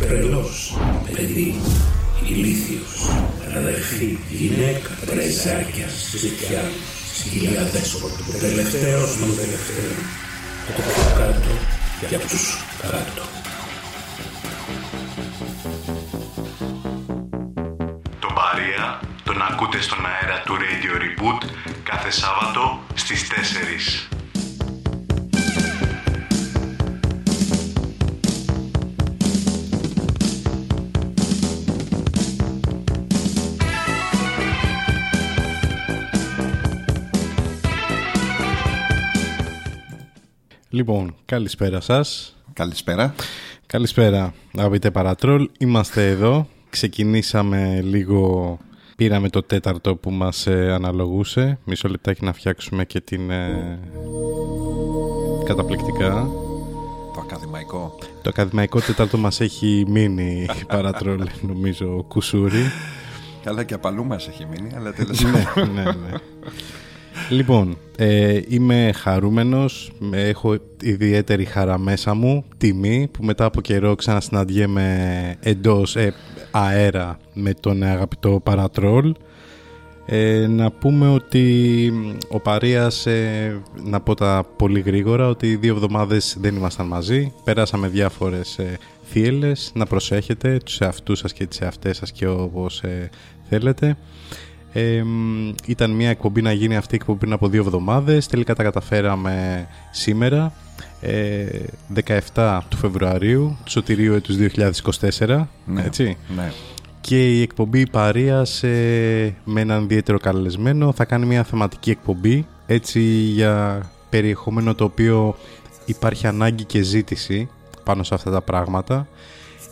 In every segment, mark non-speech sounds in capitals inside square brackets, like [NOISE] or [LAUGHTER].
τρελός, παιδί, ηλίθιος, αδερφή, γυναίκα, πρεζάκια, ζητιά, σκυλιά δέσποτο, τελευταίος των τελευταίων, από το κάτω και από τους κάτω. Τον Παρία τον ακούτε στον αέρα του Radio Reboot κάθε Σάββατο στις 4. Λοιπόν, καλησπέρα σας. Καλησπέρα. Καλησπέρα, αγαπητέ Παρατρόλ. Είμαστε εδώ. Ξεκινήσαμε λίγο... Πήραμε το τέταρτο που μας ε, αναλογούσε. Μισό λεπτάκι να φτιάξουμε και την... ε, καταπληκτικά. Το ακαδημαϊκό. Το ακαδημαϊκό τέταρτο μας έχει μείνει [LAUGHS] Παρατρόλ, νομίζω, κουσούρι. Καλά και απαλού μας έχει μείνει, αλλά τέλος ναι, ναι, ναι. Λοιπόν, ε, είμαι χαρούμενος, έχω ιδιαίτερη χαρά μέσα μου, τιμή που μετά από καιρό ξανασυναντιέμαι εντός ε, αέρα με τον αγαπητό Παρατρόλ. Ε, να πούμε ότι ο Παρίας, ε, να πω τα πολύ γρήγορα, ότι δύο εβδομάδες δεν ήμασταν μαζί. Πέρασαμε διάφορες ε, θύελες, να προσέχετε τους εαυτούς σας και τις εαυτές σας και όπως ε, θέλετε. Ε, μ, ήταν μια εκπομπή να γίνει αυτή η εκπομπή πριν από δύο εβδομάδες. Τελικά τα καταφέραμε σήμερα, ε, 17 του Φεβρουαρίου, του Σωτηρίου έτους 2024. Ναι, Έτσι. ναι. Και η εκπομπή Παρίας ε, με έναν ιδιαίτερο καλεσμένο θα κάνει μια θεματική εκπομπή έτσι για περιεχόμενο το οποίο υπάρχει ανάγκη και ζήτηση πάνω σε αυτά τα πράγματα.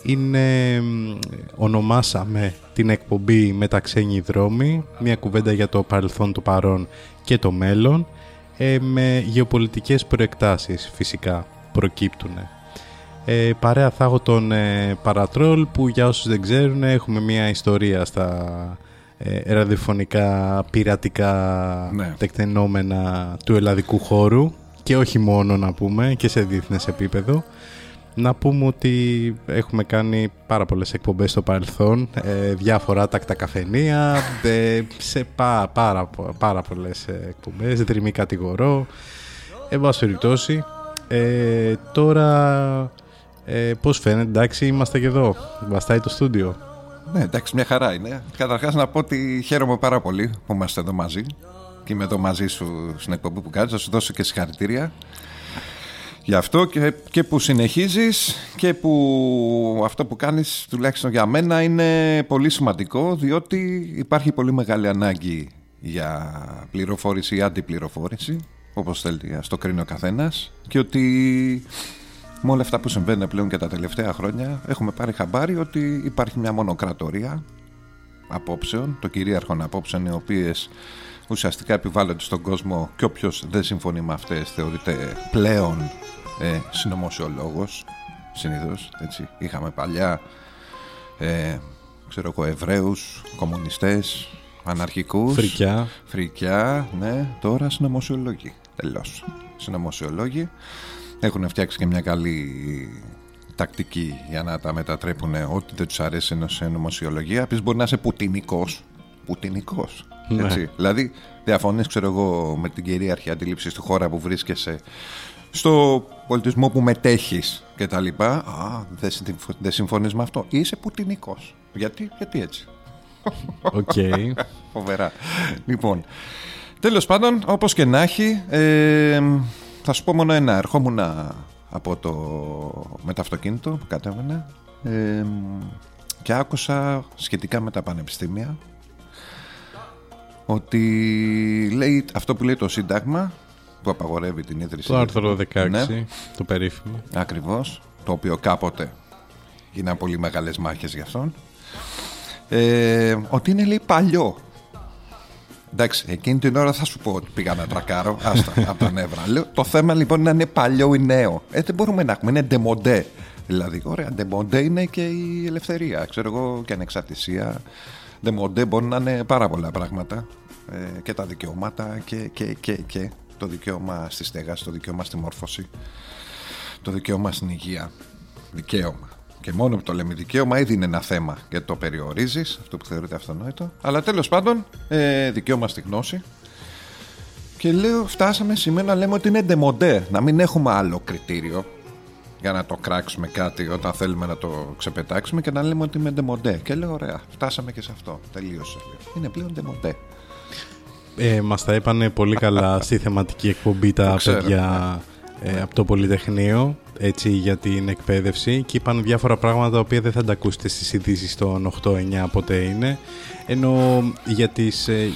Είναι, μ, ονομάσαμε την εκπομπή «Με τα ξένοι δρόμοι», μια κουβέντα για το παρελθόν, το παρόν και το μέλλον, ε, με γεωπολιτικές προεκτάσεις φυσικά προκύπτουν. Ε, παρέα θα έχω τον ε, Παρατρόλ που για όσους δεν ξέρουν έχουμε μια ιστορία στα ε, ραδιοφωνικά πειρατικά Ναι. τεκτενόμενα του ελλαδικού χώρου και όχι μόνο να πούμε και σε διεθνές επίπεδο. Να πούμε ότι έχουμε κάνει πάρα πολλές εκπομπές στο παρελθόν, ε, διάφορα τακτά καφενεία, ε, σε πά, πάρα, πο- πάρα πολλές ε, εκπομπές, δρυμή κατηγορώ. Εν πάση περιπτώσει, ε, τώρα ε, πώς φαίνεται, εντάξει, είμαστε και εδώ, βαστάει το στούντιο. Ναι, εντάξει, μια χαρά είναι. Καταρχάς να πω ότι χαίρομαι πάρα πολύ που είμαστε εδώ μαζί και είμαι εδώ μαζί σου στην εκπομπή που κάνεις. Θα σου δώσω και συγχαρητήρια γι' αυτό και, και που συνεχίζεις και που αυτό που κάνεις τουλάχιστον για μένα είναι πολύ σημαντικό διότι υπάρχει πολύ μεγάλη ανάγκη για πληροφόρηση ή αντιπληροφόρηση όπως θέλει ας το κρίνει ο καθένας. Και ότι με όλα αυτά που συμβαίνουν πλέον και τα τελευταία χρόνια έχουμε πάρει χαμπάρι ότι υπάρχει μια μονοκρατορία απόψεων, το κυρίαρχων απόψεων οι οποίες ουσιαστικά επιβάλλονται στον κόσμο και όποιος δεν συμφωνεί με αυτές θεωρείται πλέον ε, συνωμοσιολόγος συνήθως έτσι είχαμε παλιά ε, ξέρω εγώ Εβραίους, κομμουνιστές αναρχικούς Φρικιά. Φρικιά, ναι, τώρα συνωμοσιολόγοι. Τελώς. Συνωμοσιολόγοι. Έχουν φτιάξει και μια καλή τακτική για να τα μετατρέπουν ό,τι δεν τους αρέσει ενώ σε νομοσιολογία. Επίσης μπορεί να είσαι πουτινικός. Πουτινικός. Ναι. Έτσι. Δηλαδή, διαφωνείς, ξέρω εγώ, με την κυρίαρχη αντίληψη στη χώρα που βρίσκεσαι, στο πολιτισμό που μετέχεις κτλ. Α, δεν συμφω- δεν συμφωνείς με αυτό. Είσαι πουτινικός. Γιατί, γιατί έτσι. Οκ. [LAUGHS] Φοβερά. λοιπόν, τέλος πάντων, όπως και να έχει, ε, θα σου πω μόνο ένα. Ερχόμουν από το, με το αυτοκίνητο που κατέβαινε ε, και άκουσα σχετικά με τα πανεπιστήμια ότι λέει αυτό που λέει το Σύνταγμα που απαγορεύει την ίδρυση Το άρθρο 16, Ναι. το περίφημο. Ακριβώς, το οποίο κάποτε γίνανε πολύ μεγάλες μάχες για αυτόν. Ε, ότι είναι λέει παλιό. Εντάξει, εκείνη την ώρα θα σου πω ότι πήγα να τρακάρω. Άστα, [LAUGHS] από τα νεύρα. Λέω, το θέμα λοιπόν είναι να είναι παλιό ή νέο. Ε, δεν μπορούμε να έχουμε. Είναι ντεμοντέ. Δηλαδή, ωραία, ντεμοντέ είναι και η ελευθερία. Ξέρω εγώ και ανεξαρτησία. Ντεμοντέ μπορεί να είναι πάρα πολλά πράγματα. Ε, και τα δικαιώματα και, και, και, και το δικαίωμα στη στέγαση, το δικαίωμα στη μόρφωση, το δικαίωμα στην υγεία. Δικαίωμα. Και μόνο που το λέμε δικαίωμα, ήδη είναι ένα θέμα γιατί το περιορίζεις, αυτό που θεωρείται αυτονόητο. Αλλά τέλος πάντων, ε, δικαίωμα στη γνώση. Και λέω, φτάσαμε σήμερα να λέμε ότι είναι ντεμοντέ, να μην έχουμε άλλο κριτήριο για να το κράξουμε κάτι όταν θέλουμε να το ξεπετάξουμε και να λέμε ότι είναι ντεμοντέ. Και λέω, ωραία, φτάσαμε και σε αυτό. Τελείωσε. Είναι πλέον ντεμοντέ. Ε, μας τα είπανε πολύ καλά [LAUGHS] στη θεματική εκπομπή τα παιδιά ε, από το Πολυτεχνείο έτσι, για την εκπαίδευση. Και είπαν διάφορα πράγματα τα οποία δεν θα τα ακούσετε στις ειδήσεις των 8-9 ποτέ είναι. Ενώ για, τις, ε,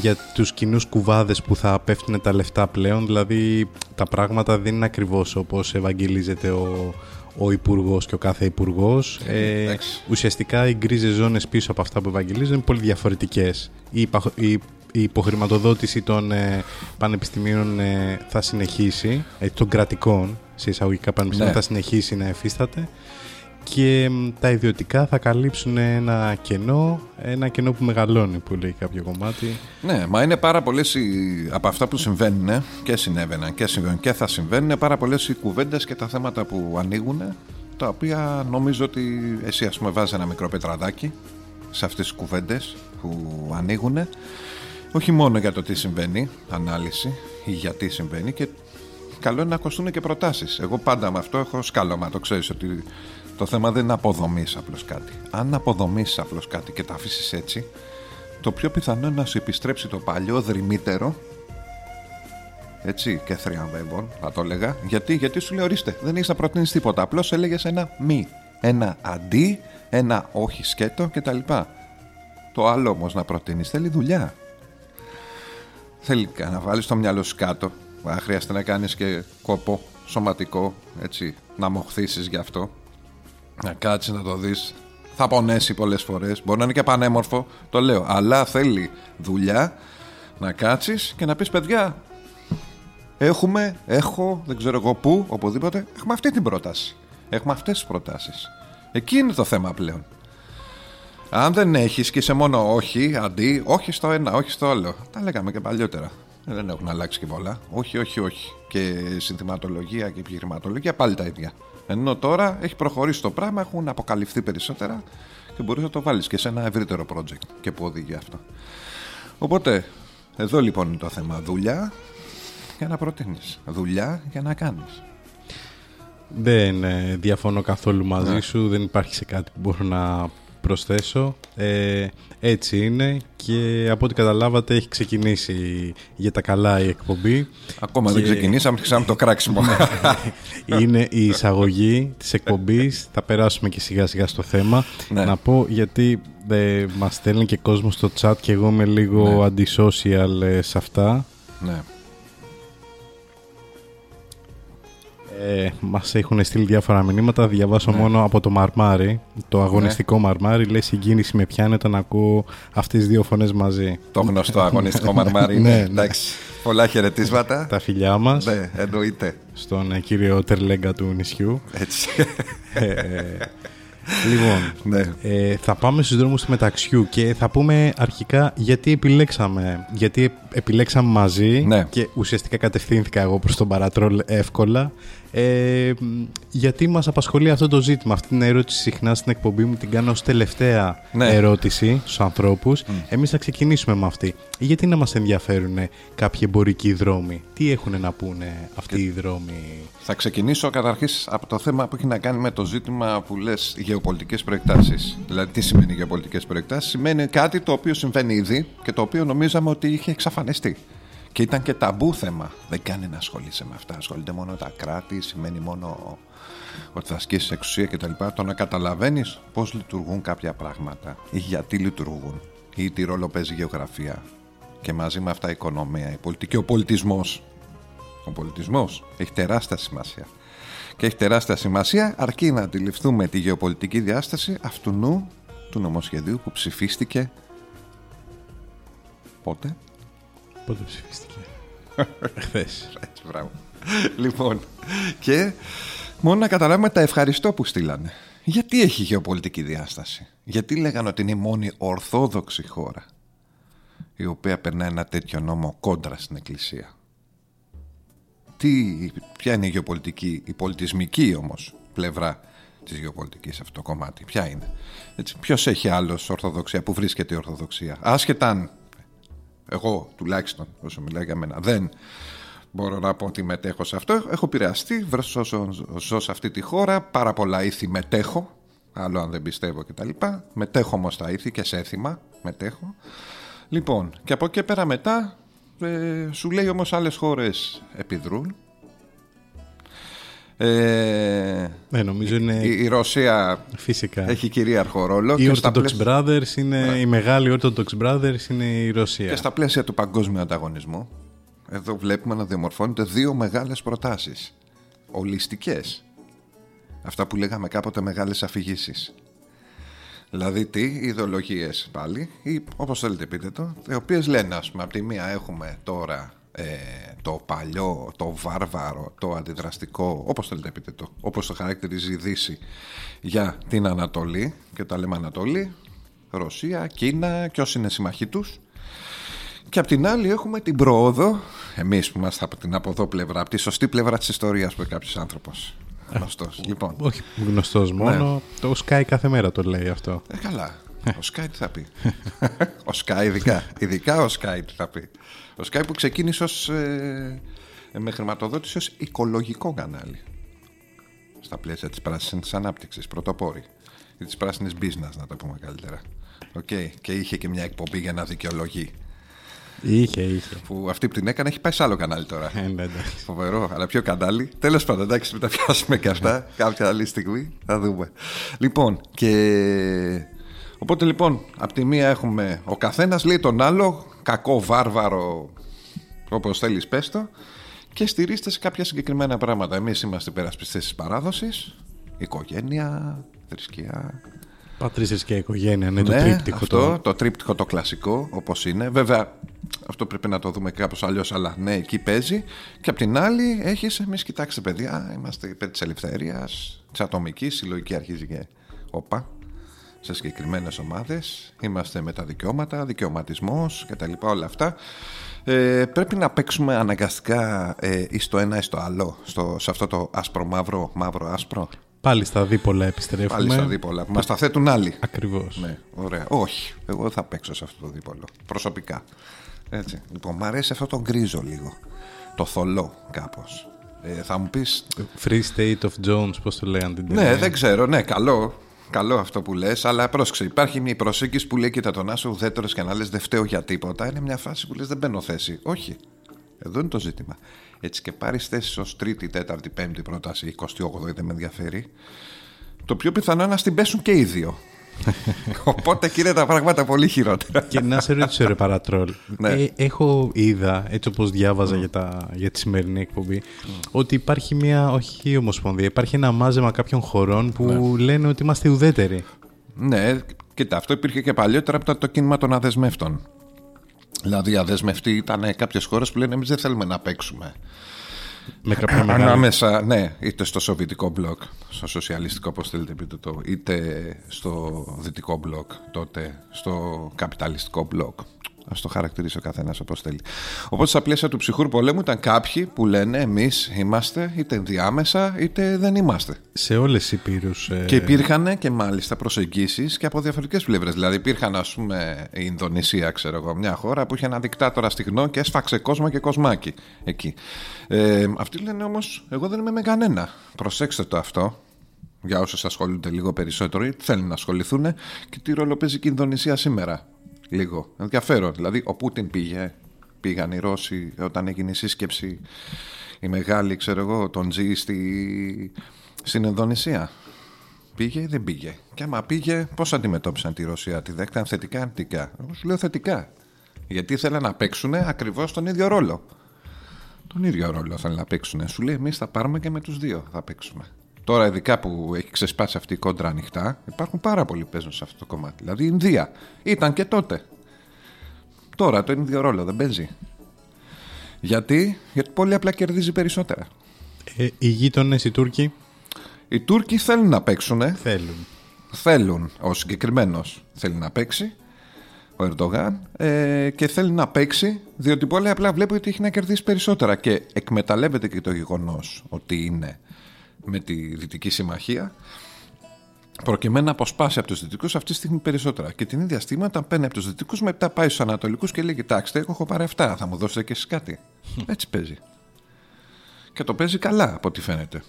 για τους κοινούς κουβάδες που θα πέφτουν τα λεφτά πλέον δηλαδή τα πράγματα δεν είναι ακριβώς όπως ευαγγελίζεται ο, ο υπουργός και ο κάθε υπουργός. Ε, ουσιαστικά οι γκρίζες ζώνες πίσω από αυτά που ευαγγελίζουν είναι πολύ διαφορετικές. Η, η, η υποχρηματοδότηση των ε, πανεπιστημίων ε, θα συνεχίσει, ε, των κρατικών σε εισαγωγικά πανεπιστήμια ναι. θα συνεχίσει να εφίσταται και τα ιδιωτικά θα καλύψουν ένα κενό, ένα κενό που μεγαλώνει που λέει κάποιο κομμάτι. Ναι, μα είναι πάρα πολλές από αυτά που συμβαίνουν και συνέβαιναν και συμβαίνουν και θα συμβαίνουν πάρα πολλές οι κουβέντες και τα θέματα που ανοίγουν τα οποία νομίζω ότι εσύ ας πούμε βάζεις ένα μικρό πετραδάκι σε αυτές τις κουβέντες που ανοίγουν όχι μόνο για το τι συμβαίνει, ανάλυση ή γιατί συμβαίνει και καλό είναι να ακουστούν και προτάσεις. Εγώ πάντα με αυτό έχω σκάλωμα, το ξέρεις ότι το θέμα δεν είναι να αποδομείς απλώς κάτι. Αν αποδομήσεις απλώς κάτι και τα αφήσεις έτσι, το πιο πιθανό είναι να σου επιστρέψει το παλιό δρυμύτερο έτσι και θριαμβεύων θα το έλεγα. Γιατί, γιατί σου λέει ορίστε δεν έχεις να προτείνεις τίποτα. Απλώς έλεγες ένα μη ένα αντί, ένα όχι σκέτο κτλ. Το άλλο όμως να προτείνεις θέλει δουλειά. Θέλει να βάλεις το μυαλό σου κάτω. Αν χρειάζεται να κάνεις και κόπο σωματικό έτσι, να μοχθήσεις γι' αυτό να κάτσεις να το δεις θα πονέσει πολλές φορές μπορεί να είναι και πανέμορφο το λέω αλλά θέλει δουλειά να κάτσεις και να πεις παιδιά έχουμε, έχω, δεν ξέρω εγώ πού οπουδήποτε έχουμε αυτή την πρόταση έχουμε αυτές τις προτάσεις εκεί είναι το θέμα πλέον αν δεν έχεις και είσαι μόνο όχι, αντί, όχι στο ένα, όχι στο άλλο. Τα λέγαμε και παλιότερα. Δεν έχουν αλλάξει και πολλά. Όχι, όχι, όχι. Και συνθηματολογία και επιχειρηματολογία πάλι τα ίδια. Ενώ τώρα έχει προχωρήσει το πράγμα, έχουν αποκαλυφθεί περισσότερα και μπορείς να το βάλεις και σε ένα ευρύτερο project και που οδηγεί αυτό. Οπότε, εδώ λοιπόν είναι το θέμα. Δουλειά για να προτείνεις. Δουλειά για να κάνεις. Δεν ε, διαφωνώ καθόλου μαζί ναι. σου. Δεν υπάρχει σε κάτι που μπορώ να προσθέσω. Ε, έτσι είναι και από ό,τι καταλάβατε έχει ξεκινήσει για τα καλά η εκπομπή. Ακόμα δεν ξεκινήσαμε, ξέραμε το κράξιμο. είναι η εισαγωγή της εκπομπής, θα περάσουμε και σιγά σιγά στο θέμα. Ναι. Να πω γιατί ε, μας στέλνει και κόσμος στο chat και εγώ είμαι λίγο ναι. antisocial ε, σε αυτά. Ναι. Ε, Μας έχουν στείλει διάφορα μηνύματα. Διαβάσω ναι. μόνο από το Μαρμάρι. Το αγωνιστικό ναι. Μαρμάρι λέει συγκίνηση με πιάνει όταν ακούω αυτές τις δύο φωνές μαζί. Το γνωστό αγωνιστικό Μαρμάρι. ναι, ναι. εντάξει. Πολλά χαιρετίσματα. Τα φιλιά μας. Ναι, εννοείται. Στον ε, κύριο Τερλέγκα του νησιού. Έτσι. ε, Λοιπόν, ναι. ε, θα πάμε στους δρόμους του μεταξιού και θα πούμε αρχικά γιατί επιλέξαμε. Γιατί επιλέξαμε μαζί ναι. και ουσιαστικά κατευθύνθηκα εγώ προς τον παρατρόλ εύκολα ε, γιατί μας απασχολεί αυτό το ζήτημα. Αυτή την ερώτηση συχνά στην εκπομπή μου την κάνω ως τελευταία ναι. ερώτηση στους ανθρώπους. Mm. Εμείς θα ξεκινήσουμε με αυτή. Γιατί να μας ενδιαφέρουν κάποιοι εμπορικοί δρόμοι; Τι έχουν να πούνε αυτοί οι δρόμοι; Θα ξεκινήσω καταρχής από το θέμα που έχει να κάνει με το ζήτημα που λες γεωπολιτικές προεκτάσεις. Δηλαδή τι σημαίνει γεωπολιτικές προεκτάσεις; Σημαίνει κάτι το οποίο συμβαίνει ήδη και το οποίο νομίζαμε ότι είχε εξαφανιστεί. Και ήταν και ταμπού θέμα. Δεν κάνει να ασχολείσαι με αυτά. Ασχολείται μόνο τα κράτη, σημαίνει μόνο ότι θα ασκήσεις εξουσία κτλ. Το να καταλαβαίνεις πώς λειτουργούν κάποια πράγματα ή γιατί λειτουργούν ή τι ρόλο παίζει η γεωγραφία και μαζί με αυτά η οικονομία, η πολιτική, ο πολιτισμός. Ο πολιτισμός έχει τεράστια σημασία. και έχει τεράστια σημασία αρκεί να αντιληφθούμε τη γεωπολιτική διάσταση αυτού νου του νομοσχεδίου που ψηφίστηκε πότε; Πότε ψηφίστηκε; [LAUGHS] Χθες. Έτσι, μπράβο. λοιπόν, και μόνο να καταλάβουμε τα ευχαριστώ που στείλανε. Γιατί έχει γεωπολιτική διάσταση; Γιατί λέγανε ότι είναι η μόνη ορθόδοξη χώρα η οποία περνάει ένα τέτοιο νόμο κόντρα στην Εκκλησία; Τι, ποια είναι η γεωπολιτική, η πολιτισμική όμως πλευρά της γεωπολιτικής αυτό το κομμάτι; Ποια είναι; Έτσι, ποιος έχει άλλος ορθοδοξία, που βρίσκεται η ορθοδοξία; Άσχετα αν εγώ τουλάχιστον όσο μιλάει για μένα δεν μπορώ να πω ότι μετέχω σε αυτό. Έχω επηρεαστεί όσο ζω σε αυτή τη χώρα πάρα πολλά ήθη μετέχω άλλο αν δεν πιστεύω κτλ. Μετέχω όμως τα ήθη και σε έθιμα μετέχω. Λοιπόν και από εκεί πέρα μετά ε, σου λέει όμως άλλες χώρες επιδρούν ε, ναι, νομίζω είναι... η, η, Ρωσία Φυσικά. έχει κυρίαρχο ρόλο. Οι Orthodox Brothers είναι, οι μεγάλοι Orthodox Brothers είναι η Ρωσία. Και στα πλαίσια του παγκόσμιου ανταγωνισμού, εδώ βλέπουμε να διαμορφώνονται δύο μεγάλες προτάσεις. Ολιστικές. Αυτά που λέγαμε κάποτε μεγάλες αφηγήσεις. Δηλαδή τι, ιδεολογίες πάλι, ή όπως θέλετε πείτε το, οι οποίες λένε ας πούμε, από τη μία έχουμε τώρα ε, το παλιό, το βάρβαρο, το αντιδραστικό, όπως θέλετε πείτε το, όπως το χαρακτηρίζει η Δύση για την Ανατολή και τα λέμε Ανατολή, Ρωσία, Κίνα και όσοι είναι συμμαχοί τους και απ' την άλλη έχουμε την πρόοδο, εμείς που είμαστε από την από εδώ πλευρά, από τη σωστή πλευρά της ιστορίας που είναι κάποιος άνθρωπος. Γνωστός. λοιπόν. Όχι γνωστός μόνο, ναι. το Sky κάθε μέρα το λέει αυτό. Ε, καλά. Ο Sky τι θα πει. [LAUGHS] ο Sky ειδικά. ειδικά ο Sky τι θα πει. Ο Sky που ξεκίνησε ως, ε, με χρηματοδότηση ως οικολογικό κανάλι. Στα πλαίσια της πράσινης ανάπτυξης, πρωτοπόρη. Ή της πράσινης business να το πούμε καλύτερα. Okay. Και είχε και μια εκπομπή για να δικαιολογεί. Είχε, είχε. Που αυτή που την έκανε έχει πάει σε άλλο κανάλι τώρα. Ε, ναι, Φοβερό, αλλά πιο κανάλι. Τέλος πάντων, εντάξει, μην τα πιάσουμε και αυτά. Κάποια άλλη στιγμή θα δούμε. Λοιπόν, και. Οπότε λοιπόν, από τη μία έχουμε ο καθένας λέει τον άλλο κακό, βάρβαρο, όπως θέλεις, πες το, και στηρίζεται σε κάποια συγκεκριμένα πράγματα. Εμείς είμαστε υπερασπιστές της παράδοσης, οικογένεια, θρησκεία. Πατρίσει και οικογένεια, ναι, το ναι, τρίπτυχο. Αυτό, το... το τρίπτυχο το κλασικό, όπως είναι. Βέβαια, αυτό πρέπει να το δούμε κάπως αλλιώς, αλλά ναι, εκεί παίζει. Και απ' την άλλη, έχεις εμείς, κοιτάξτε, παιδιά, είμαστε υπέρ της ελευθερίας, της ατομικής, συλλογική αρχίζει και. Όπα, σε συγκεκριμένες ομάδες. Είμαστε με τα δικαιώματα, δικαιωματισμός κτλ. Όλα αυτά. Ε, πρέπει να παίξουμε αναγκαστικά ε, ή στο ένα ή στο άλλο, στο, σε αυτό το άσπρο μαύρο, μαύρο άσπρο. Πάλι στα δίπολα επιστρέφουμε. Πάλι στα δίπολα. Μας τα θέτουν άλλοι. Ακριβώς. Ναι, ωραία. Όχι. Εγώ θα παίξω σε αυτό το δίπολο. Προσωπικά. Έτσι. Λοιπόν, μου αρέσει αυτό το γκρίζο λίγο. Το θολό κάπως. Ε, θα μου πει. Free State of Jones, πώς το λέγανε την Ναι, δεν ξέρω. Ναι, καλό. Καλό αυτό που λες, αλλά πρόσεξε. Υπάρχει μια προσέγγιση που λέει: Κοίτα, τον άσο ουδέτερος και να λες δεν φταίω για τίποτα. Είναι μια φάση που λες: Δεν μπαίνω θέση. Όχι. Εδώ είναι το ζήτημα. Έτσι και πάρεις θέση ως τρίτη, τέταρτη, πέμπτη πρόταση, 28η, δεν με ενδιαφέρει. Το πιο πιθανό είναι να στην πέσουν και οι δύο. [LAUGHS] Οπότε κύριε τα πράγματα πολύ χειρότερα. Και να σε ρωτήσω ρε παρατρόλ. Ναι. Ε, έχω είδα, έτσι όπως διάβαζα για, τα, για τη σημερινή εκπομπή, ότι υπάρχει μια, όχι ομοσπονδία, υπάρχει ένα μάζεμα κάποιων χωρών που ναι. λένε ότι είμαστε ουδέτεροι. Ναι, κοίτα, αυτό υπήρχε και παλιότερα από το κίνημα των αδεσμεύτων. Δηλαδή, αδεσμευτοί ήταν κάποιες χώρες που λένε: Εμείς δεν θέλουμε να παίξουμε. Με κάποια μεγάλη... Ανάμεσα, ναι, είτε στο σοβιτικό μπλοκ, στο σοσιαλιστικό, όπω θέλετε πείτε το, είτε στο δυτικό μπλοκ, τότε στο καπιταλιστικό μπλοκ. Α το χαρακτηρίσει ο καθένας όπως θέλει. Οπότε στα πλαίσια του ψυχρού πολέμου ήταν κάποιοι που λένε εμείς είμαστε είτε διάμεσα είτε δεν είμαστε. Σε όλες οι πύρους. Ε... Και υπήρχαν και μάλιστα προσεγγίσεις και από διαφορετικές πλευρές. Δηλαδή υπήρχαν, ας πούμε, η Ινδονησία, ξέρω εγώ, μια χώρα που είχε ένα δικτάτορα στιγνό και έσφαξε κόσμο και κοσμάκι εκεί. Ε, αυτοί λένε όμως, εγώ δεν είμαι με κανένα. Προσέξτε το αυτό για όσους ασχολούνται λίγο περισσότερο ή θέλουν να ασχοληθούν και τι ρόλο παίζει και η Ινδονησία σήμερα λίγο. Ενδιαφέρον. Δηλαδή, ο Πούτιν πήγε, πήγαν οι Ρώσοι όταν έγινε η σύσκεψη η μεγάλη, ξέρω εγώ, τον Τζι στη... στην Ενδονησία. Πήγε ή δεν πήγε; Και άμα πήγε, πώς αντιμετώπισαν τη Ρωσία, τη δέχταν θετικά ή αρνητικά; Εγώ σου λέω θετικά. Γιατί ήθελαν να παίξουν ακριβώς τον ίδιο ρόλο. Τον ίδιο ρόλο θέλουν να παίξουν. Σου λέει: Εμείς θα πάρουμε και με τους δύο θα παίξουμε. Τώρα, ειδικά που έχει ξεσπάσει αυτή η κόντρα ανοιχτά, υπάρχουν πάρα πολλοί που παίζουν σε αυτό το κομμάτι. Δηλαδή η Ινδία ήταν και τότε. Τώρα το ίδιο ρόλο δεν παίζει. Γιατί, Γιατί πολύ απλά κερδίζει περισσότερα. Ε, οι γείτονες, οι Τούρκοι; Οι Τούρκοι θέλουν να παίξουν. Θέλουν. Θέλουν. Ο συγκεκριμένος θέλει να παίξει. Ο Ερντογάν. Ε, και θέλει να παίξει διότι πολύ απλά βλέπει ότι έχει να κερδίσει περισσότερα. Και εκμεταλλεύεται και το γεγονός ότι είναι με τη Δυτική Συμμαχία προκειμένου να αποσπάσει από τους Δυτικούς αυτή τη στιγμή περισσότερα. Και την ίδια στιγμή, όταν παίρνει από τους Δυτικούς, μετά πάει στους Ανατολικούς και λέει: Κοιτάξτε, εγώ έχω πάρει αυτά. Θα μου δώσετε και εσείς κάτι. Έτσι παίζει. Και το παίζει καλά, από ό,τι φαίνεται.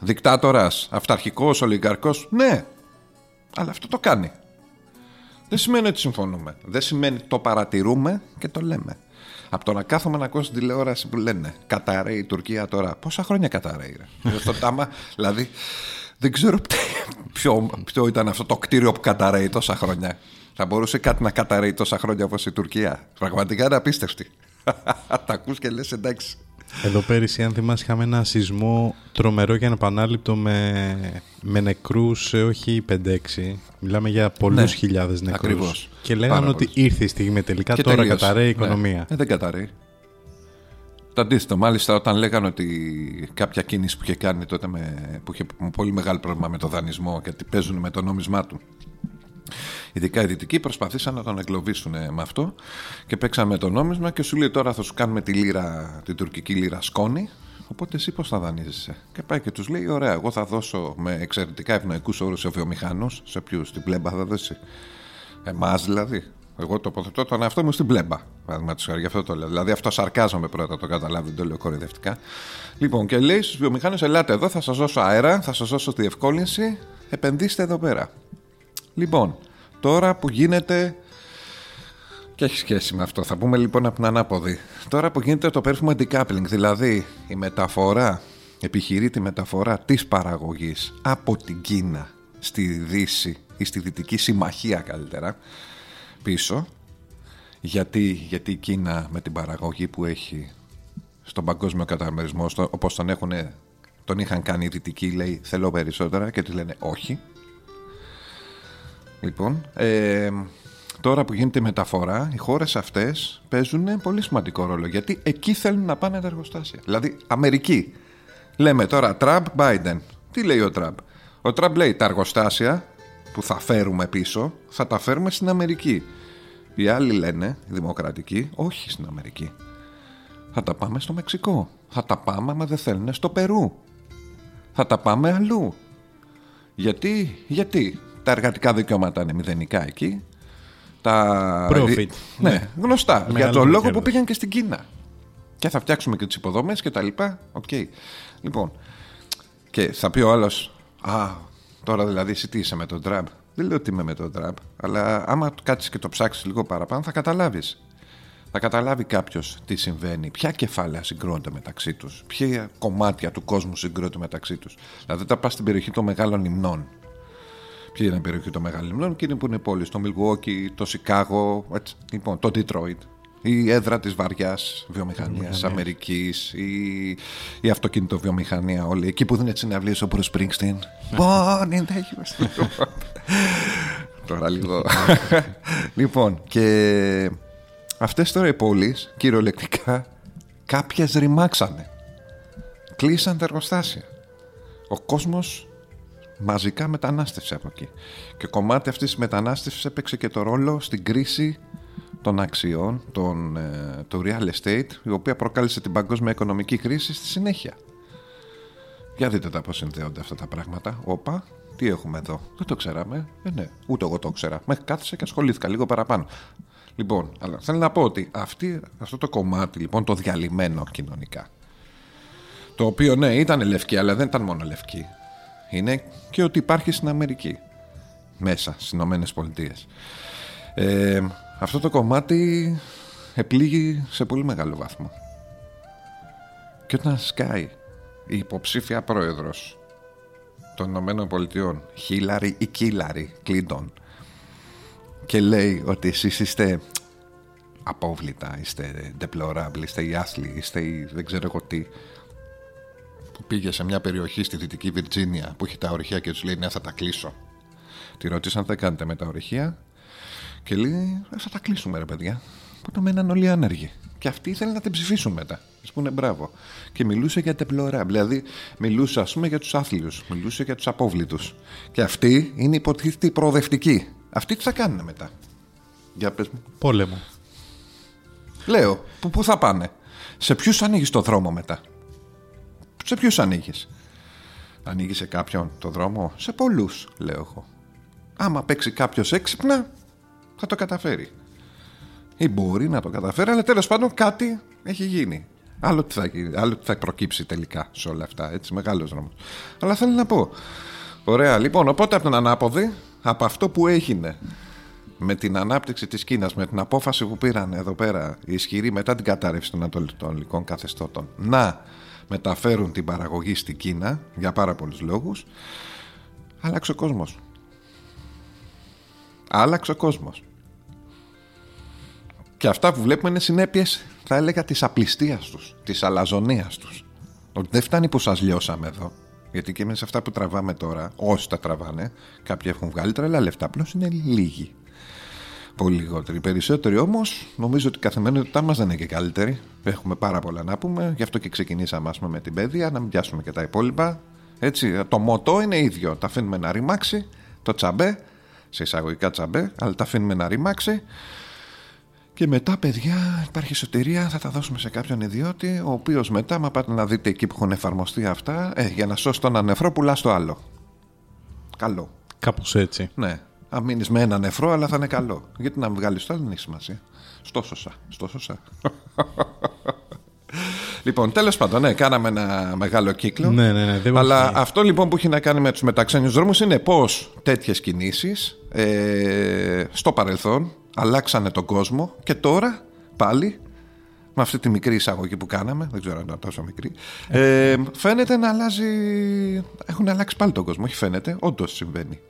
Δικτάτορας, αυταρχικός, ολιγαρκός, ναι. Αλλά αυτό το κάνει. Δεν σημαίνει ότι συμφωνούμε. Δεν σημαίνει το παρατηρούμε και το λέμε. Από το να κάθομαι να ακούσω τηλεόραση που λένε Καταραίει η Τουρκία τώρα. Πόσα χρόνια καταραίει, ρε; [LAUGHS] Στο τάμα, δηλαδή, δεν ξέρω ποιο, ποιο ήταν αυτό το κτίριο που καταραίει τόσα χρόνια. Θα μπορούσε κάτι να καταραίει τόσα χρόνια όπως η Τουρκία. Πραγματικά είναι απίστευτη. [LAUGHS] Τα ακούς και λες εντάξει. Εδώ πέρυσι, αν θυμάσαι, είχαμε ένα σεισμό τρομερό και ανεπανάληπτο με, με νεκρούς, όχι 5-6. Μιλάμε για πολλούς ναι, χιλιάδες νεκρούς. Ακριβώς. Και λέγανε ότι ήρθε η στιγμή τελικά, και τώρα τελείως. καταραίει η ναι. οικονομία. Ε, δεν καταραίει. Το αντίθετο, μάλιστα όταν λέγανε ότι κάποια κίνηση που είχε κάνει τότε με, που είχε πολύ μεγάλο πρόβλημα με το δανεισμό και ότι παίζουν με το νόμισμά του Ειδικά οι δυτικοί προσπαθήσαν να τον εγκλωβίσουν με αυτό και παίξαν το νόμισμα και σου λέει τώρα θα σου κάνουμε τη λίρα, την τουρκική λίρα σκόνη. Οπότε εσύ πώς θα δανείζεσαι. Και πάει και τους λέει: Ωραία, εγώ θα δώσω με εξαιρετικά ευνοϊκούς όρους σε βιομηχανούς. Σε ποιους, στην πλέμπα θα δώσει. Εμά δηλαδή. Εγώ τοποθετώ τον εαυτό μου στην πλέμπα. Παραδείγματος χάρη, γι' αυτό το λέω. Δηλαδή, αυτό σαρκάζομαι πρώτα, το καταλάβει, δεν το λέω κοροϊδευτικά. Λοιπόν, και λέει στους βιομηχανούς: Ελάτε εδώ, θα σας δώσω αέρα, θα σας δώσω τη διευκόλυνση, επενδύστε εδώ πέρα. Λοιπόν, Τώρα που γίνεται. Και έχει σχέση με αυτό. Θα πούμε λοιπόν από την ανάποδη. Τώρα που γίνεται το περίφημο decoupling, δηλαδή η μεταφορά, επιχειρεί τη μεταφορά της παραγωγής από την Κίνα στη Δύση ή στη Δυτική Συμμαχία καλύτερα πίσω γιατί, γιατί η Κίνα με την παραγωγή που έχει στον παγκόσμιο καταμερισμό όπως τον, έχουν, τον είχαν κάνει οι Δυτικοί λέει θέλω περισσότερα και τους λένε όχι Λοιπόν, ε, τώρα που γίνεται η μεταφορά, οι χώρες αυτές παίζουν πολύ σημαντικό ρόλο γιατί εκεί θέλουν να πάνε τα εργοστάσια. Δηλαδή, Αμερική. Λέμε τώρα Τραμπ, Biden. Τι λέει ο Τραμπ; Ο Τραμπ λέει τα εργοστάσια που θα φέρουμε πίσω θα τα φέρουμε στην Αμερική. Οι άλλοι λένε, οι δημοκρατικοί, όχι στην Αμερική. Θα τα πάμε στο Μεξικό. Θα τα πάμε, μα δεν θέλουν, στο Περού. Θα τα πάμε αλλού. Γιατί, γιατί; Τα εργατικά δικαιώματα είναι μηδενικά εκεί. Τα... Profit. Ναι, ναι. γνωστά. για τον λόγο που πήγαν και στην Κίνα. Και θα φτιάξουμε και τις υποδομές και τα λοιπά. OK. Okay. Λοιπόν, και θα πει ο άλλος, Α, τώρα δηλαδή εσύ τι είσαι με τον Τραμπ. Δεν λέω ότι είμαι με τον Τραμπ, αλλά άμα κάτσεις και το ψάξεις λίγο παραπάνω, θα καταλάβεις. Θα καταλάβει κάποιος τι συμβαίνει, ποια κεφάλαια συγκρούονται μεταξύ τους, ποια κομμάτια του κόσμου συγκρούονται μεταξύ τους. Δηλαδή, όταν πας στην περιοχή των Μεγάλων Λιμνών, Ποια είναι η περιοχή των Μεγάλων Λιμνών, εκείνη που είναι πόλη, το Μιλγουόκι, το Σικάγο, έτσι, λοιπόν, το Detroit. Η έδρα της βαριάς βιομηχανίας Αμερικής, η, η αυτοκινητοβιομηχανία όλη. Εκεί που δίνει συναυλίες ο Bruce Springsteen. Born in the Τώρα λίγο. λοιπόν, και αυτές τώρα οι πόλεις, κυριολεκτικά, κάποιες ρημάξανε. Κλείσαν τα εργοστάσια. Ο κόσμος μαζικά μετανάστευσε από εκεί. Και κομμάτι αυτής της μετανάστευσης έπαιξε και το ρόλο στην κρίση των αξιών, των, ε, του real estate, η οποία προκάλεσε την παγκόσμια οικονομική κρίση στη συνέχεια. Για δείτε τα πώς συνδέονται αυτά τα πράγματα. Όπα, τι έχουμε εδώ. Δεν το ξέραμε. Ε, ναι, ούτε εγώ το ξέρα. Μέχρι κάθισα και ασχολήθηκα λίγο παραπάνω. Λοιπόν, αλλά θέλω να πω ότι αυτή, αυτό το κομμάτι, λοιπόν, το διαλυμένο κοινωνικά, το οποίο ναι, ήταν λευκή, αλλά δεν ήταν μόνο λευκή είναι και ότι υπάρχει στην Αμερική μέσα στις Ηνωμένες Πολιτείες. Ε, αυτό το κομμάτι επλήγει σε πολύ μεγάλο βάθμο και όταν σκάει η υποψήφια πρόεδρος των Ηνωμένων Πολιτειών Χίλαρη ή Κίλαρη Κλίντον και λέει ότι εσείς είστε απόβλητα, είστε deplorable, είστε οι άθλοι, είστε οι δεν ξέρω εγώ τι. Που πήγε σε μια περιοχή στη Δυτική Βιρτζίνια που έχει τα ορυχεία και τους λέει Ναι, θα τα κλείσω. Τη ρώτησαν, θα κάνετε με τα ορυχεία; Και λέει, «Ε, θα τα κλείσουμε, ρε παιδιά. Οπότε μέναν όλοι άνεργοι. Και αυτοί ήθελαν να την ψηφίσουν μετά. Α πούνε μπράβο. Και μιλούσε για τεπλωρά. Δηλαδή, μιλούσε, ας πούμε, για τους άθλιους. Μιλούσε για τους απόβλητους. Και αυτοί είναι υποτίθεται οι προοδευτικοί. Αυτοί τι θα κάνουν μετά; Για πες μου. Πόλεμο. Λέω, που, πού θα πάνε; Σε ποιους ανοίγεις το δρόμο μετά; Σε ποιους ανοίγει. Ανοίγει σε κάποιον το δρόμο; Σε πολλούς, λέω εγώ. Άμα παίξει κάποιος έξυπνα, θα το καταφέρει. Ή μπορεί να το καταφέρει, αλλά τέλος πάντων κάτι έχει γίνει. Άλλο τι, θα, γίνει, άλλο τι θα προκύψει τελικά σε όλα αυτά. Έτσι, μεγάλος δρόμος. Αλλά θέλω να πω. Ωραία, λοιπόν, οπότε από την ανάποδη, από αυτό που έγινε με την ανάπτυξη της Κίνας, με την απόφαση που πήραν εδώ πέρα οι ισχυροί μετά την κατάρρευση των ανατολικών καθεστώτων να μεταφέρουν την παραγωγή στην Κίνα για πάρα πολλούς λόγους, άλλαξε ο κόσμος. Άλλαξε ο κόσμος. Και αυτά που βλέπουμε είναι συνέπειες, θα έλεγα, της απληστίας τους, της αλαζονίας τους. Ότι δεν φτάνει που σας λιώσαμε εδώ. Γιατί και μέσα σε αυτά που τραβάμε τώρα, όσοι τα τραβάνε, κάποιοι έχουν βγάλει τρελά λεφτά, απλώς είναι λίγοι. Πολύ λιγότεροι. Οι περισσότεροι όμως νομίζω ότι η καθημερινότητά μας δεν είναι και καλύτερη. Έχουμε πάρα πολλά να πούμε. Γι' αυτό και ξεκινήσαμε πούμε, με την παιδεία, να μην πιάσουμε και τα υπόλοιπα. Έτσι, το μοτό είναι ίδιο. Τα αφήνουμε να ρημάξει, το τσαμπέ, σε εισαγωγικά τσαμπέ, αλλά τα αφήνουμε να ρημάξει. Και μετά, παιδιά, υπάρχει σωτηρία. Θα τα δώσουμε σε κάποιον ιδιώτη, ο οποίος μετά, μα πάτε να δείτε εκεί που έχουν εφαρμοστεί αυτά, ε, για να σώσει τον ανεφρό, πουλάς το άλλο. Καλό. Κάπως έτσι. Ναι. Αν μείνεις με ένα νεφρό, αλλά θα είναι καλό. Γιατί να βγάλεις το άλλο δεν έχει σημασία. Στο σωσά. Στο σωσά. [LAUGHS] λοιπόν, τέλος πάντων, ναι, κάναμε ένα μεγάλο κύκλο. Ναι, ναι, ναι. Δεν αλλά όχι. αυτό λοιπόν που έχει να κάνει με τους μεταξένιους δρόμους είναι πώς τέτοιες κινήσεις ε, στο παρελθόν αλλάξανε τον κόσμο και τώρα πάλι με αυτή τη μικρή εισαγωγή που κάναμε, δεν ξέρω αν ήταν τόσο μικρή, ε, φαίνεται να αλλάζει. Έχουν αλλάξει πάλι τον κόσμο. Όχι φαίνεται, όντως συμβαίνει.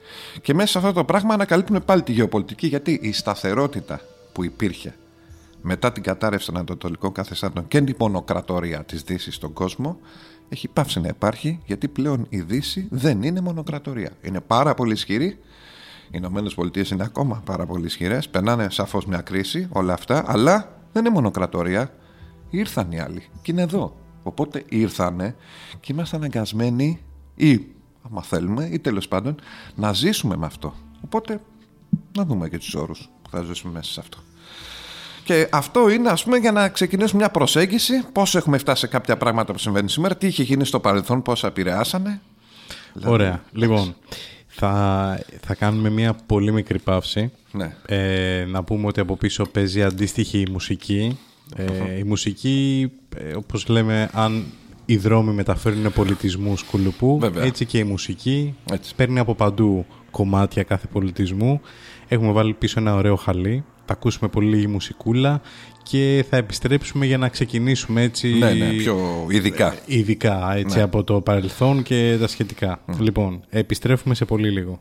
Και μέσα σε αυτό το πράγμα ανακαλύπτουν πάλι τη γεωπολιτική γιατί η σταθερότητα που υπήρχε μετά την κατάρρευση των ανατολικών καθεστώτων και την μονοκρατορία της Δύσης στον κόσμο έχει πάψει να υπάρχει γιατί πλέον η Δύση δεν είναι μονοκρατορία. Είναι πάρα πολύ ισχυρή. Οι Ηνωμένες Πολιτείες είναι ακόμα πάρα πολύ ισχυρές. Περνάνε σαφώς μια κρίση όλα αυτά, αλλά δεν είναι μονοκρατορία. Ήρθαν οι άλλοι και είναι εδώ. Οπότε ήρθανε και είμαστε αναγκασμένοι ή, άμα θέλουμε, ή τέλος πάντων, να ζήσουμε με αυτό. Οπότε να δούμε και τους όρους που θα ζήσουμε μέσα σε αυτό. Και αυτό είναι, ας πούμε, για να ξεκινήσουμε μια προσέγγιση πώς έχουμε φτάσει σε κάποια πράγματα που συμβαίνουν σήμερα, τι είχε γίνει στο παρελθόν, πώς επηρεάσανε. Ωραία. Λοιπόν, θα, θα κάνουμε μια πολύ μικρή παύση. Ναι. Ε, να πούμε ότι από πίσω παίζει αντίστοιχη μουσική. Ε, η μουσική, ε, όπως λέμε, αν οι δρόμοι μεταφέρουν πολιτισμούς κουλουπού, Βέβαια. έτσι και η μουσική Έτσι. παίρνει από παντού κομμάτια κάθε πολιτισμού. Έχουμε βάλει πίσω ένα ωραίο χαλί. Θα ακούσουμε πολύ λίγη μουσικούλα και θα επιστρέψουμε για να ξεκινήσουμε έτσι Ναι, ναι, πιο ειδικά. ειδικά έτσι, Ναι. από το παρελθόν και τα σχετικά. Λοιπόν, επιστρέφουμε σε πολύ λίγο.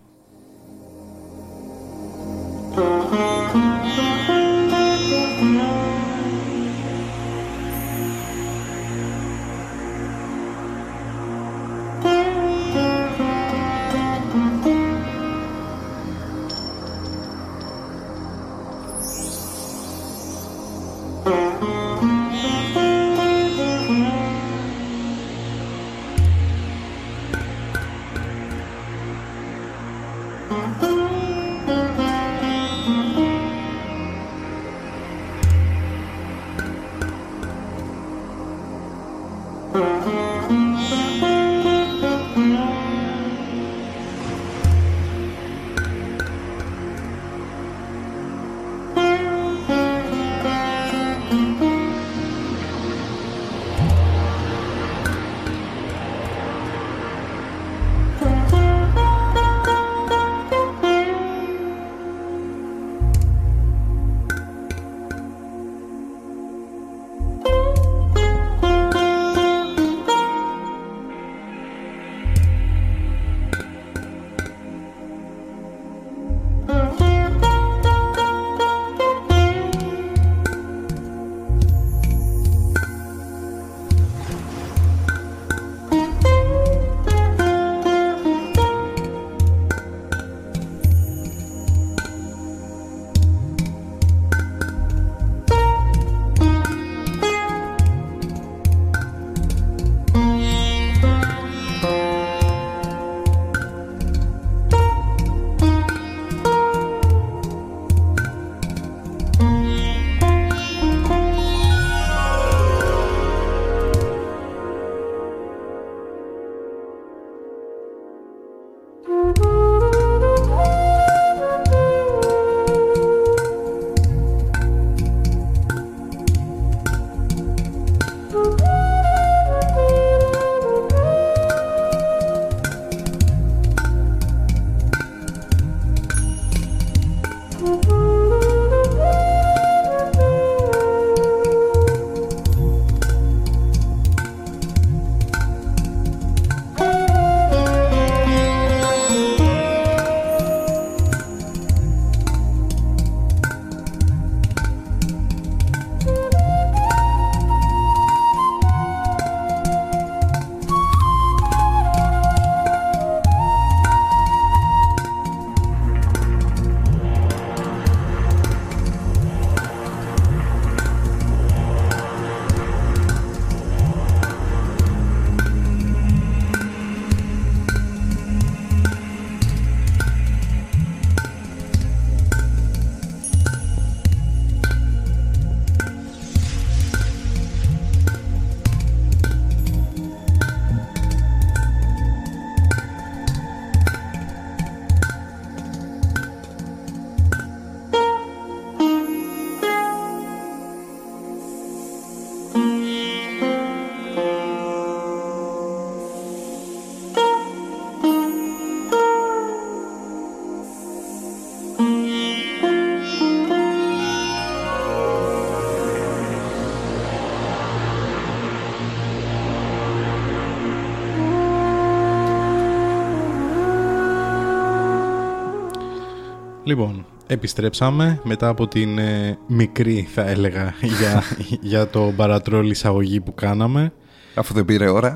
Λοιπόν, επιστρέψαμε μετά από την ε, μικρή θα έλεγα [LAUGHS] για, για το παρατρόλ εισαγωγή που κάναμε. Αφού δεν πήρε ώρα.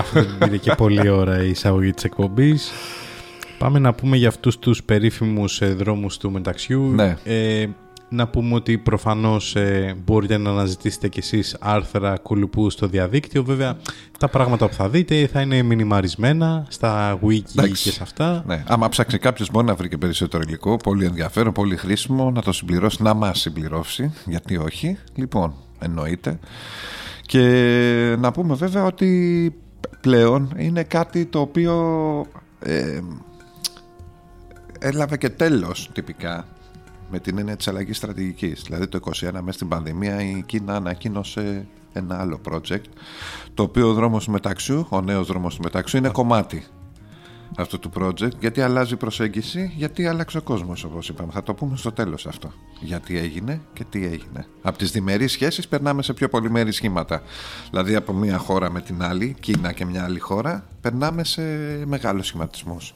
Αφού δεν πήρε και πολλή ώρα η εισαγωγή της εκπομπής. Πάμε να πούμε για αυτούς τους περίφημους ε, δρόμους του μεταξιού. Ναι. Ε, να πούμε ότι προφανώς ε, μπορείτε να αναζητήσετε κι εσείς άρθρα κουλουπού στο διαδίκτυο. Βέβαια, τα πράγματα που θα δείτε θα είναι μινιμαρισμένα στα wiki Εντάξει. και σε αυτά. Ναι. Άμα ψάξει κάποιος μπορεί να βρει και περισσότερο υλικό. Πολύ ενδιαφέρον, πολύ χρήσιμο. Να το συμπληρώσει, να μας συμπληρώσει. Γιατί όχι. Λοιπόν, εννοείται. Και να πούμε βέβαια ότι πλέον είναι κάτι το οποίο ε, έλαβε και τέλος τυπικά με την έννοια της αλλαγής στρατηγικής. Δηλαδή το 2021 μέσα στην πανδημία η Κίνα ανακοίνωσε ένα άλλο project το οποίο ο δρόμος του μεταξύ, ο νέος δρόμος του μεταξύ είναι κομμάτι αυτού του project γιατί αλλάζει η προσέγγιση, γιατί άλλαξε ο κόσμος όπως είπαμε. Θα το πούμε στο τέλος αυτό. Γιατί έγινε και τι έγινε. Από τις διμερείς σχέσεις περνάμε σε πιο πολυμερή σχήματα. Δηλαδή από μία χώρα με την άλλη, Κίνα και μια άλλη χώρα, περνάμε σε μεγάλους σχηματισμούς.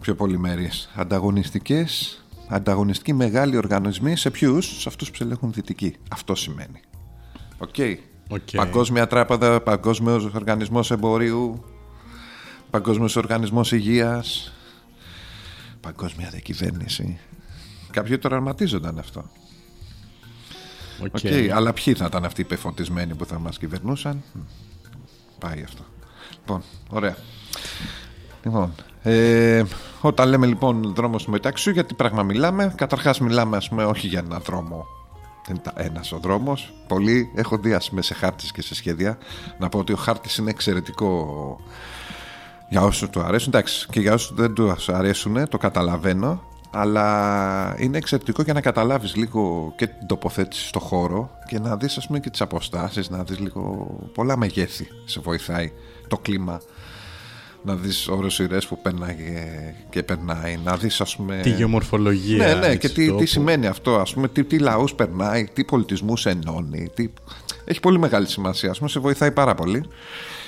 Πιο πολυμερείς. Ανταγωνιστικές, ανταγωνιστικοί μεγάλοι οργανισμοί σε ποιους, σε αυτούς που ελέγχουν δυτικοί. Αυτό σημαίνει. OK. OK. Παγκόσμια τράπεζα, Παγκόσμιος Οργανισμός Εμπορίου, Παγκόσμιος Οργανισμός Υγείας, Παγκόσμια Διακυβέρνηση. Κάποιοι το οραματίζονταν αυτό. OK. OK, Αλλά ποιοι θα ήταν αυτοί οι πεφωτισμένοι που θα μας κυβερνούσαν; Μ, Πάει αυτό. Λοιπόν, ωραία. Λοιπόν, ε, όταν λέμε λοιπόν δρόμο του μεταξιού, για τι πράγμα μιλάμε. Καταρχάς, μιλάμε, ας πούμε, όχι για έναν δρόμο. Δεν είναι ένας ο δρόμος. Πολλοί έχω δει, ας πούμε, σε χάρτη και σε σχέδια. Να πω ότι ο χάρτης είναι εξαιρετικό για όσους του αρέσουν. Εντάξει, και για όσους δεν του αρέσουν, το καταλαβαίνω. Αλλά είναι εξαιρετικό για να καταλάβεις λίγο και την τοποθέτηση στο χώρο και να δεις, ας πούμε, και τις αποστάσεις, να δεις λίγο πολλά μεγέθη. Σε βοηθάει το κλίμα. Να δεις όρου σειρέ που περνάει και- και περνάει. Να δεις, ας πούμε. Τη γεωμορφολογία. Ναι, ναι, της και τι, τόπου. τι σημαίνει αυτό, ας πούμε, τι, τι λαούς περνάει, τι πολιτισμούς ενώνει. Τι... Έχει πολύ μεγάλη σημασία, ας πούμε, σε βοηθάει πάρα πολύ.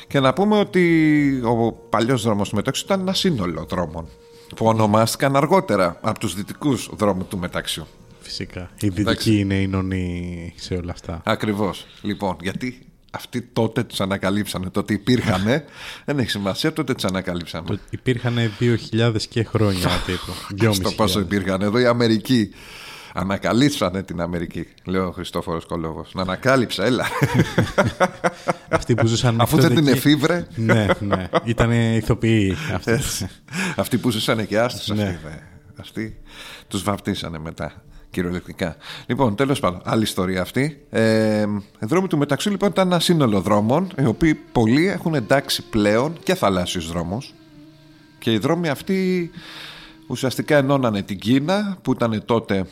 Και να πούμε ότι ο παλιός δρόμος του μεταξύ ήταν ένα σύνολο δρόμων που ονομάστηκαν αργότερα από τους δυτικούς δρόμους του μεταξιού. Φυσικά. Η δυτική Εντάξει. είναι η νονή σε όλα αυτά. Ακριβώς. Λοιπόν, γιατί αυτοί τότε τους ανακαλύψανε, τότε υπήρχανε, [LAUGHS] δεν έχει σημασία, τότε τους ανακαλύψαμε. Το- Υπήρχαν 2.000 και χρόνια [LAUGHS] τύπου. Στο πόσο 2.500. υπήρχαν. Εδώ η Αμερική. Ανακαλύψανε την Αμερική, λέει ο Χριστόφορος Κολόβο. Να ανακάλυψα, έλα. [LAUGHS] Αυτοί που ζούσαν Αφού τότε δεν την εκεί- εφήβρε. ναι, ναι. Ήταν ηθοποιοί αυτοί. Αυτοί που ζούσαν και άστου. Ναι. Αυτοί, δε. αυτοί τους βαπτίσανε μετά. Κυριολεκτικά. Λοιπόν, τέλος πάντων, άλλη ιστορία αυτή. Ε, οι δρόμοι του μεταξύ λοιπόν ήταν ένα σύνολο δρόμων, οι οποίοι πολλοί έχουν εντάξει πλέον και θαλάσσιους δρόμους. Και οι δρόμοι αυτοί ουσιαστικά ενώνανε την Κίνα, που ήταν τότε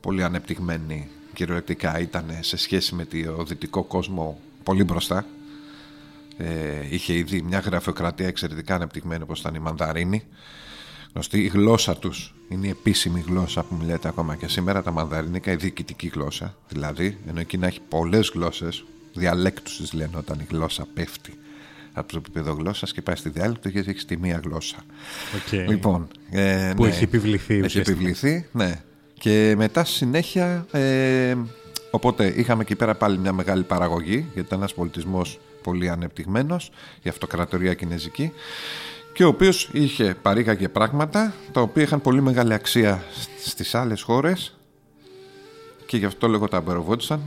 πολύ ανεπτυγμένη κυριολεκτικά, ήταν σε σχέση με το δυτικό κόσμο πολύ μπροστά. Ε, είχε ήδη μια γραφειοκρατία εξαιρετικά ανεπτυγμένη όπως ήταν η Μανδαρίνη. Γνωστή η γλώσσα τους είναι η επίσημη γλώσσα που μιλάτε ακόμα και σήμερα τα μανδαρινίκα, η διοικητική γλώσσα. Δηλαδή, ενώ εκεί να έχει πολλές γλώσσες, διαλέκτους τις λένε όταν η γλώσσα πέφτει από το επίπεδο γλώσσας και πάει στη διάλεκτο γιατί έχει τη μία γλώσσα. Οκ. Λοιπόν, ε, Που ναι. έχει επιβληθεί Έχει ουσιαστικά. επιβληθεί, ναι. Και μετά στη συνέχεια, ε, οπότε είχαμε εκεί πέρα πάλι μια μεγάλη παραγωγή, γιατί ήταν ένας πολιτισμός πολύ ανεπτυγμένος, η αυτοκρατορία κινέζικη, και ο οποίος είχε παρήγαγε πράγματα, τα οποία είχαν πολύ μεγάλη αξία στις άλλες χώρες και γι' αυτό λέγω τα εμπορευόντουσαν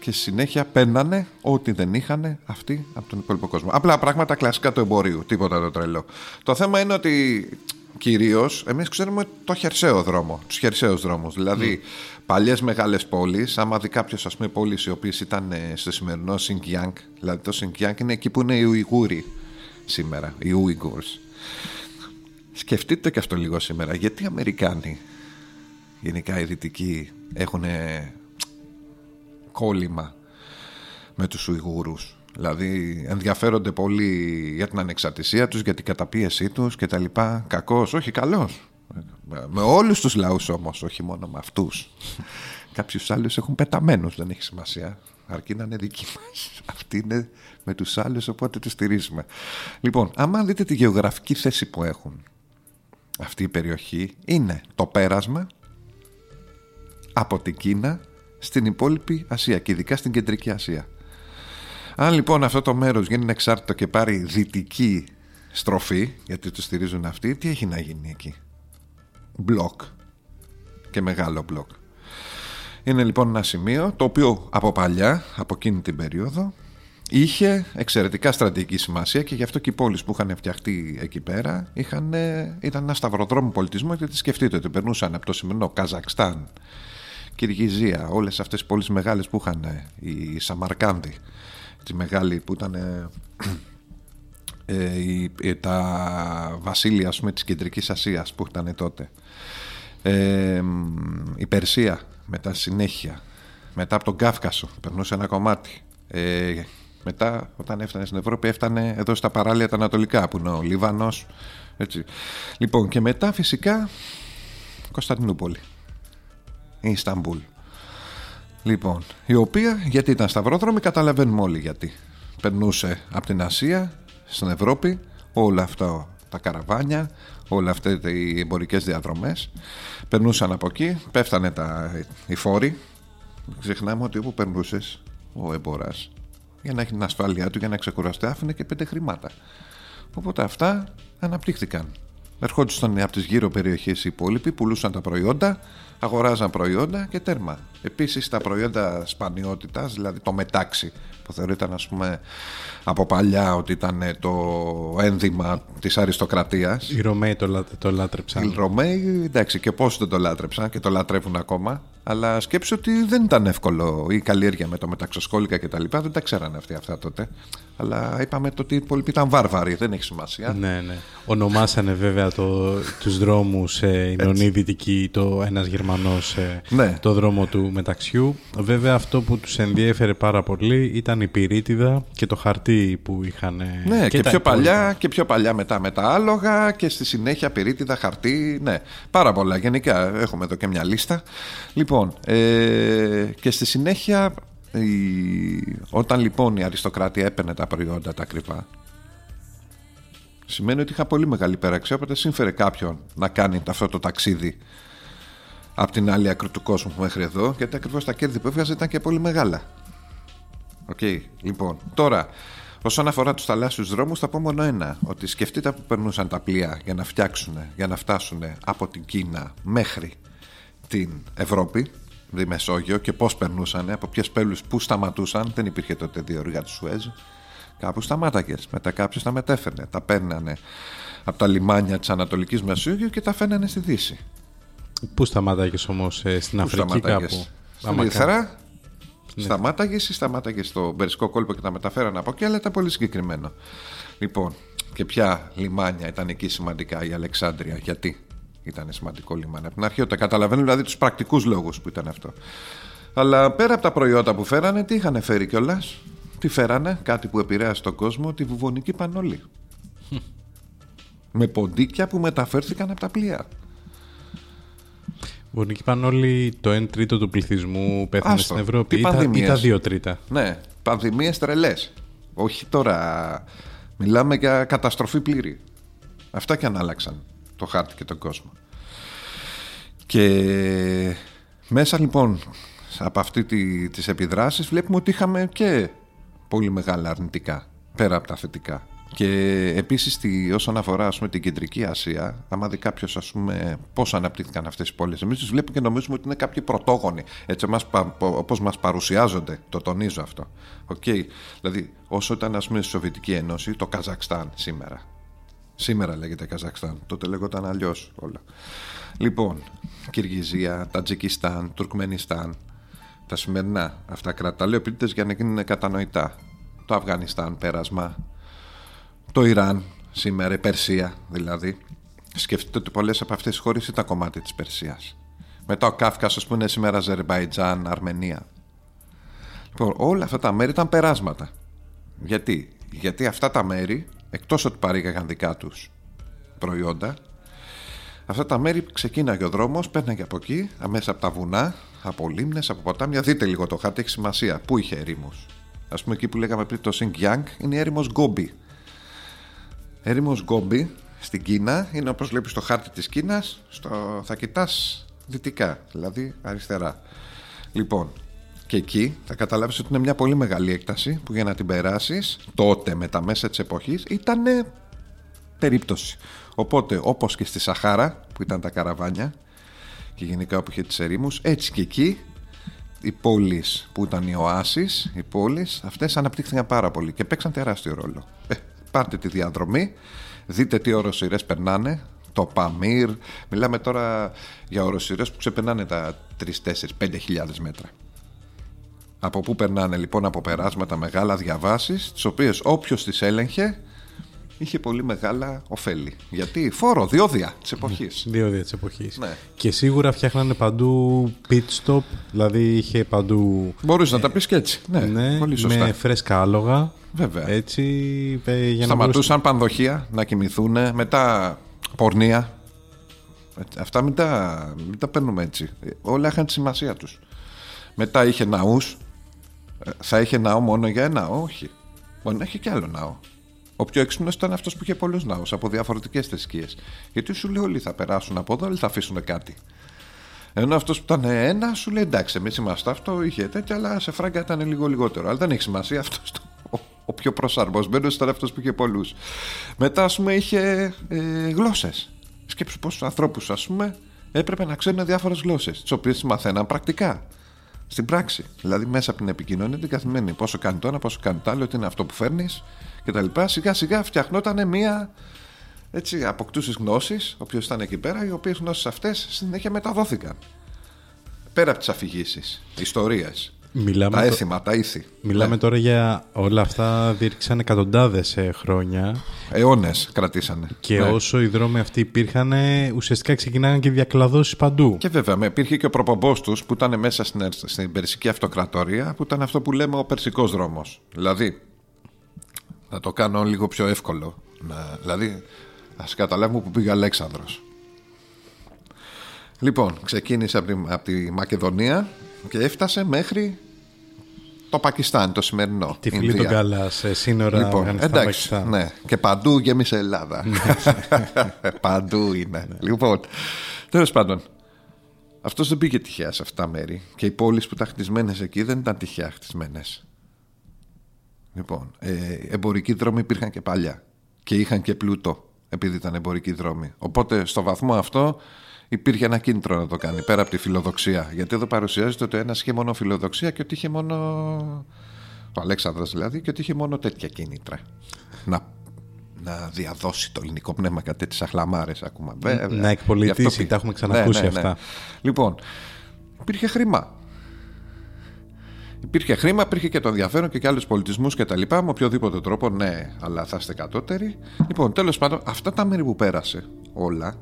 και στη συνέχεια παίρνανε ό,τι δεν είχαν αυτοί από τον υπόλοιπο κόσμο. Απλά πράγματα κλασικά του εμπορίου, τίποτα το τρελό. Το θέμα είναι ότι κυρίως εμείς ξέρουμε το χερσαίο δρόμο, τους χερσαίους δρόμους. Δηλαδή, παλιές μεγάλες πόλεις, άμα δει κάποιος, ας πούμε, πόλεις οι οποίες ήταν ε, στο σημερινό Σινγκιάνγκ, δηλαδή το Σινγκιάνγκ είναι εκεί που είναι οι Ουιγούροι σήμερα, οι Ουιγούρς. Σκεφτείτε και αυτό λίγο σήμερα. Γιατί οι Αμερικάνοι, γενικά οι Δυτικοί, έχουν κόλλημα με τους Ουιγούρους. Δηλαδή ενδιαφέρονται πολύ για την ανεξαρτησία τους, για την καταπίεσή τους και τα λοιπά. Κακός, όχι καλός. Με όλους τους λαούς όμως, όχι μόνο με αυτούς. Κάποιους άλλους έχουν πεταμένους, δεν έχει σημασία. Αρκεί να είναι δικοί μας. Αυτοί είναι με τους άλλους, οπότε τους στηρίζουμε. Λοιπόν, άμα δείτε τη γεωγραφική θέση που έχουν αυτή η περιοχή είναι το πέρασμα από την Κίνα στην υπόλοιπη Ασία και ειδικά στην Κεντρική Ασία. Αν λοιπόν αυτό το μέρος γίνει εξάρτητο και πάρει δυτική στροφή, γιατί το στηρίζουν αυτοί, τι έχει να γίνει εκεί; Μπλοκ. Και μεγάλο μπλοκ. Είναι λοιπόν ένα σημείο το οποίο από παλιά, από εκείνη την περίοδο, είχε εξαιρετικά στρατηγική σημασία και γι' αυτό και οι πόλεις που είχαν φτιαχτεί εκεί πέρα είχαν, ήταν ένα σταυροδρόμο πολιτισμό γιατί σκεφτείτε ότι περνούσαν από το σημερινό Καζακστάν, Κυργιζία, όλες αυτές οι πόλεις μεγάλες που είχαν η Σαμαρκάντη, τη μεγάλη που ήταν ε, [CLEARS THROAT] η, τα βασίλεια πούμε, της Κεντρικής Ασίας που ήταν τότε. Ε, η Περσία μετά συνέχεια. Μετά από τον Κάφκασο περνούσε ένα κομμάτι. Ε, μετά όταν έφτανε στην Ευρώπη έφτανε εδώ στα παράλια τα Ανατολικά που είναι ο Λίβανος έτσι. λοιπόν και μετά φυσικά Κωνσταντινούπολη. Η Ισταμπούλ. Λοιπόν η οποία γιατί ήταν σταυρόδρομη καταλαβαίνουμε όλοι γιατί. Περνούσε από την Ασία στην Ευρώπη όλα αυτά τα καραβάνια όλα αυτές οι εμπορικές διαδρομές περνούσαν από εκεί πέφτανε τα, οι φόροι. Ξεχνάμε ότι όπου περνούσες ο εμποράς για να έχει την ασφάλειά του για να ξεκουραστεί άφηνε και πέντε χρήματα οπότε αυτά αναπτύχθηκαν ερχόντουσαν από τις γύρω περιοχές οι υπόλοιποι πουλούσαν τα προϊόντα αγοράζαν προϊόντα και τέρμα επίσης τα προϊόντα σπανιότητας δηλαδή το μετάξι που θεωρείται ας πούμε από παλιά ότι ήταν το ένδυμα της αριστοκρατίας. Οι Ρωμαίοι το, το λάτρεψαν. Οι Ρωμαίοι, εντάξει, και πώς δεν το λάτρεψαν και το λατρεύουν ακόμα. Αλλά σκέψου ότι δεν ήταν εύκολο η καλλιέργεια με το μεταξοσκόλικα και τα λοιπά. Δεν τα ξέρανε αυτοί αυτά τότε. Αλλά είπαμε το ότι οι υπόλοιποι ήταν βάρβαροι, δεν έχει σημασία. Ναι, ναι. Ονομάσανε βέβαια το, τους δρόμους ε, η Νονή Δυτική, το ένας Γερμανός, ε, ναι. το δρόμο του μεταξιού. Βέβαια αυτό που τους ενδιέφερε πάρα πολύ ήταν η πυρίτιδα και το χαρτί που είχαν. Ναι, και, και πιο παλιά και πιο παλιά μετά με τα άλογα και στη συνέχεια πυρίτιδα, χαρτί. Ναι, πάρα πολλά. Γενικά έχουμε εδώ και μια λίστα. Λοιπόν, ε, και στη συνέχεια η... όταν λοιπόν η αριστοκρατία έπαιρνε τα προϊόντα τα ακριβά σημαίνει ότι είχα πολύ μεγάλη υπεραξία οπότε συνέφερε κάποιον να κάνει αυτό το ταξίδι από την άλλη άκρη του κόσμου μέχρι εδώ γιατί ακριβώς τα κέρδη που έβγαζε ήταν και πολύ μεγάλα. OK, okay, λοιπόν, τώρα όσον αφορά τους θαλάσσιους δρόμους θα πω μόνο ένα ότι σκεφτείτε που περνούσαν τα πλοία για να φτιάξουν, για να φτάσουν από την Κίνα μέχρι την Ευρώπη. τη Μεσόγειο και πώς περνούσαν, από ποιες πέλους που σταματούσαν. Δεν υπήρχε τότε διορυγά του Σουέζ. Κάπου σταμάταγες, μετά κάποιος τα μετέφερνε. Τα παίρνανε από τα λιμάνια της Ανατολικής Μεσόγειου και τα φέρνανε στη Δύση. Πού σταμάταγες όμως, ε, στην Αφρική κάπου; Στην Λιθρά, ναι. σταμάταγες ή σταμάταγες στο Περσικό κόλπο και τα μεταφέρανε από εκεί, αλλά ήταν πολύ συγκεκριμένο. Λοιπόν, και ποια λιμάνια ήταν εκεί σημαντικά, η Αλεξάνδρεια, γιατί; Ήταν σημαντικό λιμάνι. Από την αρχή, όταν καταλαβαίνω δηλαδή τους πρακτικούς λόγους που ήταν αυτό. Αλλά πέρα από τα προϊόντα που φέρανε, τι είχαν φέρει κιόλας; Τι φέρανε, κάτι που επηρέασε τον κόσμο, τη βουβονική πανόλη. Με ποντίκια που μεταφέρθηκαν από τα πλοία. Βουβονική πανόλη, το 1 τρίτο του πληθυσμού πέθανε στην Ευρώπη. Ή τα, ή τα 2 τρίτα. Ναι, πανδημίες τρελές. Όχι τώρα. Μιλάμε για καταστροφή πλήρη. Αυτά και αν άλλαξαν το χάρτη και τον κόσμο. Και μέσα λοιπόν από αυτή τη, τις επιδράσεις βλέπουμε ότι είχαμε και πολύ μεγάλα αρνητικά πέρα από τα θετικά. Και επίσης όσον αφορά ας πούμε, την Κεντρική Ασία, άμα δει κάποιος πώς αναπτύχθηκαν αυτές οι πόλεις, εμείς τις βλέπουμε και νομίζουμε ότι είναι κάποιοι πρωτόγονοι, έτσι όπως μας παρουσιάζονται, το τονίζω αυτό. Okay. Δηλαδή όσο ήταν ας πούμε στη Σοβιετική Ένωση, το Καζακστάν σήμερα, Σήμερα λέγεται Καζακστάν. Τότε λέγονταν αλλιώς όλα. Λοιπόν, Κυργιζία, Τατζικιστάν, Τουρκμενιστάν. Τα σημερινά αυτά κράτη. Τα λέω επίτηδες για να γίνουν κατανοητά. Το Αφγανιστάν, πέρασμα. Το Ιράν, σήμερα, η Περσία δηλαδή. Σκεφτείτε ότι πολλές από αυτές τις χώρες ήταν κομμάτι της Περσίας. Μετά ο Κάφκασο που είναι σήμερα Αζερβαϊτζάν, Αρμενία. Λοιπόν, όλα αυτά τα μέρη ήταν περάσματα. Γιατί, Γιατί αυτά τα μέρη εκτός ότι παρήγαγαν δικά τους προϊόντα αυτά τα μέρη ξεκίναγε ο δρόμος πέρναγε από εκεί, αμέσα από τα βουνά από λίμνες, από ποτάμια. Δείτε λίγο το χάρτη, έχει σημασία. Πού είχε έρημους ας πούμε εκεί που λέγαμε πριν το Σινγκ Γιάνγκ είναι η έρημος Γκόμπι έρημος Γκόμπι στην Κίνα είναι όπως βλέπεις το χάρτη της Κίνας στο, θα κοιτάς δυτικά δηλαδή αριστερά. Λοιπόν και εκεί θα καταλάβεις ότι είναι μια πολύ μεγάλη έκταση που για να την περάσεις τότε με τα μέσα της εποχής ήταν περίπτωση. Οπότε όπως και στη Σαχάρα που ήταν τα καραβάνια και γενικά όπου είχε τις ερήμους έτσι και εκεί οι πόλεις που ήταν οι οάσεις οι πόλεις αυτές αναπτύχθηκαν πάρα πολύ και παίξαν τεράστιο ρόλο. Ε, πάρτε τη διαδρομή δείτε τι οροσυρές περνάνε το Παμύρ. Μιλάμε τώρα για οροσυρές που ξεπερνάνε τα 3, 4, 5 χιλιάδες μέτρα από πού περνάνε λοιπόν από περάσματα μεγάλα διαβάσεις τις οποίες όποιος τις έλεγχε είχε πολύ μεγάλα ωφέλη. Γιατί φόρο, διόδια της εποχής. Διόδια της εποχής. Ναι. Και σίγουρα φτιάχνανε παντού pit stop, δηλαδή είχε παντού. Μπορείς να τα πεις και έτσι. Ναι, ναι πολύ σωστά. Με φρέσκα άλογα. Βέβαια. Έτσι, ε, για Σταματούσαν να πανδοχεία να κοιμηθούν, μετά πορνεία. Αυτά μην τα, μην τα παίρνουμε έτσι. Όλα είχαν τη σημασία τους. Μετά είχε ναούς. Ε, θα είχε ναό μόνο για ένα, όχι. Μπορεί να έχει και άλλο ναό. Ο πιο έξυπνος ήταν αυτός που είχε πολλούς ναούς από διαφορετικές θρησκείες. Γιατί σου λέει όλοι θα περάσουν από εδώ, όλοι θα αφήσουν κάτι. Ενώ αυτός που ήταν ένα, σου λέει εντάξει, εμείς είμαστε αυτό, είχε τέτοια, αλλά σε φράγκα ήταν λίγο λιγότερο. Αλλά δεν έχει σημασία αυτός. Ο, ο πιο προσαρμοσμένος ήταν αυτός που είχε πολλούς. Μετά, ας πούμε, είχε ε, γλώσσες. Σκέψου πόσους ανθρώπους, ας πούμε, έπρεπε να ξέρουν διάφορες γλώσσες, τις οποίες μαθαίναν πρακτικά. Στην πράξη. Δηλαδή, μέσα από την επικοινωνία την καθημερινή. Πόσο κάνει το ένα, πόσο κάνει το άλλο, τι είναι αυτό που φέρνεις λοιπά Σιγά σιγά φτιαχνόταν μία έτσι, αποκτούσες γνώσεις, όποιος ήταν εκεί πέρα, οι οποίες γνώσεις αυτές συνέχεια μεταδόθηκαν. Πέρα από τις αφηγήσεις, ιστορίες. Τα έθιμα, τα ήθη. Μιλάμε ναι. τώρα για όλα αυτά διήρξαν εκατοντάδες ε, χρόνια. Αιώνες κρατήσανε. Και ναι. όσο οι δρόμοι αυτοί υπήρχαν, ουσιαστικά ξεκινάγαν και διακλαδώσεις παντού. Και βέβαια, με υπήρχε και ο προπομπός τους που ήταν μέσα στην, στην Περσική Αυτοκρατορία, που ήταν αυτό που λέμε ο Περσικός δρόμος. Δηλαδή, θα το κάνω λίγο πιο εύκολο. Να, δηλαδή, ας καταλάβουμε που πήγε Αλέξανδρος. Λοιπόν, ξεκίνησε από τη, από τη Μακεδονία και έφτασε μέχρι το Πακιστάν, το σημερινό. Τη φυλή των καλά, σε σύνορα λοιπόν, εντάξει, ναι. Και παντού γέμισε Ελλάδα. Ναι. [LAUGHS] παντού είναι. Ναι. Λοιπόν, τέλος πάντων, αυτός δεν πήγε τυχαία σε αυτά τα μέρη. Και οι πόλεις που ήταν χτισμένες εκεί δεν ήταν τυχαία χτισμένες. Λοιπόν, ε, εμπορικοί δρόμοι υπήρχαν και παλιά και είχαν και πλούτο επειδή ήταν εμπορικοί δρόμοι. Οπότε στο βαθμό αυτό υπήρχε ένα κίνητρο να το κάνει πέρα από τη φιλοδοξία. Γιατί εδώ παρουσιάζεται ότι ένας είχε μόνο φιλοδοξία και ότι είχε μόνο. Ο Αλέξανδρος δηλαδή, και ότι είχε μόνο τέτοια κίνητρα. Να, να διαδώσει το ελληνικό πνεύμα κάτι τις αχλαμάρες ακόμα. να εκπολιτήσει, τα έχουμε ξανακούσει ναι, ναι, ναι. αυτά. Λοιπόν, υπήρχε χρήμα. Υπήρχε χρήμα, υπήρχε και το ενδιαφέρον και, και άλλους πολιτισμούς και τα λοιπά. Με οποιοδήποτε τρόπο, ναι, αλλά θα είστε κατώτεροι. Λοιπόν, τέλος πάντων, αυτά τα μέρη που πέρασε όλα,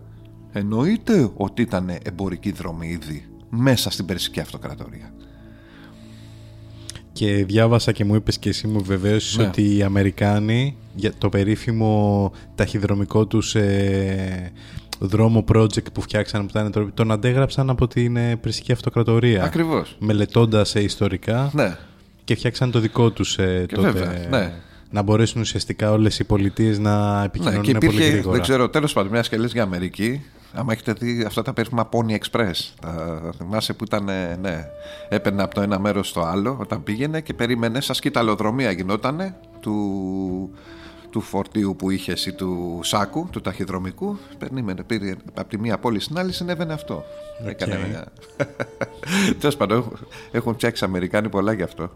εννοείται ότι ήταν εμπορική δρομή ήδη μέσα στην Περσική Αυτοκρατορία. Και διάβασα και μου είπες και εσύ μου βεβαίωσες ναι. ότι οι Αμερικάνοι για το περίφημο ταχυδρομικό τους ε, δρόμο project που φτιάξαν που ήταν τον αντέγραψαν από την ε, Περσική Αυτοκρατορία. Ακριβώς. Μελετώντας ε, ιστορικά ναι. και φτιάξαν το δικό τους ε, τότε. Βέβαια, ναι. Να μπορέσουν ουσιαστικά όλες οι πολιτείες να επικοινωνούν ναι, και υπήρχε, πολύ γρήγορα. Δεν ξέρω, τέλος πάντων, μια και για Αμερική, άμα έχετε δει αυτά τα περίφημα Pony Express. Τα θυμάσαι που ήταν, ναι, έπαιρνε από το ένα μέρος στο άλλο όταν πήγαινε και περίμενε, σαν σκηταλοδρομία γινότανε του του φορτίου που είχε ή του σάκου, του ταχυδρομικού. Περνήμενε, πήρε από τη μία πόλη στην άλλη, συνέβαινε αυτό. Okay. Έκανε μια. [LAUGHS] Τέλος πάντων, έχουν φτιάξει Αμερικάνοι πολλά γι' αυτό.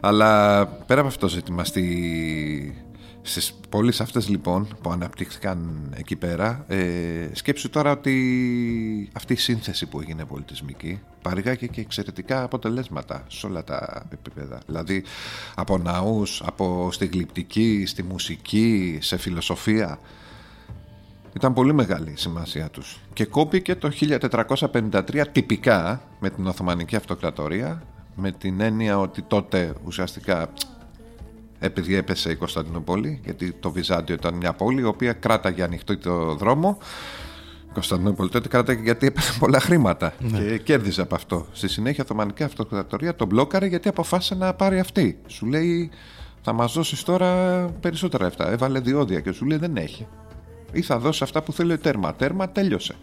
Αλλά πέρα από αυτό το ζήτημα, στη, στις πόλεις αυτές λοιπόν που αναπτύχθηκαν εκεί πέρα ε, σκέψου τώρα ότι αυτή η σύνθεση που έγινε πολιτισμική παρήγαγε και εξαιρετικά αποτελέσματα σε όλα τα επίπεδα. Δηλαδή από ναούς, από στη γλυπτική, στη μουσική, σε φιλοσοφία. Ήταν πολύ μεγάλη η σημασία τους. Και κόπηκε το 1453 τυπικά με την Οθωμανική Αυτοκρατορία με την έννοια ότι τότε ουσιαστικά επειδή έπεσε η Κωνσταντινούπολη, γιατί το Βυζάντιο ήταν μια πόλη η οποία κράταγε ανοιχτό το δρόμο. Η Κωνσταντινούπολη τότε κράταγε γιατί έπαιρνε πολλά χρήματα ναι. και κέρδιζε από αυτό. Στη συνέχεια, η Οθωμανική Αυτοκρατορία τον μπλόκαρε γιατί αποφάσισε να πάρει αυτή. Σου λέει, θα μας δώσεις τώρα περισσότερα αυτά. Έβαλε διόδια και σου λέει δεν έχει. ή θα δώσει αυτά που θέλει ο τέρμα. Τέρμα τέλειωσε.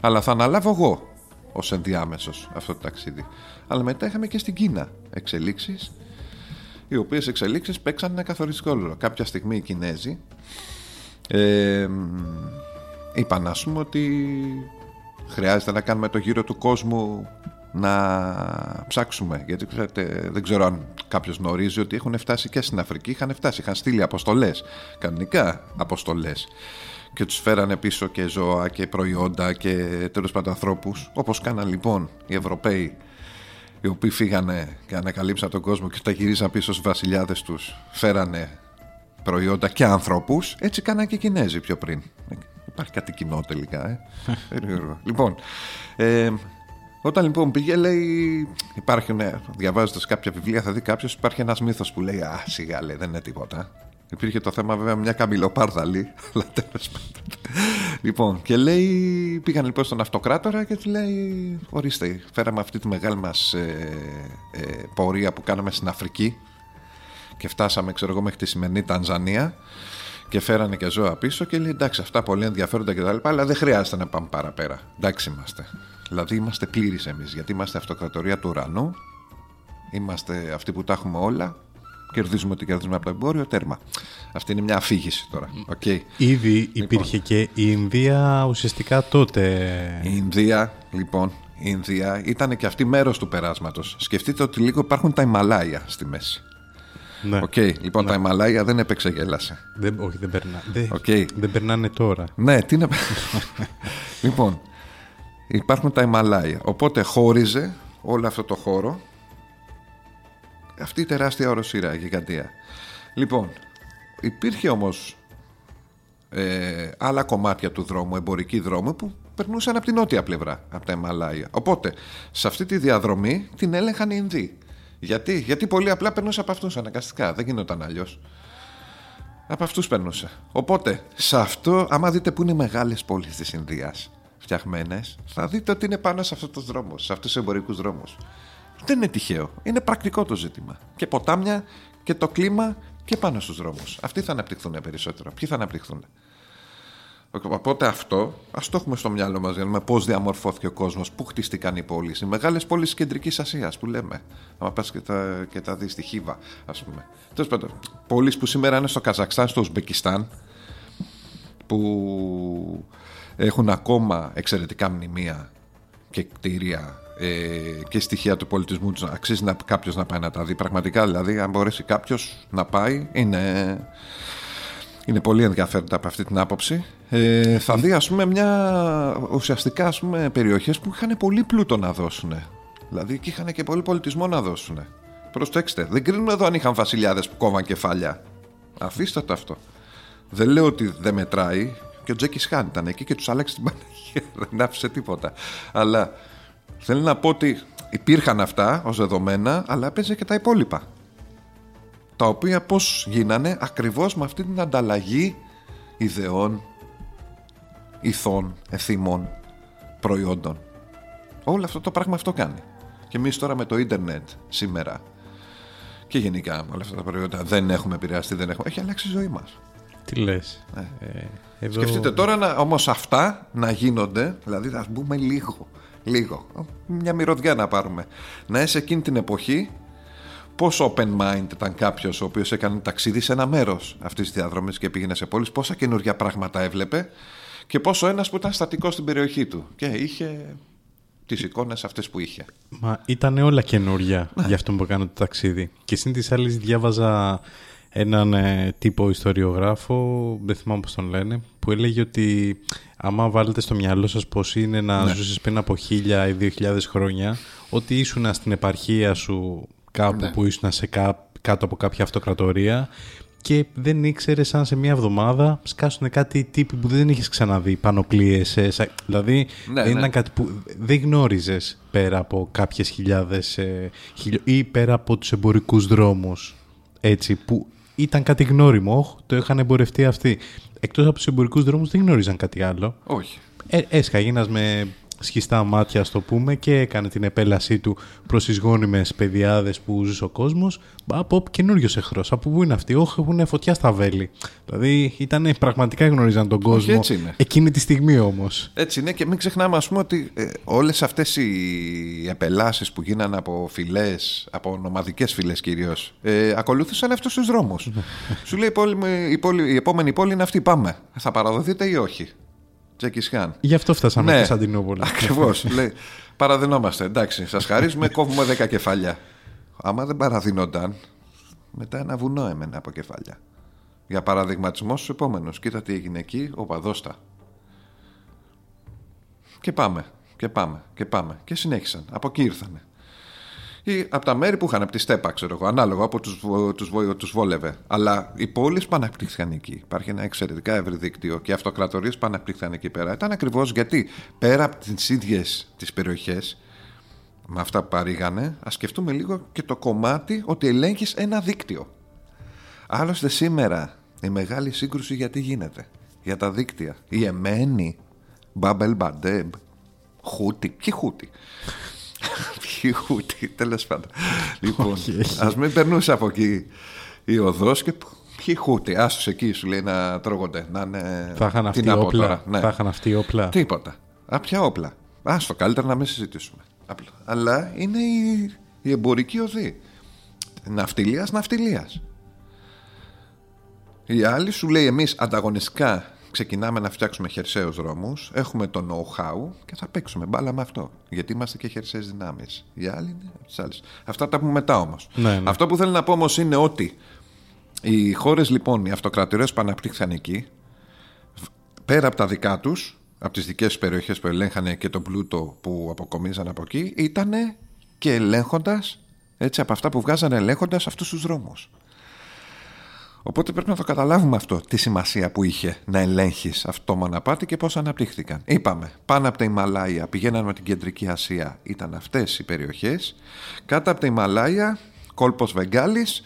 Αλλά θα αναλάβω εγώ ως ενδιάμεσος αυτό το ταξίδι. Αλλά μετά είχαμε και στην Κίνα εξελίξεις, οι οποίες εξελίξεις παίξαν ένα καθοριστικό ρόλο. Κάποια στιγμή οι Κινέζοι ε, είπαν, ας πούμε, ότι χρειάζεται να κάνουμε το γύρο του κόσμου να ψάξουμε. Γιατί ξέρετε, δεν ξέρω αν κάποιος γνωρίζει ότι έχουν φτάσει και στην Αφρική. Είχαν φτάσει, είχαν στείλει αποστολές. Κανονικά αποστολές. Και τους φέρανε πίσω και ζώα και προϊόντα και τέλος πάντων ανθρώπους. Όπως κάναν λοιπόν οι Ευρωπαίοι, οι οποίοι φύγανε και ανακαλύψαν τον κόσμο και τα γυρίζαν πίσω στους βασιλιάδες τους. Φέρανε προϊόντα και ανθρώπους. Έτσι κάναν και οι Κινέζοι πιο πριν. Υπάρχει κάτι κοινό τελικά. Ε. [LAUGHS] λοιπόν, ε, όταν λοιπόν πήγε, λέει. Υπάρχει, ναι, διαβάζοντας κάποια βιβλία, θα δει κάποιος, υπάρχει ένας μύθος που λέει Α, σιγά λέει, δεν είναι τίποτα. Υπήρχε το θέμα βέβαια μια καμπυλοπάρδαλη, [LAUGHS] αλλά τέλος πάντων. Λοιπόν, και λέει, πήγαν λοιπόν στον αυτοκράτορα και του λέει: Ορίστε, φέραμε αυτή τη μεγάλη μας ε, ε, πορεία που κάναμε στην Αφρική και φτάσαμε, ξέρω εγώ, μέχρι τη σημερινή Τανζανία και φέρανε και ζώα πίσω και λέει: Εντάξει, αυτά πολύ ενδιαφέροντα κτλ. Αλλά δεν χρειάζεται να πάμε παραπέρα. Εντάξει είμαστε. Δηλαδή είμαστε πλήρεις εμείς, γιατί είμαστε αυτοκρατορία του ουρανού, είμαστε αυτοί που τα έχουμε όλα, κερδίζουμε ό,τι κερδίζουμε από το εμπόριο, τέρμα. Αυτή είναι μια αφήγηση τώρα. Okay. Ήδη λοιπόν. υπήρχε και η Ινδία ουσιαστικά τότε. Η Ινδία, λοιπόν, η Ινδία ήταν και αυτή μέρος του περάσματος. Σκεφτείτε ότι λίγο υπάρχουν τα Ιμαλάια στη μέση. Ναι. Okay, λοιπόν, ναι. τα Ιμαλάια δεν έπαιξε γέλασε. Δεν, όχι, δεν, περνά, δεν, okay. δεν περνάνε τώρα. Ναι, τι να. [LAUGHS] λοιπόν, υπάρχουν τα Ιμαλάια. Οπότε χώριζε όλο αυτό το χώρο αυτή η τεράστια οροσύρα, γιγαντία. Λοιπόν, υπήρχε όμως ε, άλλα κομμάτια του δρόμου, εμπορική δρόμου που περνούσαν από την νότια πλευρά, από τα Ιμαλάια. Οπότε, σε αυτή τη διαδρομή την έλεγχαν οι Ινδοί. Γιατί, Γιατί πολύ απλά περνούσε από αυτούς αναγκαστικά. Δεν γινόταν αλλιώς. Από αυτούς περνούσε. Οπότε, σε αυτό, άμα δείτε που είναι οι μεγάλες πόλεις της Ινδίας φτιαχμένε, θα δείτε ότι είναι πάνω σε αυτούς τους δρόμους, σε αυτούς τους εμπορικούς δρόμους. Δεν είναι τυχαίο. Είναι πρακτικό το ζήτημα. Και ποτάμια και το κλίμα και πάνω στους δρόμους. Αυτοί θα αναπτυχθούν περισσότερο. Ποιοι θα αναπτυχθούν. Οπότε αυτό ας το έχουμε στο μυαλό μας για να πώς διαμορφώθηκε ο κόσμος, πού χτίστηκαν οι πόλεις. Οι μεγάλες πόλεις της Κεντρικής Ασίας που λέμε. Αν πας και τα, και τα δεις στη Χίβα, ας πούμε. Τέλος πάντων, πόλεις που σήμερα είναι στο Καζακστάν, στο Ουσμπεκιστάν, που έχουν ακόμα εξαιρετικά μνημεία και κτίρια ε, και στοιχεία του πολιτισμού του. Αξίζει να, κάποιος να πάει να τα δει. Πραγματικά δηλαδή, αν μπορέσει κάποιος να πάει, είναι είναι πολύ ενδιαφέροντα από αυτή την άποψη. Ε, θα δει ας πούμε μια ουσιαστικά ας πούμε, περιοχές που είχαν πολύ πλούτο να δώσουν. Δηλαδή και είχαν και πολύ πολιτισμό να δώσουν. Προσέξτε, δεν κρίνουμε εδώ αν είχαν βασιλιάδες που κόβαν κεφάλια. Αφήστε το αυτό. Δεν λέω ότι δεν μετράει και ο Τζέκι Χάν ήταν εκεί και τους άλλαξε την Παναγία. [LAUGHS] δεν άφησε τίποτα. Αλλά θέλω να πω ότι υπήρχαν αυτά ως δεδομένα, αλλά έπαιζε και τα υπόλοιπα τα οποία πώς γίνανε ακριβώς με αυτή την ανταλλαγή ιδεών, ηθών, εθήμων, προϊόντων. Όλο αυτό το πράγμα αυτό κάνει. Και εμείς τώρα με το ίντερνετ σήμερα και γενικά με όλα αυτά τα προϊόντα δεν έχουμε επηρεαστεί, δεν έχουμε. Έχει αλλάξει η ζωή μας. Τι λες; Ναι. Ε, εδώ... Σκεφτείτε τώρα να, όμως αυτά να γίνονται, δηλαδή θα μπούμε λίγο, λίγο, μια μυρωδιά να πάρουμε. Να είσαι εκείνη την εποχή πόσο open mind ήταν κάποιος ο οποίος έκανε ταξίδι σε ένα μέρος αυτής της διαδρομής και πήγαινε σε πόλεις, πόσα καινούργια πράγματα έβλεπε και πόσο ένας που ήταν στατικός στην περιοχή του και είχε τις εικόνες αυτές που είχε. Μα ήταν όλα καινούργια ναι. για αυτό που έκανε το ταξίδι. Και συν της άλλης διάβαζα έναν ε, τύπο ιστοριογράφο, δεν θυμάμαι πώς τον λένε, που έλεγε ότι άμα βάλετε στο μυαλό σας πως είναι να ναι. ζήσεις πριν από χίλια ή δύο χιλιάδες χρόνια, ότι ήσουν στην επαρχία σου κάπου ναι. που ήσουν σε κάτω από κάποια αυτοκρατορία και δεν ήξερες αν σε μία εβδομάδα σκάσουν κάτι τύποι που δεν είχες ξαναδεί, πανοπλίες, ε, δηλαδή ναι, δεν ναι. ήταν κάτι που δεν γνώριζες πέρα από κάποιες χιλιάδες ε, ή πέρα από τους εμπορικούς δρόμους, έτσι, που ήταν κάτι γνώριμο, το είχαν εμπορευτεί αυτοί. Εκτός από τους εμπορικούς δρόμους δεν γνώριζαν κάτι άλλο. Όχι. Ε, έσχαγε με σχιστά μάτια, ας το πούμε, και έκανε την επέλασή του προς τις γόνιμες παιδιάδες που ζούσε ο κόσμος. Από καινούριος εχθρός. Από πού είναι αυτοί, Όχι, έχουν φωτιά στα βέλη. Δηλαδή ήταν πραγματικά γνωρίζαν τον κόσμο. έτσι είναι. Εκείνη τη στιγμή όμως. Έτσι είναι και μην ξεχνάμε, ας πούμε, ότι ε, όλες αυτές οι επελάσεις που γίνανε από φυλές, από νομαδικές φυλές κυρίως, ε, ακολούθησαν αυτούς τους δρόμους. Σου λέει η, πόλη, η, πόλη, η επόμενη πόλη είναι αυτή, πάμε. Θα παραδοθείτε ή όχι; Τζεκισιάν. Γι' αυτό φτάσαμε ναι, στην Αντινόπολη. Ακριβώς. [LAUGHS] λέει, παραδεινόμαστε. Εντάξει, σας χαρίζουμε, κόβουμε 10 κεφάλια. Άμα δεν παραδεινόταν, μετά ένα βουνό έμενε από κεφάλια. Για παραδειγματισμό στους επόμενους. Κοίτα τι έγινε εκεί, ο Παδόστα. Και πάμε, και πάμε, και πάμε. Και συνέχισαν. Από εκεί ήρθανε ή από τα μέρη που είχαν, από τη Στέπα, ξέρω εγώ, ανάλογα από τους τους, τους βόλευε. Αλλά οι πόλεις που αναπτύχθηκαν εκεί. Υπάρχει ένα εξαιρετικά ευρύ δίκτυο και οι αυτοκρατορίες που αναπτύχθηκαν εκεί πέρα. Ήταν ακριβώς γιατί πέρα από τις ίδιες τις περιοχές, με αυτά που παρήγανε, ας σκεφτούμε λίγο και το κομμάτι ότι ελέγχεις ένα δίκτυο. Άλλωστε σήμερα η μεγάλη σύγκρουση γιατί γίνεται; Για τα δίκτυα. Υεμένη, Μπαμπ ελ Μαντέμπ, Χούτι. Ποιοι Χούτι. Ποιοι Χούτι, τέλος πάντων. Λοιπόν, ας μην περνούσε από εκεί η οδός και ποιοι Χούτι. Άσου εκεί σου λέει να τρώγονται. Να είναι... Θα είχαν αυτοί όπλα. Ναι. Θα είχαν αυτοί όπλα. Τίποτα. Α, ποια όπλα. Άστο, καλύτερα να μην συζητήσουμε. Αλλά είναι η, η εμπορική οδή. Ναυτιλίας, ναυτιλίας. Οι άλλοι σου λέει εμείς ανταγωνιστικά ξεκινάμε να φτιάξουμε χερσαίους δρόμους, έχουμε το know-how και θα παίξουμε μπάλα με αυτό. Γιατί είμαστε και χερσαίες δυνάμεις. Οι άλλοι είναι από τις άλλες. Αυτά τα πούμε μετά όμως. Ναι, ναι. Αυτό που θέλω να πω όμως είναι ότι οι χώρες λοιπόν, οι αυτοκρατορίε που αναπτύχθηκαν εκεί, πέρα από τα δικά τους, από τις δικές τους περιοχές που ελέγχανε και τον πλούτο που αποκομίζαν από εκεί, ήταν και ελέγχοντας έτσι από αυτά που βγάζανε ελέγχοντας αυτούς τους δρόμους. Οπότε πρέπει να το καταλάβουμε αυτό, τη σημασία που είχε να ελέγχεις αυτό το μοναπάτι και πώς αναπτύχθηκαν. Είπαμε, πάνω από τα Ιμαλάια πηγαίναν με την κεντρική Ασία, ήταν αυτές οι περιοχές. Κάτω από τα Ιμαλάια, κόλπος Βεγγάλης,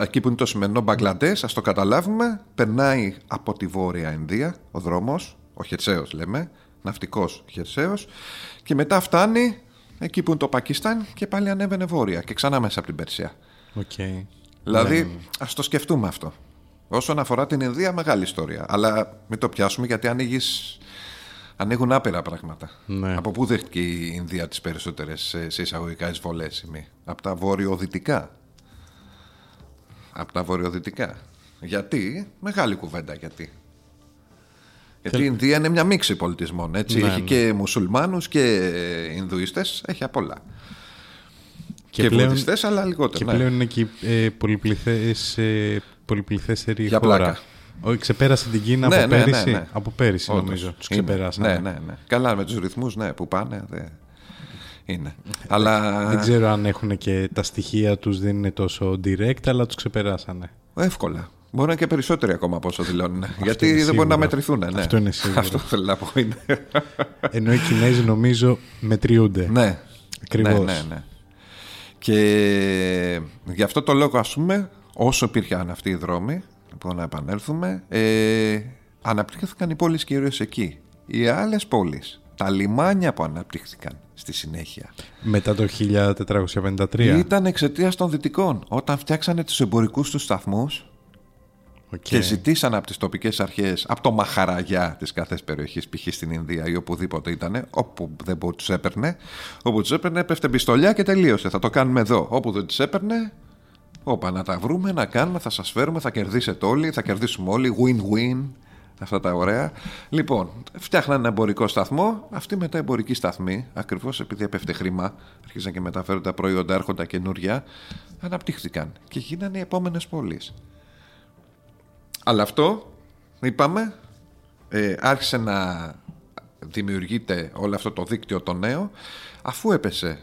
εκεί που είναι το σημερινό Μπαγκλαντές, ας το καταλάβουμε, περνάει από τη βόρεια Ινδία ο δρόμος, ο χερσαίος λέμε, ναυτικός χερσαίος, και μετά φτάνει εκεί που είναι το Πακιστάν και πάλι ανέβαινε βόρεια και ξανά μέσα από την Περσία. Okay. Δηλαδή, ναι. ας το σκεφτούμε αυτό. Όσον αφορά την Ινδία, μεγάλη ιστορία. Αλλά μην το πιάσουμε γιατί ανοίγεις. Ανοίγουν άπειρα πράγματα. Ναι. Από πού δέχτηκε η Ινδία τις περισσότερες σε εισαγωγικά εισβολές, Από τα βορειοδυτικά. Από τα βορειοδυτικά. Γιατί, μεγάλη κουβέντα γιατί. Γιατί η Ινδία είναι μια μίξη πολιτισμών. Έτσι. Ναι, έχει ναι. και μουσουλμάνους και Ινδουίστες, έχει απ' όλα. Και, και πλέον, αλλά λιγότερο. Και ναι. πλέον είναι και ε, πολυπληθές, ε, πολυπληθέστερη Για χώρα. Πλάκα. Όχι, ξεπέρασε την Κίνα ναι, από, ναι, ναι πέρυσι, ναι, από πέρυσι. νομίζω. Τους ξεπεράσανε. Ναι, ναι, ναι. Καλά με τους ρυθμούς ναι, που πάνε. Δε... Είναι. αλλά... Δεν ξέρω αν έχουν και τα στοιχεία τους δεν είναι τόσο direct, αλλά τους ξεπεράσανε. Εύκολα. Μπορεί να είναι και περισσότεροι ακόμα από όσο δηλώνουν. Γιατί δεν μπορεί να μετρηθούν. Ναι. Αυτό είναι σίγουρο. Αυτό θέλω να πω. Είναι. Ενώ οι Κινέζοι νομίζω μετριούνται. Ναι. Ακριβώς. Ναι, ναι, ναι. Και γι' αυτό το λόγο ας πούμε όσο υπήρχαν αυτοί οι δρόμοι λοιπόν να επανέλθουμε ε, αναπτύχθηκαν οι πόλεις κυρίως εκεί. Οι άλλες πόλεις τα λιμάνια που αναπτύχθηκαν στη συνέχεια. Μετά το 1453 ήταν εξαιτίας των δυτικών. Όταν φτιάξανε τους εμπορικούς τους σταθμούς Okay. Και ζητήσαν από τις τοπικές αρχές, από το Μαχαραγιά της κάθε περιοχής, π.χ. στην Ινδία ή οπουδήποτε ήταν, όπου δεν τους έπαιρνε, όπου τους έπαιρνε, πέφτε πιστολιά και τελείωσε. Θα το κάνουμε εδώ. Όπου δεν τους έπαιρνε, όπα να τα βρούμε, να κάνουμε, θα σας φέρουμε, θα κερδίσετε όλοι, θα κερδίσουμε όλοι. Win-win. Αυτά τα ωραία. Λοιπόν, φτιάχναν ένα εμπορικό σταθμό. Αυτοί μετά εμπορικοί σταθμοί, ακριβώς επειδή έπεφτε χρήμα, αρχίζαν και μεταφέρουν τα προϊόντα, έρχοντα καινούρια, αναπτύχθηκαν και γίνανε οι επόμενες πόλεις. Αλλά αυτό, είπαμε, ε, άρχισε να δημιουργείται όλο αυτό το δίκτυο το νέο αφού έπεσε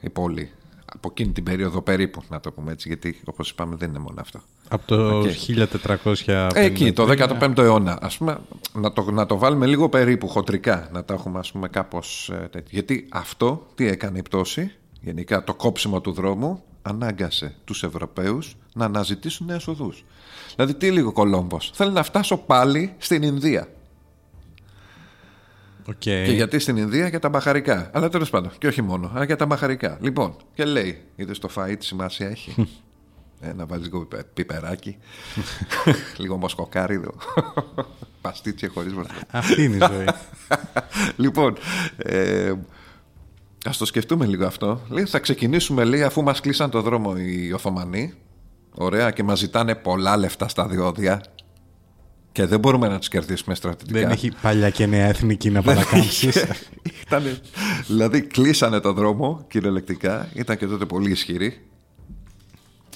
η πόλη από εκείνη την περίοδο περίπου, να το πούμε έτσι, γιατί όπως είπαμε δεν είναι μόνο αυτό. Από το okay. 1400... Εκεί, το 15ο αιώνα. Ας πούμε, να το, να το βάλουμε λίγο περίπου χοντρικά, να τα έχουμε ας πούμε κάπως ε, τέτοιο. Γιατί αυτό τι έκανε η πτώση, γενικά το κόψιμο του δρόμου, ανάγκασε τους Ευρωπαίους να αναζητήσουν νέες οδούς. Δηλαδή τι λέει ο Κολόμβος. Θέλω να φτάσω πάλι στην Ινδία. Οκ. Και γιατί στην Ινδία για τα μπαχαρικά. Αλλά τέλος πάντων, και όχι μόνο, αλλά για τα μπαχαρικά. Λοιπόν, και λέει, είδες το φαΐ τι σημασία έχει. ε, να βάλεις λίγο πιπε- πιπεράκι, [LAUGHS] λίγο μοσκοκάριδο, παστίτσια χωρίς Αυτή είναι η ζωή. [LAUGHS] λοιπόν, ε, ας το σκεφτούμε λίγο αυτό. Λέει, θα ξεκινήσουμε, λέει, αφού μας κλείσαν το δρόμο οι Οθωμανοί. Ωραία, και μας ζητάνε πολλά λεφτά στα διόδια. Και δεν μπορούμε να τους κερδίσουμε στρατιωτικά. Δεν έχει παλιά και νέα εθνική να [LAUGHS] παρακάμψεις. Ήτανε- δηλαδή κλείσανε το δρόμο κυριολεκτικά. Ήταν και τότε πολύ ισχυροί.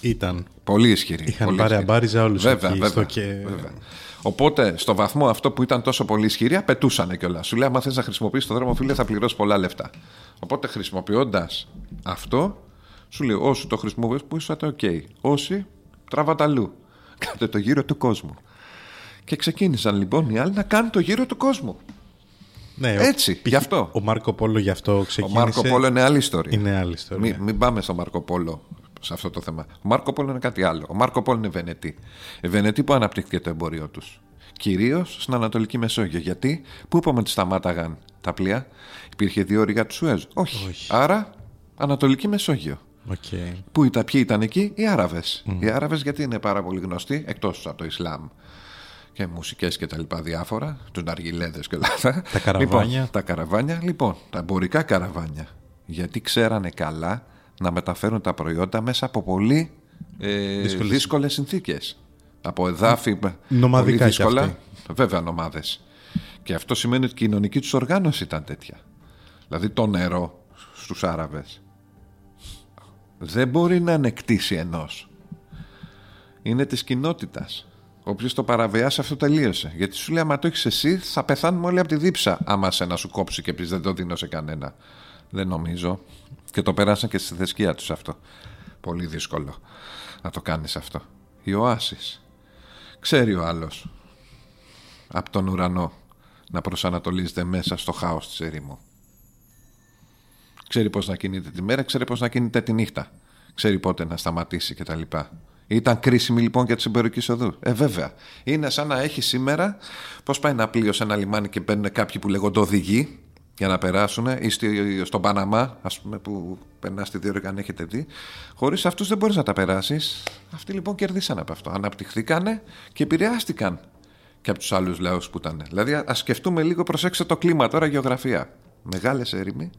Ήταν. Πολύ ισχυροί. Είχαν πολύ πάρει ισχυροί. αμπάριζα όλους Βέβαια, εκεί, βέβαια, στο και- βέβαια. Οπότε στο βαθμό αυτό που ήταν τόσο πολύ ισχυροί, απαιτούσανε κιόλας. Σου λέει: Άμα θες να χρησιμοποιήσεις το δρόμο, φίλε, θα πληρώσεις πολλά λεφτά. Οπότε χρησιμοποιώντας αυτό, σου λέει: Όσοι το χρησιμοποιήσατε, οκ. Όσοι τράβατε αλλού. [LAUGHS] Κάντε το γύρο του κόσμου. Και ξεκίνησαν λοιπόν οι άλλοι να κάνουν το γύρο του κόσμου. Ναι, ο- Έτσι, π.χ. γι' αυτό. Ο Μάρκο Πόλο γι' αυτό Ο ξεκίνησε. Μάρκο Πόλο είναι άλλη ιστορία. Είναι άλλη ιστορία. Μην, μην πάμε στο Μάρκο Πόλο σε αυτό το θέμα. Ο Μάρκο Πόλο είναι κάτι άλλο. Ο Μάρκο Πόλο είναι Βενετοί. Οι Βενετοί που αναπτύχθηκε το εμπόριό τους. Κυρίως στην Ανατολική Μεσόγειο. Γιατί, πού είπαμε ότι σταμάταγαν τα πλοία, υπήρχε διώρυγα του Σουέζ. Όχι. Όχι. Άρα, Ανατολική Μεσόγειο. Οκ. Πού ήταν, ποιοι ήταν εκεί, οι Άραβες. Οι Άραβες γιατί είναι πάρα πολύ γνωστοί, εκτός από το Ισλάμ και μουσικές και τα λοιπά διάφορα, τους ναργιλέδες και όλα αυτά. Τα καραβάνια. Λοιπόν, τα καραβάνια, λοιπόν, τα εμπορικά καραβάνια. Γιατί ξέρανε καλά να μεταφέρουν τα προϊόντα μέσα από πολύ ε, Δύσκολες- δύσκολες. συνθήκες. Από εδάφη με- Νομαδικά πολύ κι δύσκολα. αυτοί. Βέβαια νομάδες. Και αυτό σημαίνει ότι η κοινωνική τους οργάνωση ήταν τέτοια. Δηλαδή το νερό στους Άραβες δεν μπορεί να ανεκτήσει ενός είναι της κοινότητας. Όποιος το παραβιάσει, αυτό τελείωσε. Γιατί σου λέει: Άμα το έχεις εσύ, θα πεθάνουμε όλοι από τη δίψα. Άμα σε να σου κόψει και πεις δεν το δίνω σε κανένα. Δεν νομίζω. Και το περάσαν και στη θρησκεία τους αυτό. Πολύ δύσκολο να το κάνεις αυτό. Οι οάσει. Ξέρει ο άλλος από τον ουρανό να προσανατολίζεται μέσα στο χάος της ερήμου. Ξέρει πώς να κινείται τη μέρα, ξέρει πώς να κινείται τη νύχτα. Ξέρει πότε να σταματήσει κτλ. Ήταν κρίσιμη λοιπόν για τις εμπορικές οδούς. Ε, βέβαια. Είναι σαν να έχει σήμερα πώς πάει ένα πλοίο σε ένα λιμάνι και μπαίνουν κάποιοι που λέγονται οδηγοί για να περάσουν ή στη- στον Παναμά, ας πούμε, που περνά στη διόρυγα αν έχετε δει. Χωρίς αυτούς δεν μπορείς να τα περάσεις. Αυτοί λοιπόν κερδίσαν από αυτό. Αναπτυχθήκανε και επηρεάστηκαν και από τους άλλους λαούς που ήταν. Δηλαδή, ας σκεφτούμε λίγο, προσέξτε το κλίμα τώρα, γεωγραφία. Μεγάλες έρημοι,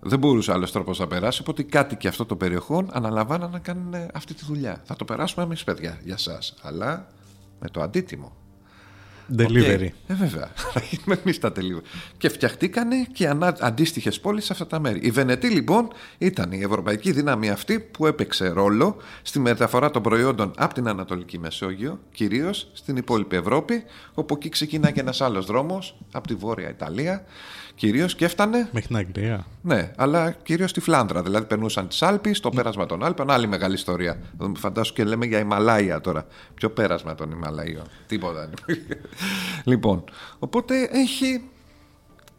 δεν μπορούσε άλλος τρόπος να περάσει, οπότε οι κάτοικοι αυτών των περιοχών αναλαμβάναν να κάνουν ε, αυτή τη δουλειά. Θα το περάσουμε εμείς, παιδιά, για εσά. Αλλά με το αντίτιμο. Delivery. OK. Ε, βέβαια. [LAUGHS] Θα γίνουμε εμείς τα delivery. Και φτιαχτήκανε και αντίστοιχες πόλεις σε αυτά τα μέρη. Η Βενετία, λοιπόν, ήταν η ευρωπαϊκή δύναμη αυτή που έπαιξε ρόλο στη μεταφορά των προϊόντων από την Ανατολική Μεσόγειο, κυρίως στην υπόλοιπη Ευρώπη, όπου εκεί ξεκινάει και ένας άλλος δρόμος από τη Βόρεια Ιταλία. Κυρίως και έφτανε Μέχρι την Αγγλία. ναι, αλλά κυρίως στη Φλάνδρα. Δηλαδή περνούσαν τις Άλπεις, το πέρασμα των Άλπων. Άλλη μεγάλη ιστορία. Φαντάσου και λέμε για Ιμαλάια τώρα. Ποιο πέρασμα των Ιμαλαίων. Τίποτα. λοιπόν, οπότε έχει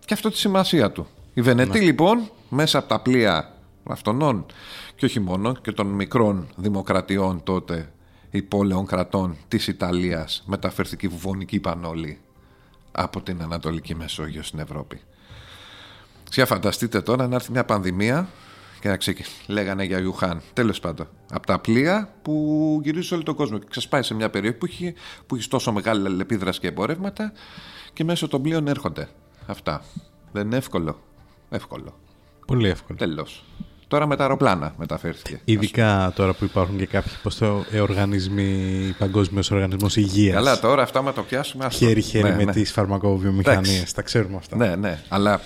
και αυτό τη σημασία του. Η Βενετή λοιπόν, μέσα από τα πλοία αυτονών και όχι μόνο και των μικρών δημοκρατιών τότε υπόλεων κρατών της Ιταλίας μεταφερθήκε η βουβονική πανόλη από την Ανατολική Μεσόγειο στην Ευρώπη. Σιά φανταστείτε τώρα να έρθει μια πανδημία και να ξεκι... λέγανε για Ιουχάν. Τέλος πάντων. Από τα πλοία που γυρίζουν σε όλο τον κόσμο. Και ξεσπάει σε μια περιοχή που έχει, που έχει τόσο μεγάλη αλληλεπίδραση και εμπορεύματα και μέσω των πλοίων έρχονται. Αυτά. Δεν είναι εύκολο. Εύκολο. Πολύ εύκολο. Τέλος. Τώρα με τα αεροπλάνα μεταφέρθηκε. Ειδικά τώρα που υπάρχουν και κάποιοι πώς το, ε, οργανισμοί, Παγκόσμιος Οργανισμός Υγείας. Καλά, τώρα αυτά με το πιάσουμε. αυτό. Χέρι-χέρι Ναι, με ναι. τις φαρμακοβιομηχανίες. Εντάξει. Τα ξέρουμε αυτά. Ναι, ναι. Αλλά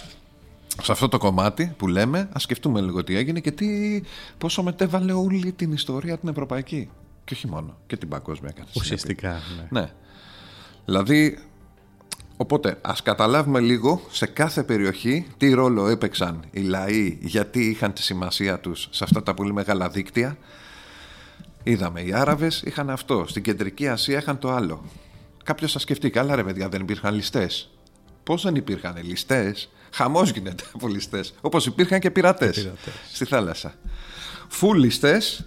σε αυτό το κομμάτι που λέμε, ας σκεφτούμε λίγο τι έγινε και τι, πόσο μετέβαλε όλη την ιστορία την ευρωπαϊκή. Και όχι μόνο. Και την παγκόσμια κατά συνέπεια. Ουσιαστικά, ναι. Ναι. Δηλαδή, οπότε ας καταλάβουμε λίγο σε κάθε περιοχή τι ρόλο έπαιξαν οι λαοί, γιατί είχαν τη σημασία τους σε αυτά τα πολύ μεγάλα δίκτυα. Είδαμε, οι Άραβες είχαν αυτό, στην Κεντρική Ασία είχαν το άλλο. Κάποιος θα σκεφτεί, καλά ρε παιδιά, δεν υπήρχαν ληστές. Πώς δεν υπήρχαν ληστές, χαμός γίνεται από ληστές, όπως υπήρχαν και πειρατές, πειρατές. στη θάλασσα. Φουλ ληστές,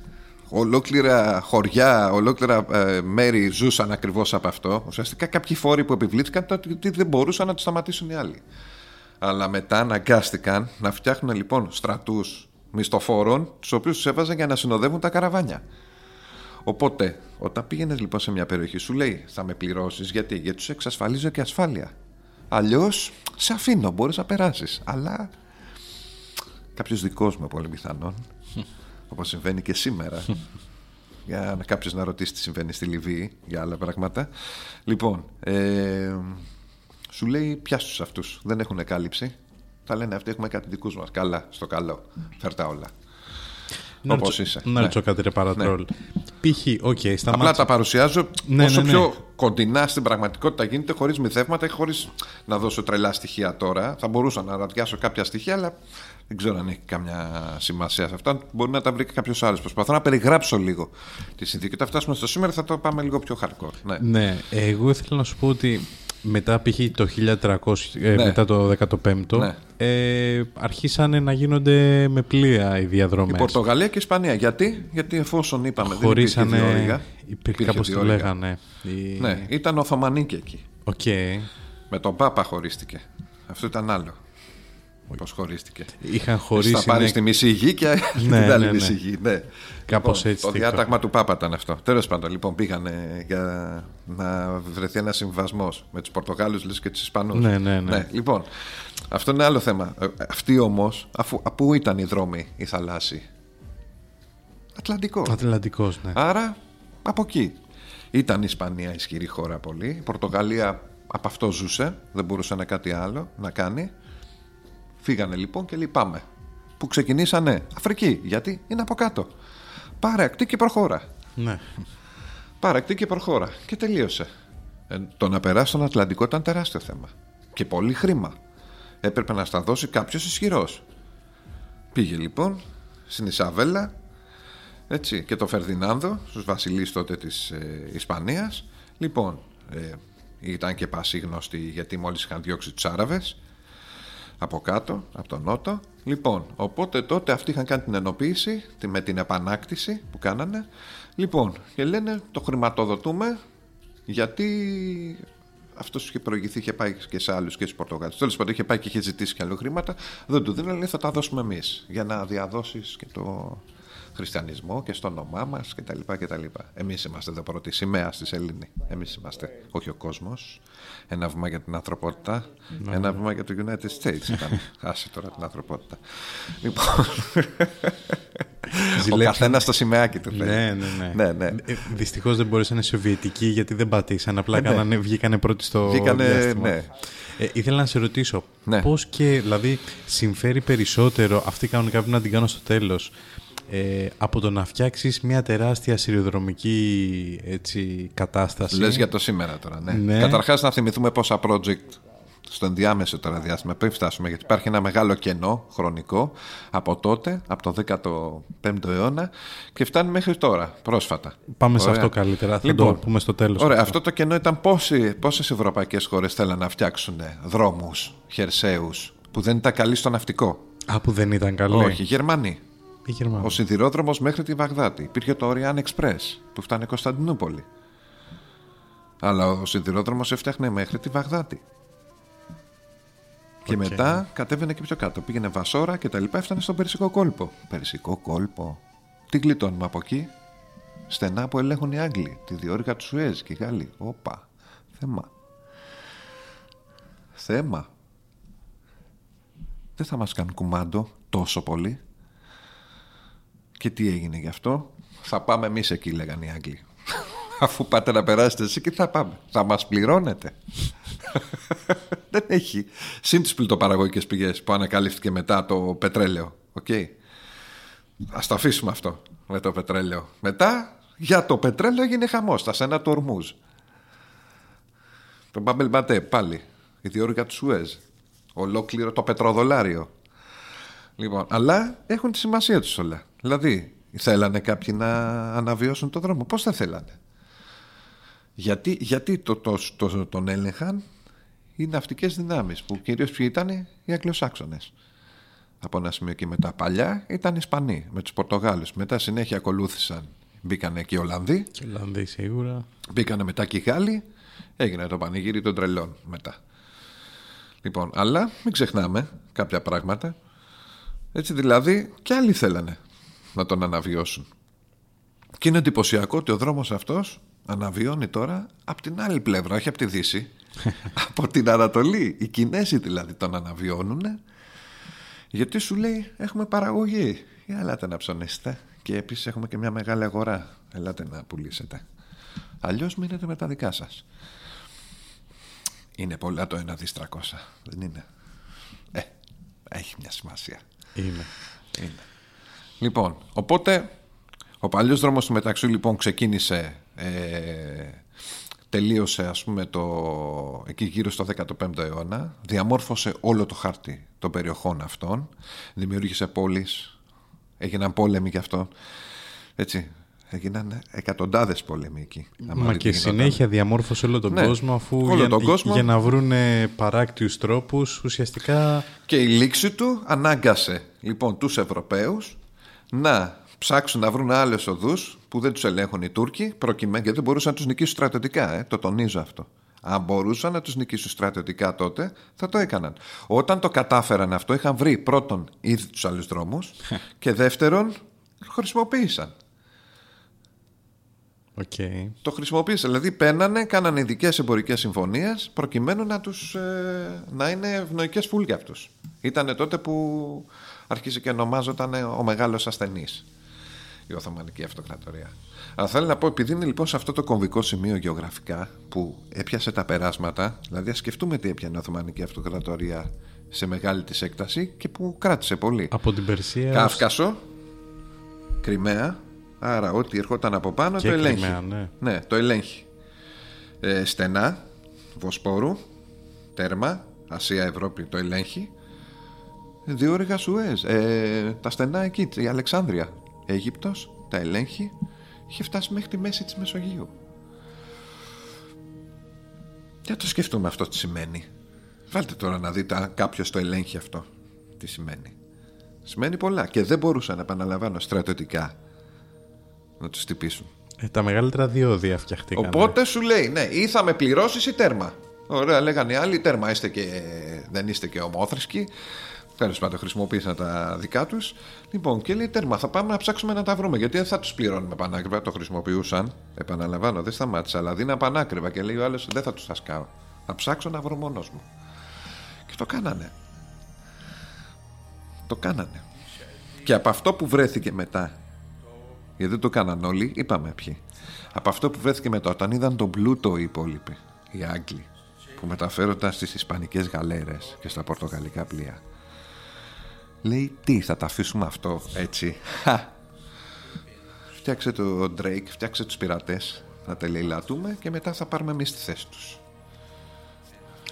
ολόκληρα χωριά, ολόκληρα ε, μέρη ζούσαν ακριβώς από αυτό. Ουσιαστικά κάποιοι φόροι που επιβλήθηκαν ότι δεν μπορούσαν να τους σταματήσουν οι άλλοι. Αλλά μετά αναγκάστηκαν να φτιάχνουν λοιπόν στρατούς μισθοφόρων, τους οποίους τους έβαζαν για να συνοδεύουν τα καραβάνια. Οπότε, όταν πήγαινες λοιπόν σε μια περιοχή, σου λέει θα με πληρώσεις γιατί, γιατί τους εξασφαλίζω και ασφάλεια. Αλλιώς σε αφήνω, μπορείς να περάσεις. Αλλά κάποιος δικός μου πολύ πιθανόν, [LAUGHS] όπως συμβαίνει και σήμερα. [LAUGHS] για να κάποιος να ρωτήσει τι συμβαίνει στη Λιβύη για άλλα πράγματα. Λοιπόν, ε, σου λέει πιάσου αυτούς. Δεν έχουν κάλυψη; Θα λένε αυτοί έχουμε κάτι δικούς μας. Καλά, στο καλό. Φέρτα όλα. Να Όπως ρωτήσω- είσαι. Να Ναι. ρωτήσω κάτι ρε Παρατρόλ. Π.χ. οκ, Απλά σταμάτησα. τα παρουσιάζω Ναι, όσο ναι, ναι. πιο κοντινά στην πραγματικότητα γίνεται, χωρίς μυθεύματα και χωρίς να δώσω τρελά στοιχεία τώρα. Θα μπορούσα να αραδιάσω κάποια στοιχεία, αλλά δεν ξέρω αν έχει καμιά σημασία σε αυτά. Μπορεί να τα βρει και κάποιος άλλος. Προσπαθώ να περιγράψω λίγο τη συνθήκη. Όταν φτάσουμε στο σήμερα, θα το πάμε λίγο πιο hardcore. Ναι. Ναι, εγώ ήθελα να σου πω ότι μετά π.χ. το 1300, ε, Ναι. μετά το 15ο, Ναι. ε, αρχίσανε να γίνονται με πλοία οι Η διαδρομές. Πορτογαλία και η Ισπανία. Γιατί, Γιατί εφόσον είπαμε δεν Χωρίσανε, υπήρχε διώρυγα, υπήρχε κάπως το διώρυγα. λέγανε. Η- Ναι, ήταν Οθωμανική εκεί. Οκ. Με τον Πάπα χωρίστηκε. Αυτό ήταν άλλο. Πώς χωρίστηκε. Είχαν Θα χωρίσει. πάρεις ναι, τη μισή γη και [LAUGHS] την Ναι, άλλη ναι, ναι. μισή γη. Ναι. Κάπως Λοιπόν, έτσι Το το διάταγμα του Πάπα ήταν αυτό. Τέλος πάντων, λοιπόν, πήγανε για να βρεθεί ένας συμβιβασμός με τους Πορτογάλους λες, και τους Ισπανούς. Ναι, ναι, ναι. Λοιπόν, αυτό είναι άλλο θέμα. Ε, Αυτοί όμως, αφού πού ήταν οι δρόμοι, οι θαλάσσιοι; Ατλαντικός. Ατλαντικός, ναι. Άρα από εκεί. Ήταν η Ισπανία ισχυρή χώρα πολύ. Η Πορτογαλία από αυτό ζούσε. Δεν μπορούσε να κάτι άλλο να κάνει. Φύγανε λοιπόν και λυπάμαι. Που ξεκινήσανε Αφρική. Γιατί είναι από κάτω. Πάρε ακτή και προχώρα. ναι. Πάρε ακτή και προχώρα. Και τελείωσε. Ε, το να περάσει τον Ατλαντικό ήταν τεράστιο θέμα. Και πολύ χρήμα. Έπρεπε να στα δώσει κάποιος ισχυρός. Πήγε λοιπόν στην Ισαβέλα έτσι, και το Φερδινάνδο, στους βασιλείς τότε της ε, Ισπανίας. Λοιπόν, ε, ήταν και πασίγνωστοι γιατί μόλις είχαν διώξει τους Άραβες από κάτω, από τον Νότο. Λοιπόν, οπότε τότε αυτοί είχαν κάνει την ενοποίηση τη- με την επανάκτηση που κάνανε. Λοιπόν, και λένε το χρηματοδοτούμε γιατί αυτός είχε προηγηθεί, είχε πάει και σε άλλους και στους Πορτογάλους. Τέλος πάντων, είχε πάει και είχε ζητήσει και άλλο χρήματα. Δεν του δίνανε, λέει, θα τα δώσουμε εμείς για να διαδώσεις και το χριστιανισμό και στο όνομά μας κτλ. κτλ. Εμείς είμαστε εδώ πρώτη σημαία στη Σελήνη. Εμείς είμαστε, όχι ο κόσμος. Ένα βήμα για την ανθρωπότητα. Ένα βήμα για το United States ήταν. [LAUGHS] Άσε τώρα την ανθρωπότητα. Λοιπόν. ο Ζηλέψανε. καθένας στο σημαίακι του θέλει. Ναι, ναι, ναι. ναι, ναι. Ε, Δυστυχώς δεν μπορούσαν να είναι σοβιετικοί γιατί δεν πατήσαν. Απλά κάνανε, βγήκανε πρώτοι στο Ε, Βγήκανε, διάστημα. ναι. Ε, ήθελα να σε ρωτήσω, Ναι. πώς και, δηλαδή, συμφέρει περισσότερο, αυτή κανονικά πρέπει να την κάνω στο τέλος, ε, από το να φτιάξεις μια τεράστια σιδηροδρομική έτσι, κατάσταση. Λες για το σήμερα τώρα, ναι. Ναι. Καταρχάς να θυμηθούμε πόσα project στο ενδιάμεσο τώρα διάστημα πριν φτάσουμε, γιατί υπάρχει ένα μεγάλο κενό χρονικό από τότε, από το 15ο αιώνα και φτάνει μέχρι τώρα, πρόσφατα. Πάμε σε Ωραία. αυτό καλύτερα, θα Λοιπόν, το πούμε στο τέλος. Ωραία, αυτό. αυτό το κενό ήταν πόσοι, πόσες ευρωπαϊκές χώρες θέλαν να φτιάξουν δρόμους, χερσαίους, που δεν ήταν καλοί στο ναυτικό; Α, που δεν ήταν καλή. Όχι, Γερμανοί. Η Γερμανία. Ο σιδηρόδρομος μέχρι τη Βαγδάτη. Υπήρχε το Orient Express που έφτανε Κωνσταντινούπολη. Αλλά ο σιδηρόδρομος έφτιαχνε μέχρι τη Βαγδάτη. Και Οκ. μετά κατέβαινε και πιο κάτω. Πήγαινε Βασόρα και τα λοιπά. Έφτανε στον Περσικό κόλπο. Περσικό κόλπο. Τι γλιτώνουμε από εκεί; Στενά που ελέγχουν οι Άγγλοι. Τη διώρυγα του Σουέζ και οι Γάλλοι. Όπα. Θέμα. Θέμα. Δεν θα μας κάνουν κουμάντο τόσο πολύ. Και τι έγινε γι' αυτό; Θα πάμε εμείς εκεί, λέγανε οι Άγγλοι. [LAUGHS] Αφού πάτε να περάσετε εσύ, και θα πάμε. Θα μας πληρώνετε. [LAUGHS] Δεν έχει. Συν τι πλουτοπαραγωγικές πηγές που ανακαλύφθηκε μετά το πετρέλαιο. Οκ; Α το αφήσουμε αυτό με το πετρέλαιο. Μετά για το πετρέλαιο έγινε χαμός. Τα σένα του Ορμούζ. Το Μπάμπελ Μπατέ πάλι. Η διόρυγα του Σουέζ. Ολόκληρο το πετροδολάριο. Λοιπόν, αλλά έχουν τη σημασία τους όλα. Δηλαδή, θέλανε κάποιοι να αναβιώσουν τον δρόμο. Πώς θα θέλανε; Γιατί, γιατί το, το, το- τον έλεγχαν οι ναυτικές δυνάμεις που κυρίως ποιοι ήταν οι Αγγλοσάξονες. Από ένα σημείο και μετά παλιά ήταν οι Ισπανοί με τους Πορτογάλους. Μετά συνέχεια ακολούθησαν μπήκανε και οι Ολλανδοί. Και Ολλανδοί σίγουρα. Μπήκανε μετά και οι Γάλλοι. Έγινε το πανηγύρι των τρελών μετά. Λοιπόν, αλλά μην ξεχνάμε κάποια πράγματα. Έτσι δηλαδή και άλλοι θέλανε να τον αναβιώσουν. Και είναι εντυπωσιακό ότι ο δρόμος αυτός αναβιώνει τώρα από την άλλη πλευρά, όχι από τη Δύση, [LAUGHS] από την Ανατολή. Οι Κινέζοι δηλαδή τον αναβιώνουν γιατί σου λέει έχουμε παραγωγή. Για ελάτε να ψωνίσετε. Και επίσης έχουμε και μια μεγάλη αγορά. Ελάτε να πουλήσετε. Αλλιώς μείνετε με τα δικά σας. Είναι πολλά το 1 δις 300. Δεν είναι. Ε, έχει μια σημασία. Είναι. Είναι. Λοιπόν, οπότε ο παλιός δρόμος του μεταξύ λοιπόν ξεκίνησε ε, τελείωσε ας πούμε το, εκεί γύρω στο 15ο αιώνα διαμόρφωσε όλο το χάρτη των περιοχών αυτών δημιούργησε πόλεις έγιναν πόλεμοι γι' αυτό έτσι έγιναν εκατοντάδες πόλεμοι εκεί Μα και συνέχεια διαμόρφωσε όλο τον Ναι, κόσμο αφού όλο για, τον κόσμο. για να βρουν παράκτιους τρόπους ουσιαστικά Και η λήξη του ανάγκασε λοιπόν τους Ευρωπαίους να ψάξουν να βρουν άλλες οδούς που δεν τους ελέγχουν οι Τούρκοι προκειμένου γιατί δεν μπορούσαν να τους νικήσουν στρατιωτικά, ε, το τονίζω αυτό. Αν μπορούσαν να τους νικήσουν στρατιωτικά τότε θα το έκαναν. Όταν το κατάφεραν αυτό είχαν βρει πρώτον ήδη τους άλλους δρόμους και δεύτερον χρησιμοποίησαν. Οκ. Το χρησιμοποίησαν. Δηλαδή παίρνανε, κάνανε ειδικές εμπορικές συμφωνίες προκειμένου να, τους, ε, να είναι ευνοϊκές φουλ για αυτούς. Ήταν τότε που αρχίζει και ονομάζονταν ο μεγάλος ασθενής η Οθωμανική Αυτοκρατορία. Αλλά θέλω να πω, επειδή είναι λοιπόν σε αυτό το κομβικό σημείο γεωγραφικά που έπιασε τα περάσματα, δηλαδή ας σκεφτούμε τι έπιανε η Οθωμανική Αυτοκρατορία σε μεγάλη της έκταση και που κράτησε πολύ. Από την Περσία ως- Κάφκασο, Κρυμαία, άρα ό,τι ερχόταν από πάνω Και το ελέγχει. Κρυμαία, ναι. Ναι, το ελέγχει. Ε, στενά, Βοσπόρου, τέρμα, Ασία, Ευρώπη το ελέγχει. Διόρυγα Σουέζ, ε, τα στενά εκεί, η Αλεξάνδρεια, Αίγυπτος, τα ελέγχει. Είχε φτάσει μέχρι τη μέση της Μεσογείου. Για το σκεφτούμε αυτό τι σημαίνει. Βάλτε τώρα να δείτε αν κάποιος το ελέγχει αυτό. Τι σημαίνει. Σημαίνει πολλά και δεν μπορούσαν, επαναλαμβάνω, στρατιωτικά να τους τυπήσουν. Ε, τα μεγαλύτερα διόδια φτιαχτήκαν. Οπότε σου λέει, ναι, ή θα με πληρώσεις ή τέρμα. Ωραία, λέγανε οι άλλοι, τέρμα είστε και δεν είστε και ομόθρησκοι. Τέλος πάντων, χρησιμοποίησαν τα δικά τους. Λοιπόν, και λέει τέρμα, θα πάμε να ψάξουμε να τα βρούμε. Γιατί δεν θα τους πληρώνουμε πανάκριβα. Το χρησιμοποιούσαν. Επαναλαμβάνω, δεν σταμάτησα, αλλά δίνα πανάκριβα. Και λέει ο άλλος, δεν θα τους τα σκάω. Θα ψάξω να βρω μόνος μου. Και το κάνανε. Το κάνανε. Και από αυτό που βρέθηκε μετά γιατί δεν το κάναν όλοι, είπαμε ποιοι. Από αυτό που βρέθηκε μετά, όταν είδαν τον πλούτο οι υπόλοιποι, οι Άγγλοι, που μεταφέρονταν στις Ισπανικές γαλέρες και στα Πορτογαλικά πλοία. Λέει, τι, θα τα αφήσουμε αυτό έτσι. Χα. Φτιάξε το Drake, φτιάξε τους πειρατές, να τελειλατούμε και μετά θα πάρουμε εμείς τη θέση τους.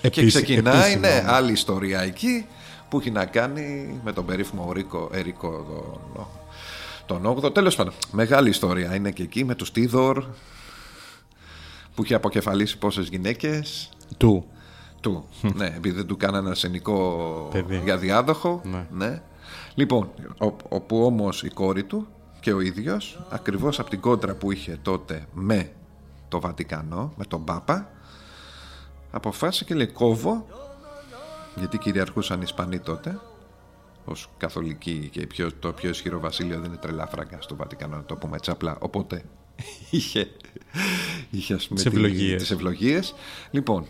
Και Επίση- ξεκινάει, επίσημα. ναι, άλλη ιστορία εκεί που έχει να κάνει με τον περίφημο Ρίκο, Ερίκο τον, τον 8ο. Τέλος πάντων, μεγάλη ιστορία είναι και εκεί με τους Τίδωρ που είχε αποκεφαλίσει πόσες γυναίκες Του. Του. ναι, επειδή δεν του κάνανε αρσενικό Παιδί. για διάδοχο. Ναι. Ναι. Λοιπόν, ο- όπου όμως η κόρη του και ο ίδιος, ακριβώς από την κόντρα που είχε τότε με το Βατικανό, με τον Πάπα, αποφάσισε και λέει κόβω, γιατί κυριαρχούσαν οι Ισπανοί τότε, ως καθολικοί και πιο, το πιο ισχυρό βασίλειο δεν είναι τρελά φράγκα στο Βατικανό, να το πούμε έτσι απλά. Οπότε [LAUGHS] είχε, είχε ας πούμε, Τις τη- ευλογίες. τις ευλογίες. Λοιπόν,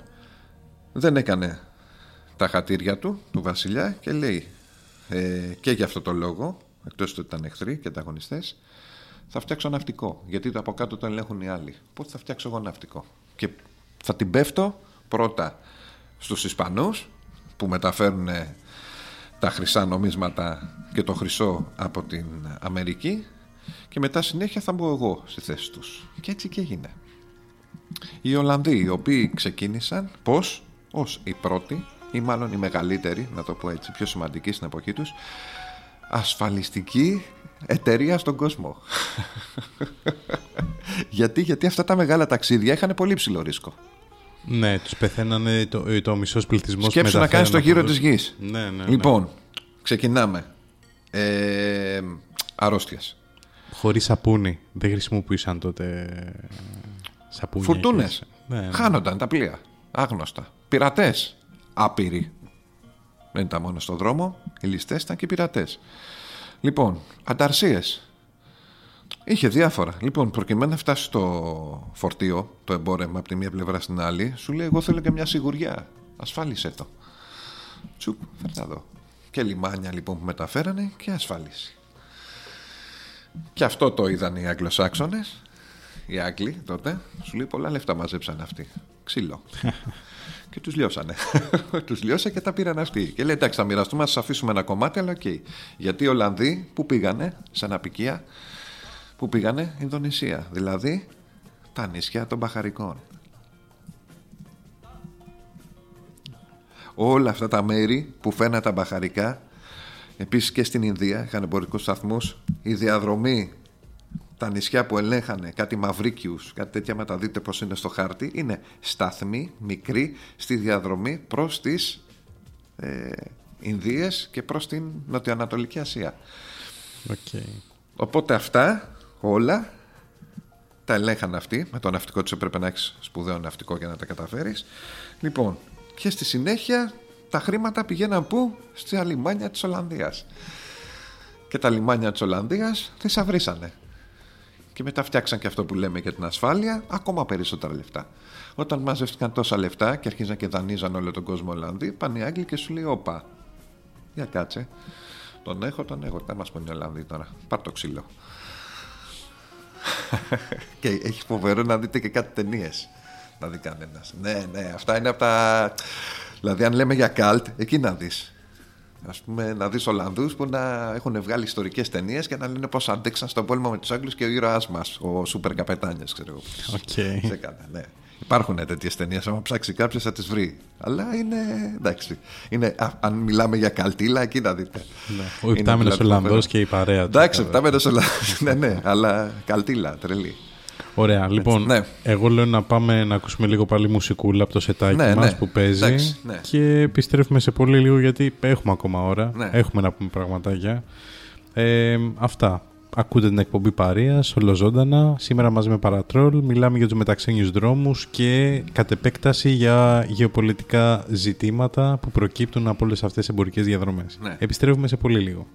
δεν έκανε τα χατήρια του, του βασιλιά και λέει ε, και για αυτό το λόγο, εκτός ότι ήταν εχθροί και ανταγωνιστές, θα φτιάξω ναυτικό. Γιατί το από κάτω το ελέγχουν οι άλλοι. Οπότε θα φτιάξω εγώ ναυτικό; Και θα την πέφτω πρώτα στους Ισπανούς που μεταφέρουν τα χρυσά νομίσματα και το χρυσό από την Αμερική και μετά συνέχεια θα μπω εγώ στη θέση τους. Και έτσι και έγινε. Οι Ολλανδοί οι οποίοι ξεκίνησαν πώς; Ως οι πρώτοι ή μάλλον οι μεγαλύτεροι, να το πω έτσι, πιο σημαντικοί στην εποχή τους ασφαλιστική εταιρεία στον κόσμο. [LAUGHS] γιατί, γιατί αυτά τα μεγάλα ταξίδια είχαν πολύ ψηλό ρίσκο. Ναι, τους πεθαίνανε το, το μισός πληθυσμός. Σκέψου να κάνεις το γύρο της γης. Ναι, ναι, ναι. Λοιπόν, ξεκινάμε. Ε, αρρώστιες. χωρίς σαπούνι. Δεν χρησιμοποιούσαν τότε σαπούνια. Φουρτούνες. Ναι, ναι. Χάνονταν τα πλοία. Άγνωστα. Πειρατές. Άπειροι. Δεν ήταν μόνο στο δρόμο. Οι ληστές ήταν και πειρατές. Λοιπόν, ανταρσίες. Είχε διάφορα. Λοιπόν, προκειμένου να φτάσει στο φορτίο, το εμπόρεμα από τη μία πλευρά στην άλλη, σου λέει: Εγώ θέλω και μια σιγουριά. Ασφάλισε το. Τσουπ, φέρτα εδώ. Και λιμάνια λοιπόν που μεταφέρανε και ασφάλιση. Και αυτό το είδαν οι Αγγλοσάξονες οι Άγγλοι τότε, σου λέει πολλά λεφτά μαζέψαν αυτοί. Ξύλο. [LAUGHS] και τους λιώσανε. [LAUGHS] τους λιώσε και τα πήραν αυτοί. Και λέει: Εντάξει, θα μοιραστούμε, θα σας αφήσουμε ένα κομμάτι, αλλά OK. Okay. Γιατί οι Ολλανδοί που πήγανε, σαν αποικία, που πήγανε Ινδονησία. Δηλαδή τα νησιά των Μπαχαρικών. Όλα αυτά τα μέρη που φαίνανε τα μπαχαρικά, επίσης και στην Ινδία είχαν εμπορικούς σταθμούς, η διαδρομή τα νησιά που ελέγχανε κάτι μαυρίκιους, κάτι τέτοια με τα δείτε πως είναι στο χάρτη, είναι σταθμοί, μικροί, στη διαδρομή προς τις ε, Ινδίες και προς την Νοτιοανατολική Ασία. Okay. Οπότε αυτά όλα τα ελέγχαν αυτοί, με το ναυτικό τους έπρεπε να έχεις σπουδαίο ναυτικό για να τα καταφέρεις. Λοιπόν, και στη συνέχεια τα χρήματα πηγαίναν πού; Στη λιμάνια της Ολλανδίας. Και τα λιμάνια της Ολλανδίας θησαυρίσανε και μετά φτιάξαν και αυτό που λέμε για την ασφάλεια, ακόμα περισσότερα λεφτά. Όταν μαζεύτηκαν τόσα λεφτά και αρχίζαν και δανείζαν όλο τον κόσμο Ολλανδοί, πάνε οι Άγγλοι και σου λέει: Όπα, για κάτσε. Τον έχω, τον έχω. Δεν μας πούνε οι Ολλανδοί τώρα. Πάρ το ξύλο. [LAUGHS] και έχει φοβερό να δείτε και κάτι ταινίες. Να δει κανένας. Ναι, ναι, αυτά είναι από τα. Δηλαδή, αν λέμε για καλτ, εκεί να δεις. Α πούμε, να δεις Ολλανδούς που να έχουν βγάλει ιστορικές ταινίες και να λένε πώς αντέξαν στον πόλεμο με τους Άγγλους και ο ήρωάς μας, ο Σούπερ Καπετάνιο, ξέρω εγώ. Okay. ναι. Υπάρχουν τέτοιες ταινίες, άμα ψάξει κάποιος θα τις βρει. Αλλά είναι. εντάξει. Είναι, α, αν μιλάμε για καλτήλα, εκεί να δείτε. Ναι. Ο υπτάμενο Ολλανδός και η παρέα του. Εντάξει, ο υπτάμενο Ολλανδός. [LAUGHS] ναι, ναι, αλλά καλτήλα, τρελή. Ωραία, λοιπόν, ναι. εγώ λέω να πάμε να ακούσουμε λίγο πάλι μουσικούλα από το σετάκι ναι, μας ναι. που παίζει Εντάξει, ναι. και επιστρέφουμε σε πολύ λίγο γιατί έχουμε ακόμα ώρα, ναι. έχουμε να πούμε πραγματάκια. Ε, αυτά. Ακούτε την εκπομπή Παρία, ολοζώντανα. Σήμερα μαζί με Παρατρόλ μιλάμε για τους μεταξένιους δρόμους και κατ' επέκταση για γεωπολιτικά ζητήματα που προκύπτουν από όλες αυτές τις εμπορικές διαδρομές. Ναι. Επιστρέφουμε σε πολύ λίγο.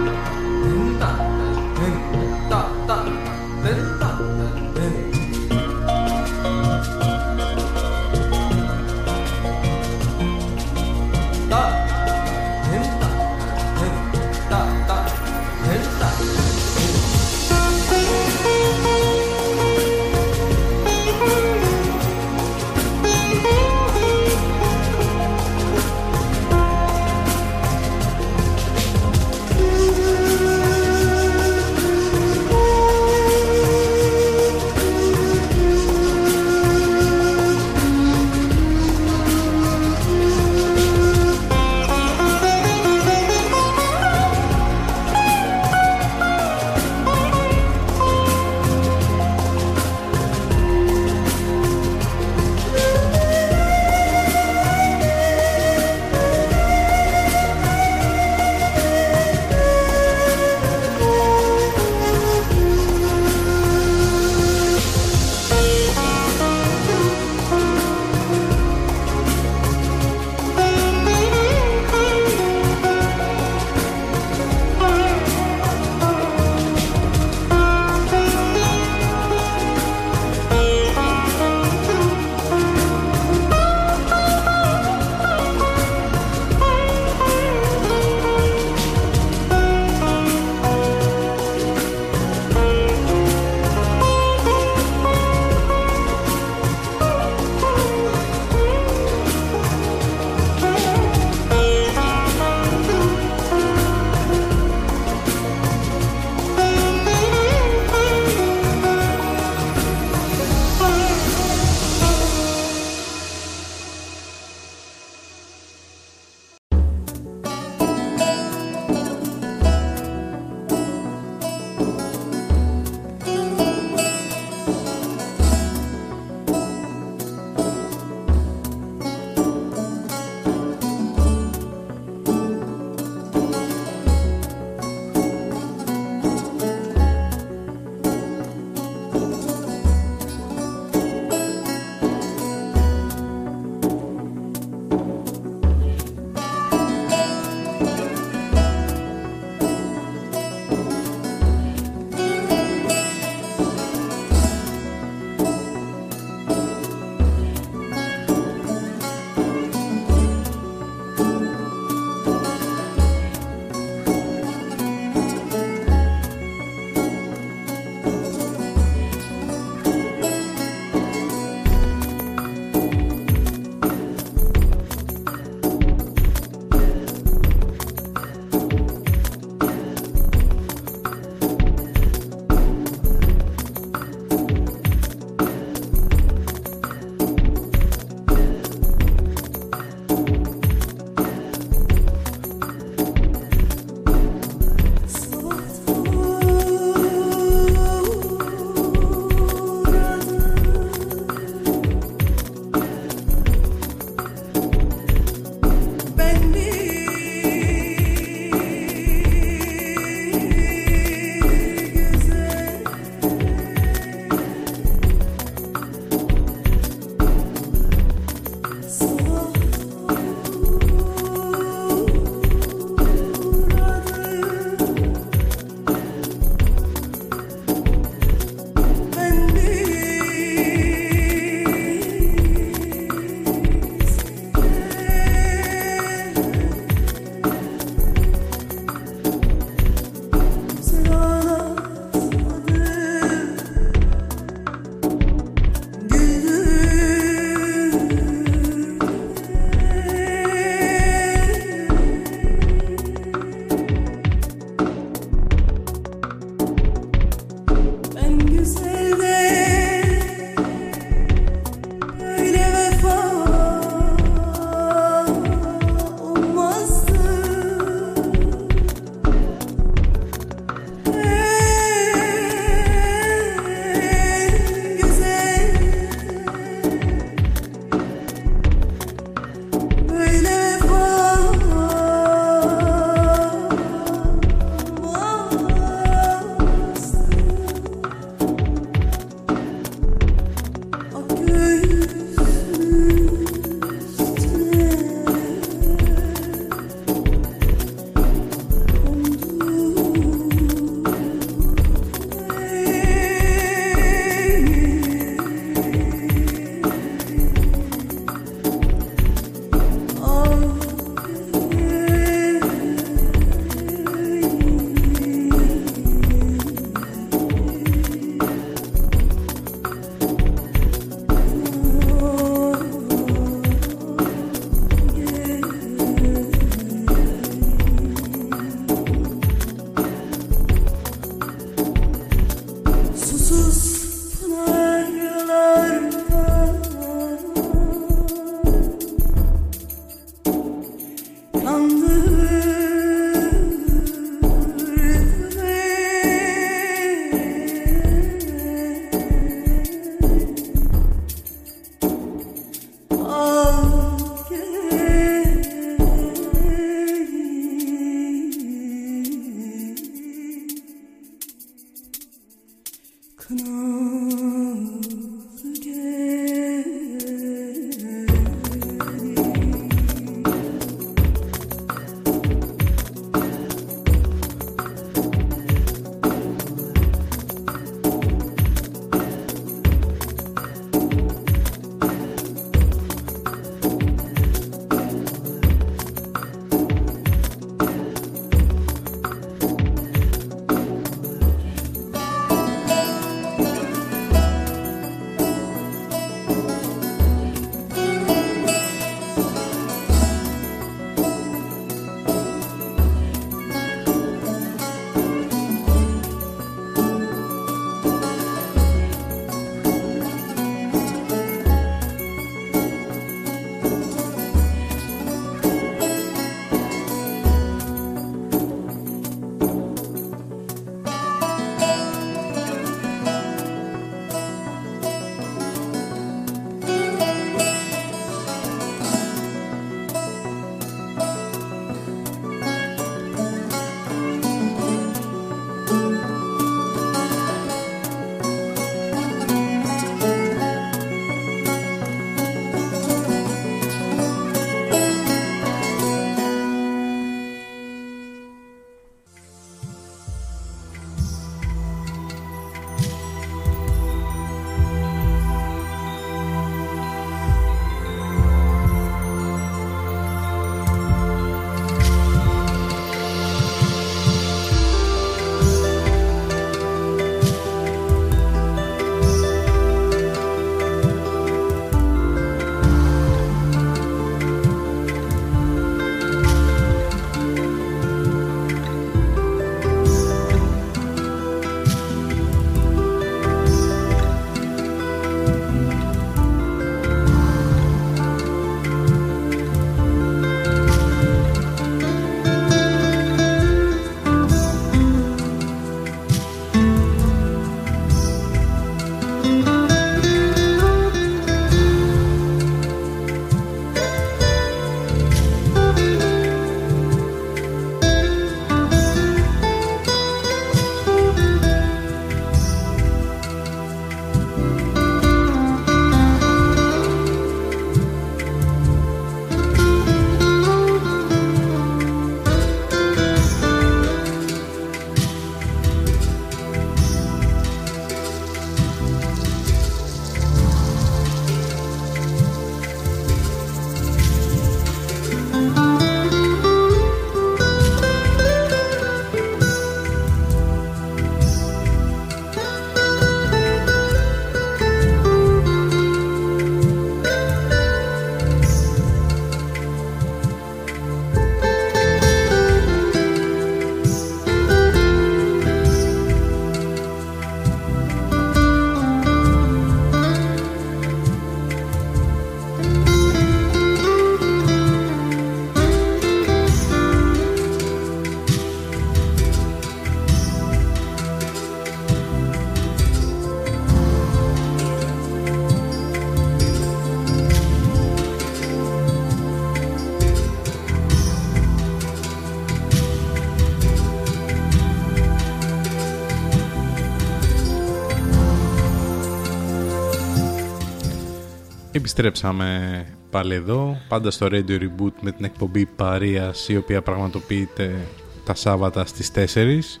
Επιστρέψαμε πάλι εδώ, πάντα στο Radio Reboot με την εκπομπή Παρίας η οποία πραγματοποιείται τα Σάββατα στις 4.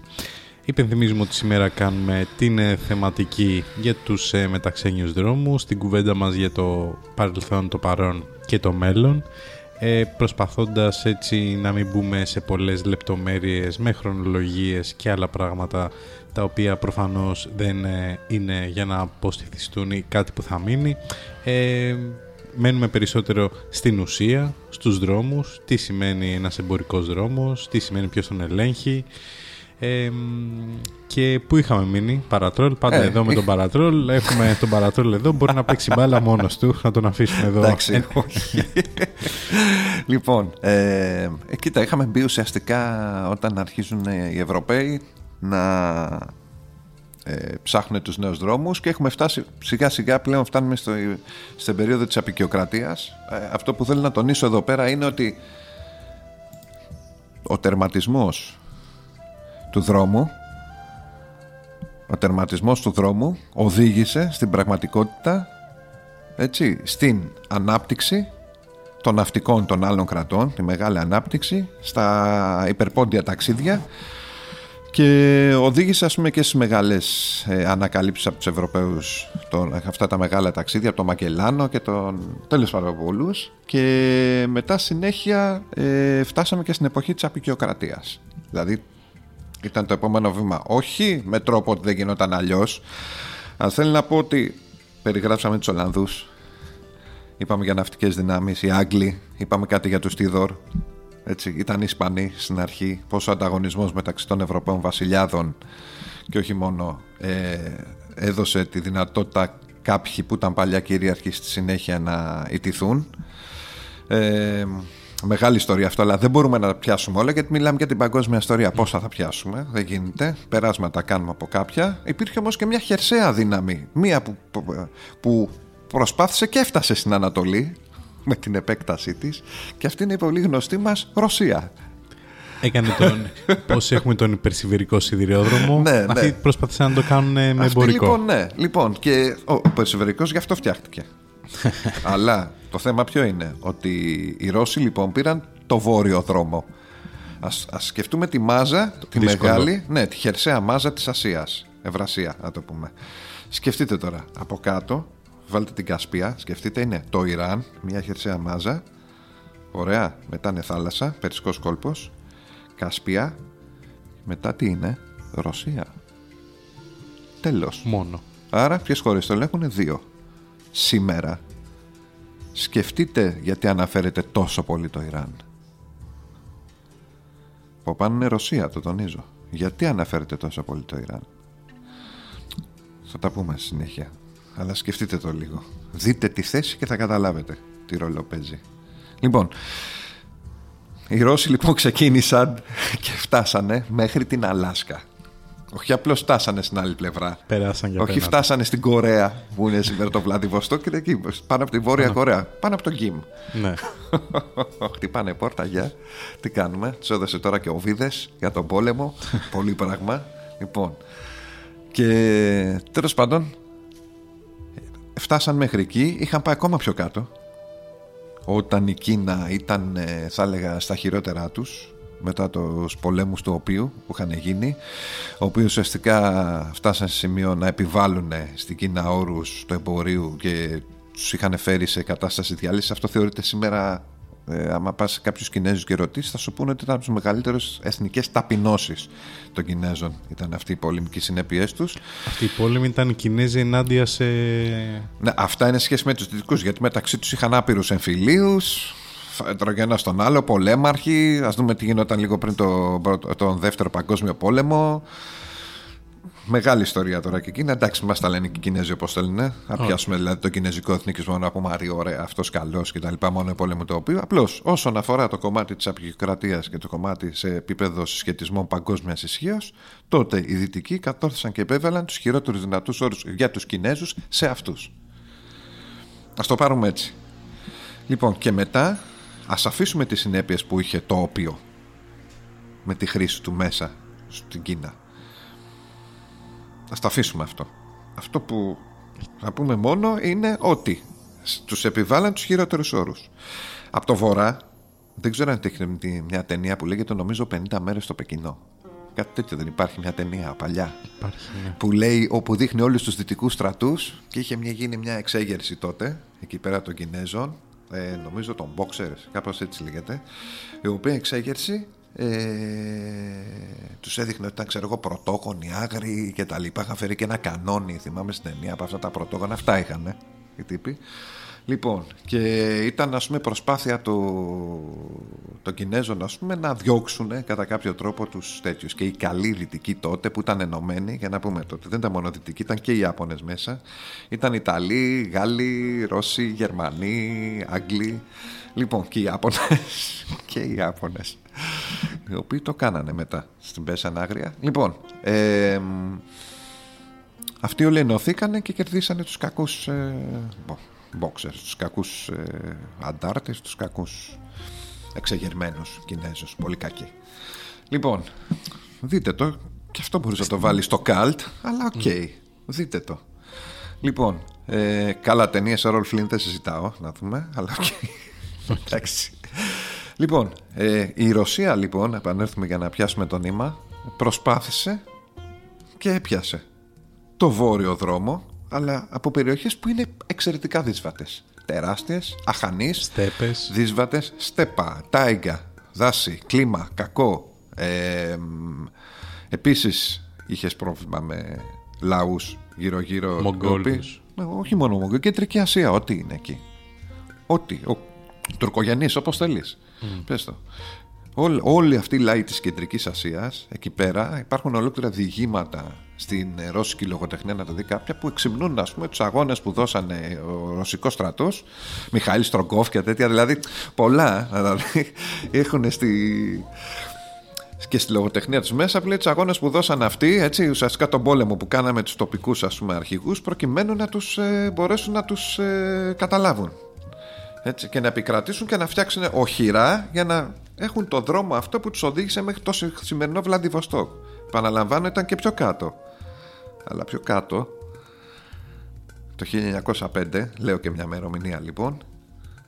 Υπενθυμίζουμε ότι σήμερα κάνουμε την ε, θεματική για τους ε, μεταξένιους δρόμους, την κουβέντα μας για το παρελθόν, το παρόν και το μέλλον ε, προσπαθώντας έτσι να μην μπούμε σε πολλές λεπτομέρειες με χρονολογίες και άλλα πράγματα τα οποία προφανώς δεν ε, είναι για να αποστηθιστούν ή κάτι που θα μείνει. Ε, μένουμε περισσότερο στην ουσία, στους δρόμους, τι σημαίνει ένας εμπορικός δρόμος, τι σημαίνει ποιος τον ελέγχει, ε, και πού είχαμε μείνει, Παρατρόλ. Πάντα ε, εδώ με τον Παρατρόλ. Έχουμε τον Παρατρόλ εδώ. Μπορεί να παίξει μπάλα μόνος του. Να τον αφήσουμε εδώ. Εντάξει, ε, όχι. λοιπόν, ε, κοίτα, είχαμε μπει ουσιαστικά όταν αρχίζουν οι Ευρωπαίοι να ε, ψάχνουν τους νέους δρόμους και έχουμε φτάσει σιγά σιγά πλέον φτάνουμε στο, στην περίοδο της απεικιοκρατίας. Ε, αυτό που θέλω να τονίσω εδώ πέρα είναι ότι ο τερματισμός του δρόμου ο τερματισμός του δρόμου οδήγησε στην πραγματικότητα έτσι, στην ανάπτυξη των ναυτικών των άλλων κρατών, τη μεγάλη ανάπτυξη στα υπερπόντια ταξίδια και οδήγησε ας πούμε και στις μεγάλες ε, ανακαλύψεις από τους Ευρωπαίους τον, αυτά τα μεγάλα ταξίδια από τον Μακελάνο και τον τέλος πάντων και μετά συνέχεια ε, φτάσαμε και στην εποχή της απεικιοκρατίας. Δηλαδή ήταν το επόμενο βήμα. Όχι με τρόπο ότι δεν γινόταν αλλιώς. αλλά θέλει να πω ότι περιγράψαμε τους Ολλανδούς. Είπαμε για ναυτικές δυνάμεις οι Άγγλοι. Είπαμε κάτι για τους Τίδωρ έτσι, ήταν Ισπανοί στην αρχή, πόσο ανταγωνισμός μεταξύ των Ευρωπαίων βασιλιάδων και όχι μόνο ε, έδωσε τη δυνατότητα κάποιοι που ήταν παλιά κυρίαρχοι στη συνέχεια να ιτηθούν. Ε, μεγάλη ιστορία αυτό, αλλά δεν μπορούμε να τα πιάσουμε όλα γιατί μιλάμε για την παγκόσμια ιστορία. Πώς θα τα πιάσουμε, δεν γίνεται. Περάσματα κάνουμε από κάποια. Υπήρχε όμως και μια χερσαία δύναμη. Μία που, που προσπάθησε και έφτασε στην Ανατολή με την επέκτασή της και αυτή είναι η πολύ γνωστή μας Ρωσία. Έκανε τον. [LAUGHS] Πώς έχουμε τον υπερσιβηρικό σιδηρόδρομο. ναι, ναι. Αυτοί προσπάθησαν να το κάνουν με Αυτή, εμπορικό. Λοιπόν, ναι. Λοιπόν, και ο υπερσιβηρικό γι' αυτό φτιάχτηκε. [LAUGHS] Αλλά το θέμα ποιο είναι, ότι οι Ρώσοι λοιπόν πήραν το βόρειο δρόμο. Ας, ας σκεφτούμε τη μάζα, τη μεγάλη, ναι, τη χερσαία μάζα της Ασίας, Ευρασία να το πούμε. Σκεφτείτε τώρα, από κάτω βάλτε την Κασπία, σκεφτείτε είναι το Ιράν, μια χερσαία μάζα, ωραία, μετά είναι θάλασσα, Περσικός κόλπος, Κασπία, μετά τι είναι, Ρωσία. Τέλος. Μόνο. Άρα ποιες χώρες το ελέγχουν, δύο. Σήμερα. Σκεφτείτε γιατί αναφέρεται τόσο πολύ το Ιράν. Από πάνω είναι Ρωσία, το τονίζω. Γιατί αναφέρεται τόσο πολύ το Ιράν. Θα τα πούμε συνέχεια αλλά σκεφτείτε το λίγο. Δείτε τη θέση και θα καταλάβετε τι ρόλο παίζει. Λοιπόν, οι Ρώσοι λοιπόν ξεκίνησαν και φτάσανε μέχρι την Αλάσκα. Όχι απλώς φτάσανε στην άλλη πλευρά. Περάσαν για Όχι πέναντι. φτάσανε στην Κορέα που είναι σήμερα το Βλαδιβοστό και εκεί, πάνω από τη Βόρεια Κορέα. Πάνω από τον Κιμ. Ναι. [LAUGHS] Χτυπάνε πόρτα για. Τι κάνουμε; Τους έδωσε τώρα και ο Βίδες για τον πόλεμο. [LAUGHS] Πολύ πράγμα. Λοιπόν. Και τέλος πάντων φτάσαν μέχρι εκεί, είχαν πάει ακόμα πιο κάτω. Όταν η Κίνα ήταν ε, θα έλεγα στα χειρότερά τους μετά τους πολέμους του οποίου που είχαν γίνει ο οποίος ουσιαστικά φτάσαν σε σημείο να επιβάλλουν στην Κίνα όρους του εμπορίου και τους είχαν φέρει σε κατάσταση διάλυσης. Αυτό θεωρείται σήμερα ε, άμα πας σε κάποιους Κινέζους και ρωτήσεις θα σου πούνε ότι ήταν από τις μεγαλύτερες εθνικές ταπεινώσεις των Κινέζων. Ήταν αυτή η πολεμική συνέπειές τους. Αυτή η πόλεμη ήταν οι Κινέζοι ενάντια σε. ναι, αυτά είναι σχέση με τους δυτικούς γιατί μεταξύ τους είχαν άπειρους εμφυλίους έτρωγε ένας στον άλλο, πολέμαρχοι. Ας δούμε τι γινόταν λίγο πριν το, πρώτο- τον δεύτερο παγκόσμιο πόλεμο Μεγάλη ιστορία τώρα και εκείνα. Εντάξει, μας τα λένε και οι Κινέζοι όπως θέλουν. Να πιάσουμε δηλαδή τον κινέζικο εθνικισμό να πούμε Άρη, ωραία, αυτός καλός κτλ. Μόνο πόλεμο το οποίο. Απλώς όσον αφορά το κομμάτι της απεικιοκρατίας και το κομμάτι σε επίπεδο συσχετισμών παγκόσμιας ισχύως, τότε οι Δυτικοί κατόρθωσαν και επέβαλαν τους χειρότερους δυνατούς όρους για τους Κινέζους σε αυτούς. Α το πάρουμε έτσι. Λοιπόν, και μετά ας αφήσουμε τις συνέπειες που είχε το όπιο με τη χρήση του μέσα στην Κίνα. Ας το αφήσουμε αυτό. Αυτό που θα πούμε μόνο είναι ότι τους επιβάλλαν τους χειρότερους όρους. Από το βορρά, δεν ξέρω αν έχει μια ταινία που λέγεται νομίζω 50 μέρες στο Πεκινό. Κάτι τέτοιο δεν υπάρχει μια ταινία παλιά Υπάρχει, ναι. που λέει όπου δείχνει όλους τους δυτικούς στρατούς και είχε μια, γίνει μια εξέγερση τότε εκεί πέρα των Κινέζων ε, νομίζω των Boxers κάπως έτσι λέγεται η οποία εξέγερση ε, τους έδειχνε ότι ήταν ξέρω εγώ πρωτόγονοι, άγριοι και τα λοιπά είχαν φέρει και ένα κανόνι θυμάμαι στην ταινία από αυτά τα πρωτόγωνα αυτά είχαν οι τύποι Λοιπόν, και ήταν ας πούμε προσπάθεια του, των Κινέζων ας πούμε, να διώξουν κατά κάποιο τρόπο τους τέτοιους. Και οι καλοί δυτικοί τότε που ήταν ενωμένοι, για να πούμε τότε, δεν ήταν μόνο δυτικοί, ήταν και οι Ιάπωνες μέσα. Ήταν Ιταλοί, Γάλλοι, Ρώσοι, Γερμανοί, Άγγλοι. Λοιπόν, και οι Ιάπωνες. [LAUGHS] και οι Ιάπωνες. Οι οποίοι το κάνανε μετά στην Πέσαν Άγρια. Λοιπόν, ε, αυτοί όλοι ενωθήκανε και κερδίσανε τους κακούς ε, μπο- boxers, τους κακούς ε, αντάρτες, τους κακούς εξεγερμένους Κινέζους, πολύ κακοί. Λοιπόν, δείτε το Και αυτό μπορείς να το βάλεις στο καλτ, αλλά οκ. Δείτε το. Λοιπόν, ε, καλά ταινίες με Έρολ Φλιν δεν συζητάω, να δούμε, αλλά οκ. Εντάξει. Λοιπόν, ε, η Ρωσία λοιπόν, επανέλθουμε για να πιάσουμε το νήμα, προσπάθησε και έπιασε το βόρειο δρόμο, αλλά από περιοχές που είναι εξαιρετικά δύσβατες. Τεράστιες, αχανείς, Στέπες. δύσβατες, στέπα, τάιγκα, δάση, κλίμα, κακό. Ε, μ, επίσης είχες πρόβλημα με λαούς γύρω-γύρω. Μογγόλους. οι οποίοι- Ναι, όχι μόνο Μογγόλοι, κεντρική Ασία, ό,τι είναι εκεί. Ό,τι. Ο τουρκογενής, όπως θέλεις. Πες το. Όλ- όλοι αυτοί οι λαοί της κεντρικής Ασίας, εκεί πέρα, υπάρχουν ολόκληρα διηγήματα στην ε, ρώσικη λογοτεχνία, να το δει κάποια, που εξυμνούν, ας πούμε, τους αγώνες που δώσανε ο ρωσικός στρατός, Μιχαήλ Στρογκόφ και τέτοια, δηλαδή πολλά, δηλαδή, έχουν στη, και στη λογοτεχνία τους μέσα που λέει τους αγώνες που δώσαν αυτοί, έτσι, ουσιαστικά τον πόλεμο που κάναμε τους τοπικούς αρχηγούς, προκειμένου να τους μπορέσουν να τους καταλάβουν. Έτσι, και να επικρατήσουν και να φτιάξουν οχυρά για να έχουν το δρόμο αυτό που τους οδήγησε μέχρι το σι- σημερινό Βλαντιβοστόκ. Παναλαμβάνω, ήταν και πιο κάτω. Αλλά πιο κάτω, το 1905, λέω και μια ημερομηνία λοιπόν,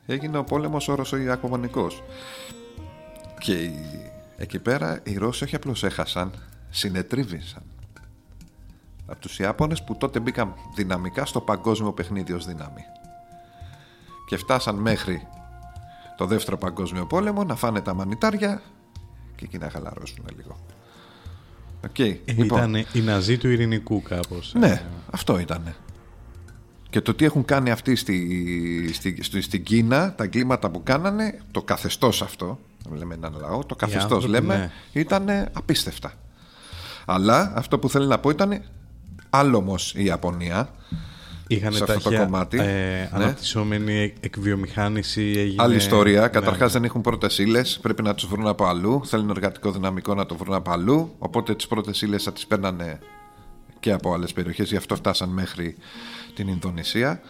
έγινε ο πόλεμος ο Ρωσοϊακομονικός. Και οι- εκεί πέρα οι Ρώσοι όχι απλώς έχασαν, συνετρίβησαν. Από τους Ιάπωνες που τότε μπήκαν δυναμικά στο παγκόσμιο παιχνίδι ως δύναμη. Και φτάσαν μέχρι το δεύτερο παγκόσμιο πόλεμο να φάνε τα μανιτάρια και εκεί να χαλαρώσουν λίγο. Οκ, λοιπόν. Ήταν η Ναζί του ειρηνικού κάπως. Ναι, αυτό ήταν. Και το τι έχουν κάνει αυτοί στη, στη, στη, στην Κίνα, τα εγκλήματα που κάνανε, το καθεστώς αυτό, δεν λέμε έναν λαό, το καθεστώς άνθρωποι, λέμε, ναι. ήταν απίστευτα. Αλλά αυτό που θέλω να πω ήταν άλομος η Ιαπωνία. Είχαν σε αυτό το ταχεία, κομμάτι. Ε, Ναι. αναπτυσσόμενη εκβιομηχάνηση. Έγινε... Άλλη ιστορία. Ναι. Καταρχάς δεν έχουν πρώτες ύλες. Πρέπει να τους βρουν από αλλού. Θέλουν εργατικό δυναμικό να το βρουν από αλλού. Οπότε τις πρώτες ύλες θα τις παίρνανε και από άλλες περιοχές. Γι' αυτό φτάσαν μέχρι την Ινδονησία.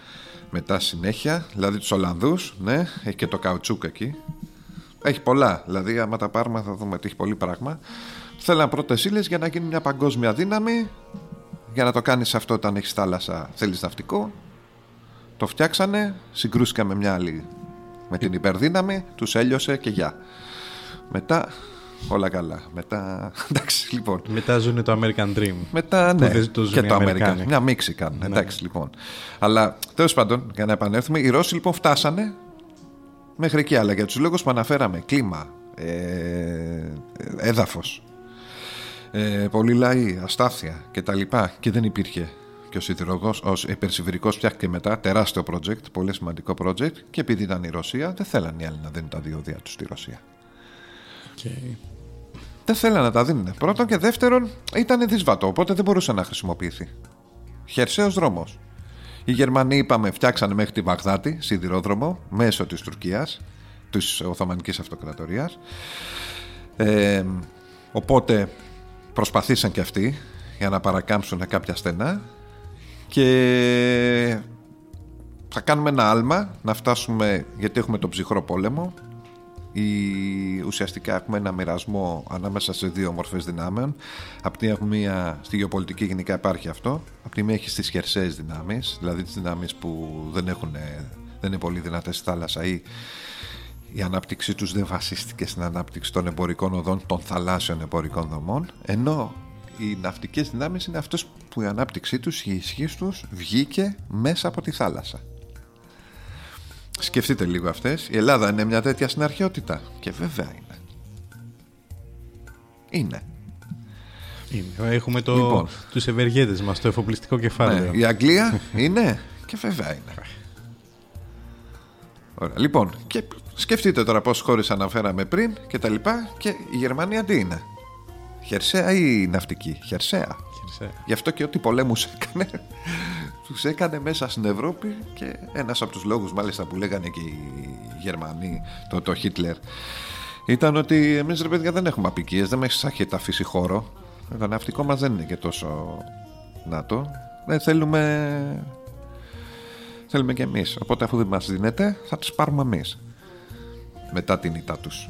Μετά συνέχεια, δηλαδή τους Ολλανδούς. Ναι, έχει και το καουτσούκ εκεί. Έχει πολλά. Δηλαδή, άμα τα πάρουμε, θα δούμε ότι έχει πολύ πράγμα. Θέλαν πρώτες ύλες για να γίνει μια παγκόσμια δύναμη. Για να το κάνεις αυτό όταν έχεις θάλασσα, θέλεις ναυτικό. Το φτιάξανε, συγκρούστηκαν με μια άλλη με την υπερδύναμη, τους έλειωσε και γεια. Μετά όλα καλά. Μετά, [LAUGHS] εντάξει λοιπόν. Μετά ζουν το American Dream. Μετά ναι, δεν το ζουν και οι το Αμερικάνοι. Αμερικάνι. Μια μίξη κάνουν. Εντάξει λοιπόν. Αλλά τέλος πάντων, για να επανέλθουμε, οι Ρώσοι λοιπόν φτάσανε μέχρι εκεί. Αλλά για τους λόγους που αναφέραμε, κλίμα, ε, έδαφος, ε, πολλοί λαοί, αστάθεια κτλ. Και δεν υπήρχε και ο σιδηροδός, ο υπερσιβηρικός φτιάχτηκε μετά, τεράστιο project, πολύ σημαντικό project και επειδή ήταν η Ρωσία, δεν θέλαν οι άλλοι να δίνουν τα διόδια τους στη Ρωσία. Okay. Δεν θέλαν να τα δίνουν. Πρώτον και δεύτερον ήταν δύσβατο, οπότε δεν μπορούσε να χρησιμοποιηθεί. Χερσαίος δρόμος. Οι Γερμανοί, είπαμε, φτιάξανε μέχρι τη Βαγδάτη σιδηρόδρομο μέσω της Τουρκίας, της Οθωμανικής Αυτοκρατορίας. Ε, οπότε προσπαθήσαν και αυτοί για να παρακάμψουν κάποια στενά και θα κάνουμε ένα άλμα να φτάσουμε, γιατί έχουμε τον ψυχρό πόλεμο η, ουσιαστικά έχουμε ένα μοιρασμό ανάμεσα σε δύο μορφές δυνάμεων. Από τη μία μία, στη γεωπολιτική γενικά υπάρχει αυτό από τη μία έχει τις χερσαίες δυνάμεις δηλαδή τις δυνάμεις που δεν, έχουν, δεν είναι πολύ δυνατές στη θάλασσα ή η ανάπτυξή τους δεν βασίστηκε στην ανάπτυξη των εμπορικών οδών των θαλάσσιων εμπορικών δομών ενώ οι ναυτικές δυνάμεις είναι αυτές που η ανάπτυξή τους, η ισχύ τους βγήκε μέσα από τη θάλασσα Σκεφτείτε λίγο αυτές. Η Ελλάδα είναι μια τέτοια συναρχαιότητα. Και βέβαια είναι. Είναι. είναι. Έχουμε το, Λοιπόν. τους ευεργέτες μας, το εφοπλιστικό κεφάλαιο. Ναι. Η Αγγλία [LAUGHS] είναι. Και βέβαια είναι. Ωραία. Λοιπόν, και σκεφτείτε τώρα πόσες χώρες αναφέραμε πριν και τα λοιπά και η Γερμανία τι είναι; Χερσαία ή ναυτική; Χερσαία. Χερσαία. Γι' αυτό και ό,τι πολέμους έκανε τους έκανε μέσα στην Ευρώπη και ένας από τους λόγους μάλιστα που λέγανε και οι Γερμανοί το, το Χίτλερ ήταν ότι εμείς ρε παιδιά δεν έχουμε απικίες δεν μας έχετε αφήσει χώρο το ναυτικό μας δεν είναι και τόσο νάτο δεν θέλουμε θέλουμε και εμείς οπότε αφού δεν μας δίνετε θα τις πάρουμε εμείς μετά την ήττα τους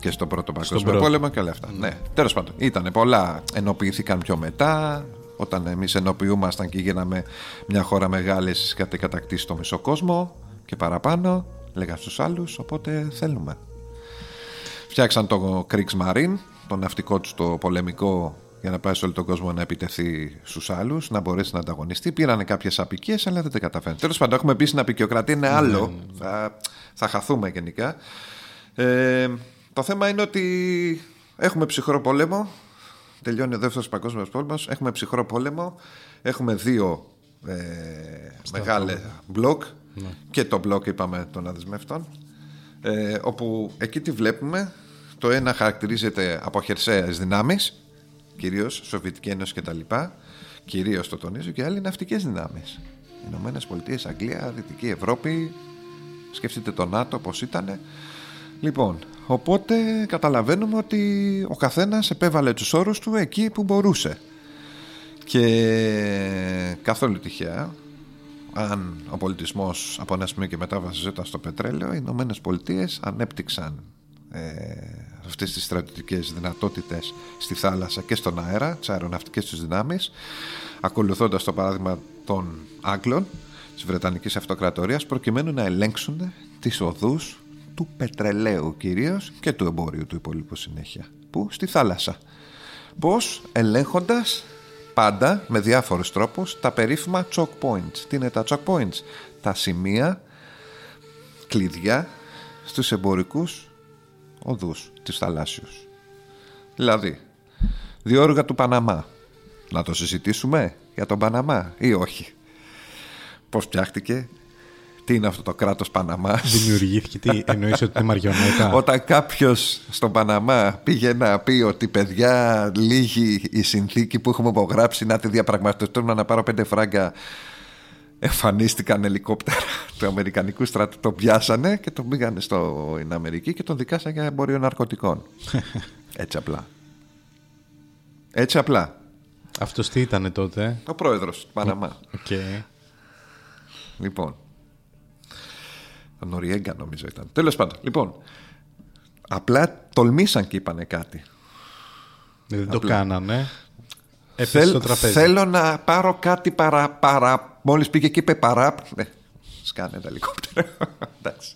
και στον Πρώτο Παγκόσμιο πρώτο. Πόλεμο και όλα αυτά. Ναι, τέλος πάντων. Ήταν πολλά. Ενοποιήθηκαν πιο μετά. Όταν εμείς ενοποιούμασταν και γίναμε μια χώρα μεγάλης, εσεί είχατε κατακτήσει το μισό κόσμο και παραπάνω. Λέγα στους άλλους, οπότε θέλουμε. Φτιάξαν το Kriegsmarine, το ναυτικό τους το πολεμικό για να πάει σε όλο τον κόσμο να επιτεθεί στους άλλους, να μπορέσει να ανταγωνιστεί. Πήρανε κάποιες απικίες, αλλά δεν τα καταφέρνουν. Τέλος πάντων, έχουμε μπει στην απεικιοκρατία, είναι άλλο. Θα, θα χαθούμε γενικά. Ε, το θέμα είναι ότι έχουμε ψυχρό πόλεμο. Τελειώνει ο δεύτερος παγκόσμιος πόλεμος. Έχουμε ψυχρό πόλεμο. Έχουμε δύο ε, μεγάλε μπλοκ. Και το μπλοκ, είπαμε, των αδεσμεύτων. Ε, όπου εκεί τι βλέπουμε. Το ένα χαρακτηρίζεται από χερσαίες δυνάμεις κυρίως Σοβιετική Ένωση κτλ. Κυρίως το τονίζω και άλλοι ναυτικές δυνάμεις. Ηνωμένες Πολιτείες, Αγγλία, Δυτική Ευρώπη. Σκεφτείτε το ΝΑΤΟ πώς ήταν. Λοιπόν, οπότε καταλαβαίνουμε ότι ο καθένας επέβαλε τους όρους του εκεί που μπορούσε. Και καθόλου τυχαία, αν ο πολιτισμός από ένα σημείο και μετά βασιζόταν στο πετρέλαιο, οι Ηνωμένες Πολιτείες ανέπτυξαν ε, αυτές τις στρατιωτικές δυνατότητες στη θάλασσα και στον αέρα, τις αεροναυτικές τους δυνάμεις, ακολουθώντας το παράδειγμα των Άγγλων, της Βρετανικής Αυτοκρατορίας, προκειμένου να ελέγξουν τις οδούς του πετρελαίου κυρίως και του εμπόριου του υπόλοιπου συνέχεια. Που στη θάλασσα. Πώς ελέγχοντας πάντα με διάφορους τρόπους τα περίφημα choke points. Τι είναι τα choke points? Τα σημεία κλειδιά στους εμπορικούς οδούς της θαλάσσιους. Δηλαδή, διόργα του Παναμά. Να το συζητήσουμε για τον Παναμά ή όχι; Πώς φτιάχτηκε, τι είναι αυτό το κράτος Παναμάς. Δημιουργήθηκε, τι [LAUGHS] εννοείς ότι είναι μαριονέτα; Όταν κάποιος στον Παναμά πήγε να πει ότι παιδιά λίγη η συνθήκη που έχουμε υπογράψει να τη διαπραγματευτούμε να πάρω πέντε φράγκα εμφανίστηκαν ελικόπτερα [LAUGHS] του Αμερικανικού στρατού, τον πιάσανε και τον πήγανε στην Αμερική και τον δικάσαν για εμπόριο ναρκωτικών. [LAUGHS] Έτσι απλά. Έτσι απλά. Αυτός τι ήταν τότε; Ο πρόεδρος του Παναμά. Οκ. Λοιπόν. Ο Νοριέγκα νομίζω ήταν. Τέλος πάντων. Λοιπόν. Απλά τολμήσαν και είπανε κάτι. Δεν το κάνανε. Έπεσε Θέλ- στο τραπέζι. Θέλω να πάρω κάτι παρά. παρά Μόλις πήγε και είπε παρά. Ναι, σκάνε τα ελικόπτερα. [LAUGHS] Εντάξει.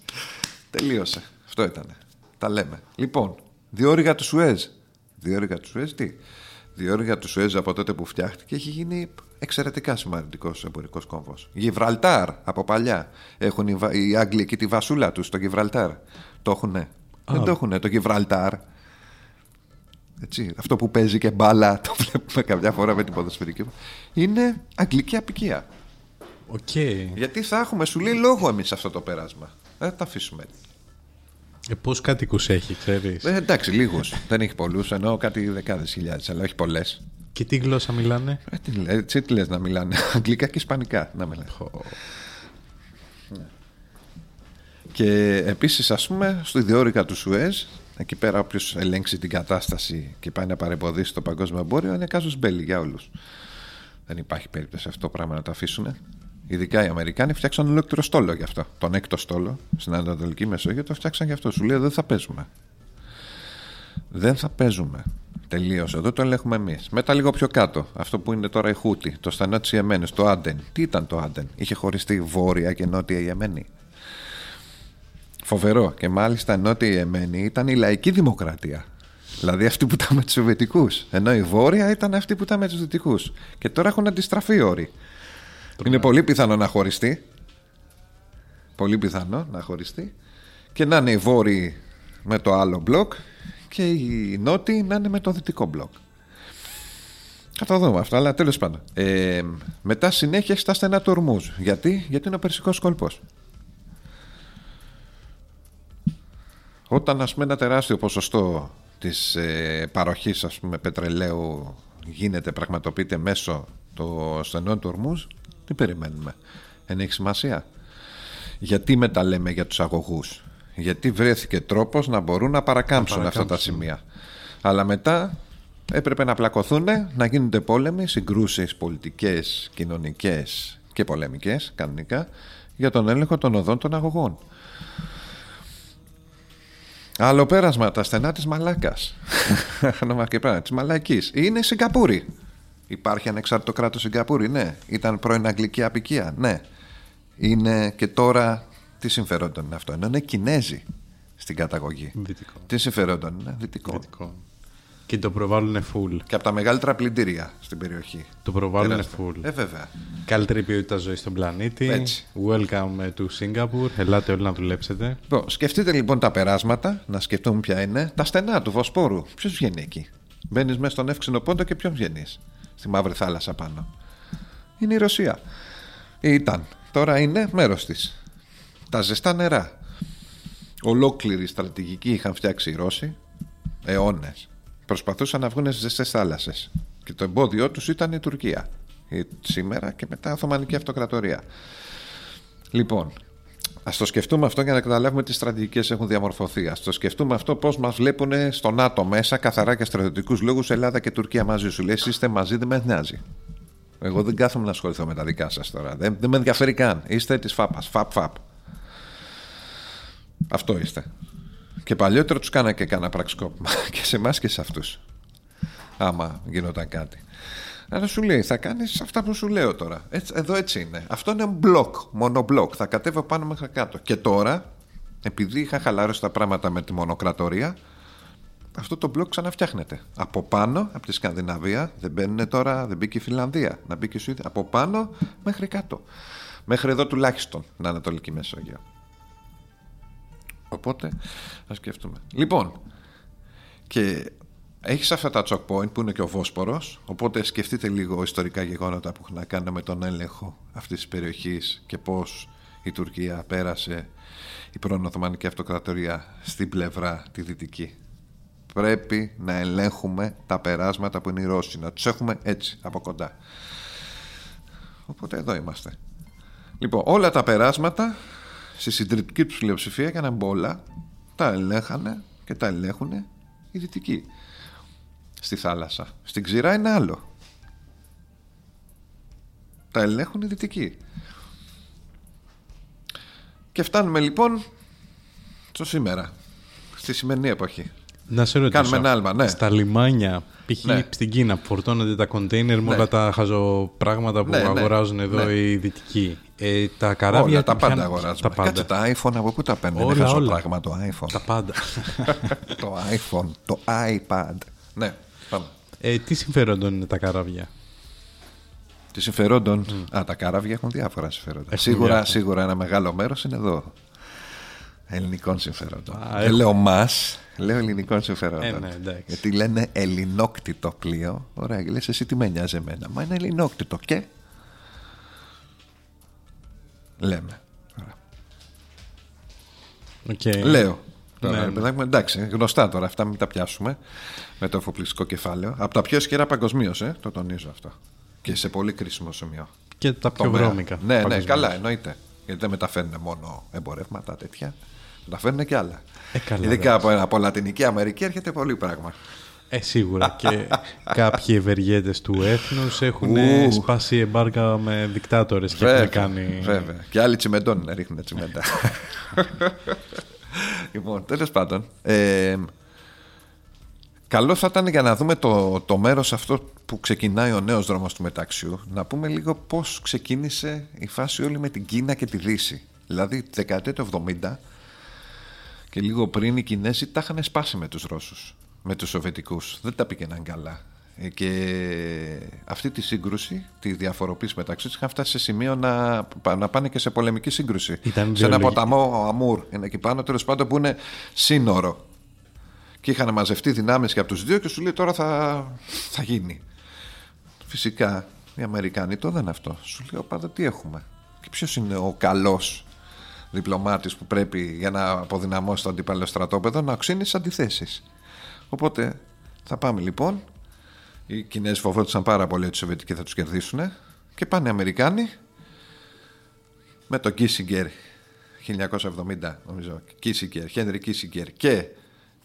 Τελείωσε. Αυτό ήταν. Τα λέμε. Λοιπόν, διόρυγα του Σουέζ. Διόρυγα του Σουέζ τι; Διόρυγα του Σουέζ από τότε που φτιάχτηκε έχει γίνει εξαιρετικά σημαντικός εμπορικός κόμβος. Γιβραλτάρ από παλιά. Έχουν οι, Βα- οι Άγγλοι εκεί τη βασούλα τους στο Γιβραλτάρ. Το έχουνε. Δεν το έχουνε το Γιβραλτάρ. Έτσι, αυτό που παίζει και μπάλα, [LAUGHS] το βλέπουμε κάποια φορά με την ποδοσφαιρική. Είναι αγγλική απικία. Οκ. Γιατί θα έχουμε, σου λέει, λόγο εμείς αυτό το πέρασμα. Δεν θα τα αφήσουμε έτσι. Ε, πόσους κάτοικους έχει, ξέρεις; Ε, εντάξει, λίγους. Δεν έχει πολλούς, ενώ κάτι δεκάδες χιλιάδες, αλλά όχι πολλές. Και τι γλώσσα μιλάνε; Ε, τι, λέ- έτσι τι λες να μιλάνε. [LAUGHS] Αγγλικά και Ισπανικά να μιλάνε. Ναι. Και επίσης, ας πούμε, στη διώρυγα του Σουέζ, εκεί πέρα όποιος ελέγξει την κατάσταση και πάει να παρεμποδίσει το παγκόσμιο εμπόριο, είναι casus belli για όλους. Δεν υπάρχει περίπτωση αυτό το πράγμα να το αφήσουν. Ειδικά οι Αμερικάνοι φτιάξαν ολόκληρο στόλο γι' αυτό. Τον έκτο στόλο στην Ανατολική Μεσόγειο το φτιάξαν γι' αυτό. Σου λέει δεν θα παίζουμε. Δεν θα παίζουμε. Τελείωσε. Εδώ το ελέγχουμε εμείς. Μετά λίγο πιο κάτω. Αυτό που είναι τώρα η Χούτι, το στενό τη Ιεμένη, το Άντεν. Τι ήταν το Άντεν, είχε χωριστεί βόρεια και νότια Ιεμένη. Φοβερό. Και μάλιστα η νότια Ιεμένη ήταν η λαϊκή δημοκρατία. Δηλαδή αυτή που ήταν με τους Σοβιετικούς. Ενώ η βόρεια ήταν αυτή που ήταν με τους Δυτικούς. Και τώρα έχουν αντιστραφεί οι όροι. Είναι πολύ πιθανό να χωριστεί. Πολύ πιθανό να χωριστεί. Και να είναι οι βόρειοι με το άλλο μπλοκ και οι νότιοι να είναι με το δυτικό μπλοκ. Θα το δούμε αυτό, αλλά τέλος πάντων. Ε, μετά συνέχεια έχει τα στενά του ορμού. Γιατί; Γιατί είναι ο Περσικός κόλπος. Όταν ας πούμε ένα τεράστιο ποσοστό της ε, παροχής ας πούμε πετρελαίου γίνεται, πραγματοποιείται μέσω το στενών του ορμούς τι περιμένουμε, δεν έχει σημασία; Γιατί μετά λέμε για τους αγωγούς; Γιατί βρέθηκε τρόπος να μπορούν να παρακάμψουν, αυτά τα σημεία αλλά μετά έπρεπε να πλακωθούν να γίνονται πόλεμοι, συγκρούσεις πολιτικές, κοινωνικές και πολεμικές κανονικά για τον έλεγχο των οδών των αγωγών Άλλο πέρασμα, τα στενά της Μαλάκας. [LAUGHS] Όνομα και πράγμα, της Μαλακής. Είναι Σιγκαπούρη. Υπάρχει ανεξάρτητο κράτος Σιγκαπούρη, ναι. Ήταν πρώην Αγγλική απικία, ναι. Είναι και τώρα τι συμφερόντων είναι αυτό; Ενώ είναι Κινέζοι στην καταγωγή. Δυτικό. Τι συμφερόντων είναι; Δυτικό. Δυτικό. Και το προβάλλουν full. Και από τα μεγαλύτερα πλυντήρια στην περιοχή. Το προβάλλουν Τεράστιο. full. Ε, βέβαια. Καλύτερη ποιότητα ζωής στον πλανήτη. Έτσι. Welcome to Singapore. Ελάτε όλοι να δουλέψετε. Λοιπόν, σκεφτείτε λοιπόν τα περάσματα, να σκεφτούμε ποια είναι. Τα στενά του Βοσπόρου. Ποιος βγαίνει εκεί; Μπαίνεις μέσα στον εύξηνο πόντο και ποιον βγαίνεις; Στη μαύρη θάλασσα πάνω. Είναι η Ρωσία. Ήταν. Τώρα είναι μέρος της. Τα ζεστά νερά. Ολόκληρη στρατηγική είχαν φτιάξει οι Ρώσοι αιώνες. Προσπαθούσαν να βγουν στις ζεστές θάλασσες. Και το εμπόδιό τους ήταν η Τουρκία. Η- Σήμερα και μετά η Οθωμανική Αυτοκρατορία. Λοιπόν, Α το σκεφτούμε αυτό για να καταλάβουμε τι στρατηγικές έχουν διαμορφωθεί. Α το σκεφτούμε αυτό πώς μας βλέπουν στο ΝΑΤΟ μέσα, καθαρά για στρατιωτικούς λόγους, Ελλάδα και Τουρκία μαζί σου. Λέει, «Εσείς είστε μαζί, δεν με νοιάζει. Εγώ δεν κάθομαι να ασχοληθώ με τα δικά σας τώρα. Δεν, δεν με ενδιαφέρει καν. Είστε της ΦΑΠΑ. ΦΑΠ, ΦΑΠ. Αυτό είστε. Και παλιότερα τους κάνα και κάνα πραξικόπημα. [LAUGHS] και σε εμάς και σε αυτούς. Άμα γινόταν κάτι. Αλλά σου λέει, θα κάνεις αυτά που σου λέω τώρα. Έτσι, εδώ έτσι είναι. Αυτό είναι μπλοκ, μόνο μπλοκ. Θα κατέβω πάνω μέχρι κάτω. Και τώρα, επειδή είχα χαλαρώσει τα πράγματα με τη μονοκρατορία, αυτό το μπλοκ ξαναφτιάχνεται. Από πάνω, από τη Σκανδιναβία, δεν μπαίνουν τώρα, δεν μπήκε η Φιλανδία, να μπήκε η Σουηδία. Από πάνω μέχρι κάτω. Μέχρι εδώ τουλάχιστον, την Ανατολική Μεσόγειο. Οπότε, θα σκεφτούμε. Λοιπόν, και έχεις αυτά τα choke point που είναι και ο Βόσπορος οπότε σκεφτείτε λίγο ιστορικά γεγονότα που έχουν να κάνουν με τον έλεγχο αυτής της περιοχής και πώς η Τουρκία πέρασε η πρώην Οθωμανική Αυτοκρατορία στην πλευρά τη δυτική. Πρέπει να ελέγχουμε τα περάσματα που είναι οι Ρώσοι, να τους έχουμε έτσι από κοντά. Οπότε εδώ είμαστε. Λοιπόν, όλα τα περάσματα στη συντριπτική τους πλειοψηφία έκαναν μπόλα, τα ελέγχανε και τα ελέγχουν οι δυτικοί στη θάλασσα. Στην ξηρά είναι άλλο. Τα ελέγχουν οι δυτικοί. Και φτάνουμε λοιπόν στο σήμερα, στη σημερινή εποχή. Να σε ρωτήσω. Κάνουμε ένα άλμα, ναι. Στα λιμάνια, π.χ. Ναι. στην Κίνα, που φορτώνονται τα κοντέινερ με Ναι. όλα τα χαζοπράγματα που Ναι, ναι. αγοράζουν εδώ Ναι. οι δυτικοί. Ε, τα καράβια Όλα τα τι πάντα πιάνουν- αγοράζουμε. Τα πάντα. Κάτσε τα iPhone από πού τα παίρνουν. Όλα, Είναι χαζό όλα. πράγμα το iPhone; Τα πάντα. [LAUGHS] το iPhone, το iPad. Ναι, πάμε. ε, τι συμφέροντων είναι τα καράβια; Τι συμφερόντων. Α, τα καράβια έχουν διάφορα συμφέροντα. Έχουν Σίγουρα, διάφορα. σίγουρα ένα μεγάλο μέρος είναι εδώ. Ελληνικών συμφερόντων. Α, Δεν έχω- λέω μας, λέω ελληνικών συμφερόντων. Ε, ναι, εντάξει. Γιατί λένε ελληνόκτητο πλοίο. Ωραία, και λες εσύ τι με νοιάζει εμένα. Μα είναι ελληνόκτητο και. Λέμε. Ωραία. Οκ. Λέω. Τώρα, Ναι, ρε ναι. παιδάκι μου, εντάξει, γνωστά τώρα, αυτά μην τα πιάσουμε με το εφοπλιστικό κεφάλαιο. Από τα πιο ισχυρά παγκοσμίως, ε, το τονίζω αυτό. Και σε πολύ κρίσιμο σημείο. Και τα πιο Τομέα. βρώμικα. Ναι, ναι, παγκοσμίως. καλά, εννοείται. Γιατί δεν μεταφέρουν μόνο εμπορεύματα τέτοια. Μεταφέρουν και άλλα. Ε, καλά, Ειδικά από, από Λατινική Αμερική έρχεται πολύ πράγμα. Ε, σίγουρα. και [LAUGHS] κάποιοι ευεργέτες του έθνους έχουν Ου. σπάσει εμπάργκα με δικτάτορες και έχουν κάνει. βέβαια. Και άλλοι τσιμεντώνουν, ρίχνουν τσιμέντα. [LAUGHS] λοιπόν, τέλος πάντων. Ε, καλό θα ήταν για να δούμε το, το μέρος αυτό που ξεκινάει ο νέος δρόμος του μεταξιού να πούμε λίγο πώς ξεκίνησε η φάση όλη με την Κίνα και τη Δύση. Δηλαδή τη δεκαετία του 70 και λίγο πριν οι Κινέζοι τα είχαν σπάσει με τους Ρώσους, με τους Σοβιετικούς. Δεν τα πήγαιναν καλά. Ε, Και αυτή τη σύγκρουση, τη διαφοροποίηση μεταξύ τους είχαν φτάσει σε σημείο να, να πάνε και σε πολεμική σύγκρουση. Ήταν σε ένα ιδεολογική. ποταμό Αμούρ, είναι εκεί πάνω, τέλος πάντων που είναι σύνορο. Και είχαν μαζευτεί δυνάμεις και από τους δύο και σου λέει τώρα θα, θα γίνει. Φυσικά οι Αμερικάνοι το δεν αυτό. Σου λέει πάντα τι έχουμε. Και ποιος είναι ο καλός διπλωμάτης που πρέπει για να αποδυναμώσει το αντίπαλο στρατόπεδο να οξύνει τις αντιθέσεις. Οπότε θα πάμε λοιπόν. Οι Κινέζοι φοβόντουσαν πάρα πολύ ότι οι Σοβιετικοί θα τους κερδίσουν και πάνε οι Αμερικάνοι με τον Κίσιγκερ 1970 νομίζω Κίσιγκερ, Χένρι Κίσιγκερ και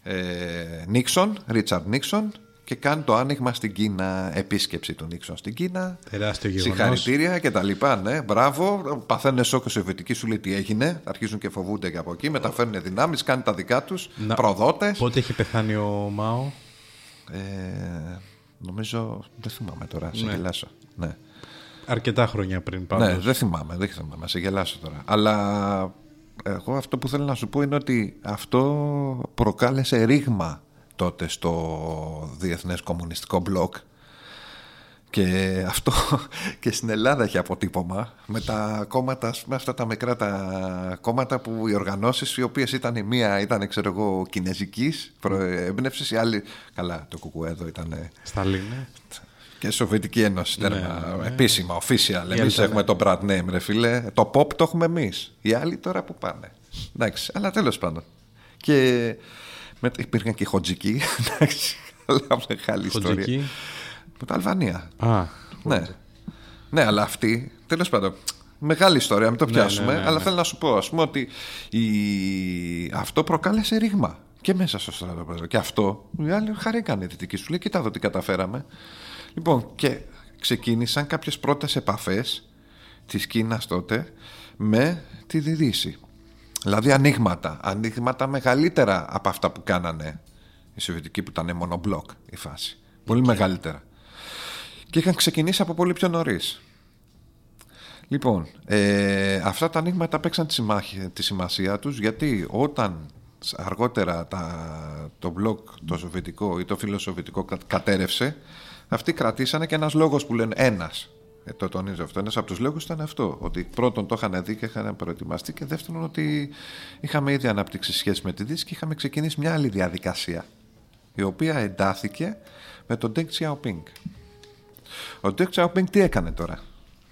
ε, Νίξον, Ρίτσαρντ Νίξον και κάνει το άνοιγμα στην Κίνα, επίσκεψη του Νίξον στην Κίνα. Τεράστιο γεγονός. Συγχαρητήρια και τα λοιπά, ναι. Μπράβο. Παθαίνουν σοκ οι Σοβιετικοί, σου λέει τι έγινε. Αρχίζουν και φοβούνται και από εκεί. Μεταφέρουν δυνάμεις, κάνει τα δικά τους. Να- Προδότες. Πότε έχει πεθάνει ο Μάο; Ε, νομίζω. Δεν θυμάμαι τώρα. Σε Ναι. γελάσω. Ναι. Αρκετά χρόνια πριν πάντως. Ναι, δεν θυμάμαι, δεν θυμάμαι, σε γελάσω τώρα. Αλλά εγώ αυτό που θέλω να σου πω είναι ότι αυτό προκάλεσε ρήγμα τότε στο Διεθνές Κομμουνιστικό Μπλοκ και αυτό και στην Ελλάδα έχει αποτύπωμα με τα κόμματα, με αυτά τα μικρά τα κόμματα που οι οργανώσεις οι οποίες ήταν η μία ήταν ξέρω εγώ κινέζικης προέμπνευσης η άλλη, καλά το κουκουέ εδώ ήταν Σταλίνε. και Σοβιετική Ένωση τέρμα, ναι. επίσημα, official. άλλη Εμείς ήταν. έχουμε το brand name, ρε φίλε. Το pop το έχουμε εμείς. Οι άλλοι τώρα που πάνε. Εντάξει, αλλά τέλος πάντων. Και μετά υπήρχαν και οι χοντζικοί. [LAUGHS] Εντάξει, αλλά μεγάλη ιστορία. Χοντζική. Με τα Αλβανία. Α, Ναι. ναι, αλλά αυτή, τέλος πάντων. Μεγάλη ιστορία, μην το πιάσουμε. ναι, ναι, αλλά ναι. θέλω να σου πω, ας πούμε, ότι η... αυτό προκάλεσε ρήγμα και μέσα στο στρατόπεδο. Και αυτό οι άλλοι χαρήκανε οι δυτικοί. Σου λέει, κοίτα εδώ τι καταφέραμε. Λοιπόν, και ξεκίνησαν κάποιες πρώτες επαφές της Κίνας τότε με τη Δύση. Δηλαδή ανοίγματα. Ανοίγματα μεγαλύτερα από αυτά που κάνανε οι Σοβιετικοί που ήταν μόνο μπλοκ η φάση. Πολύ μεγαλύτερα. Και είχαν ξεκινήσει από πολύ πιο νωρίς. Λοιπόν, ε, αυτά τα ανοίγματα παίξαν τη, συμμάχη- τη σημασία τους γιατί όταν αργότερα τα, το μπλοκ το σοβιετικό ή το φιλοσοβιετικό κα- κατέρευσε αυτοί κρατήσανε και ένας λόγος που λένε ένας ε, το τονίζω αυτό. Ένας από τους λόγους ήταν αυτό. Ότι πρώτον το είχαν δει και είχαν προετοιμαστεί και δεύτερον ότι είχαμε ήδη αναπτύξει σχέση με τη Δύση και είχαμε ξεκινήσει μια άλλη διαδικασία η οποία εντάθηκε με τον Deng Xiaoping. Ο Deng Xiaoping τι έκανε τώρα;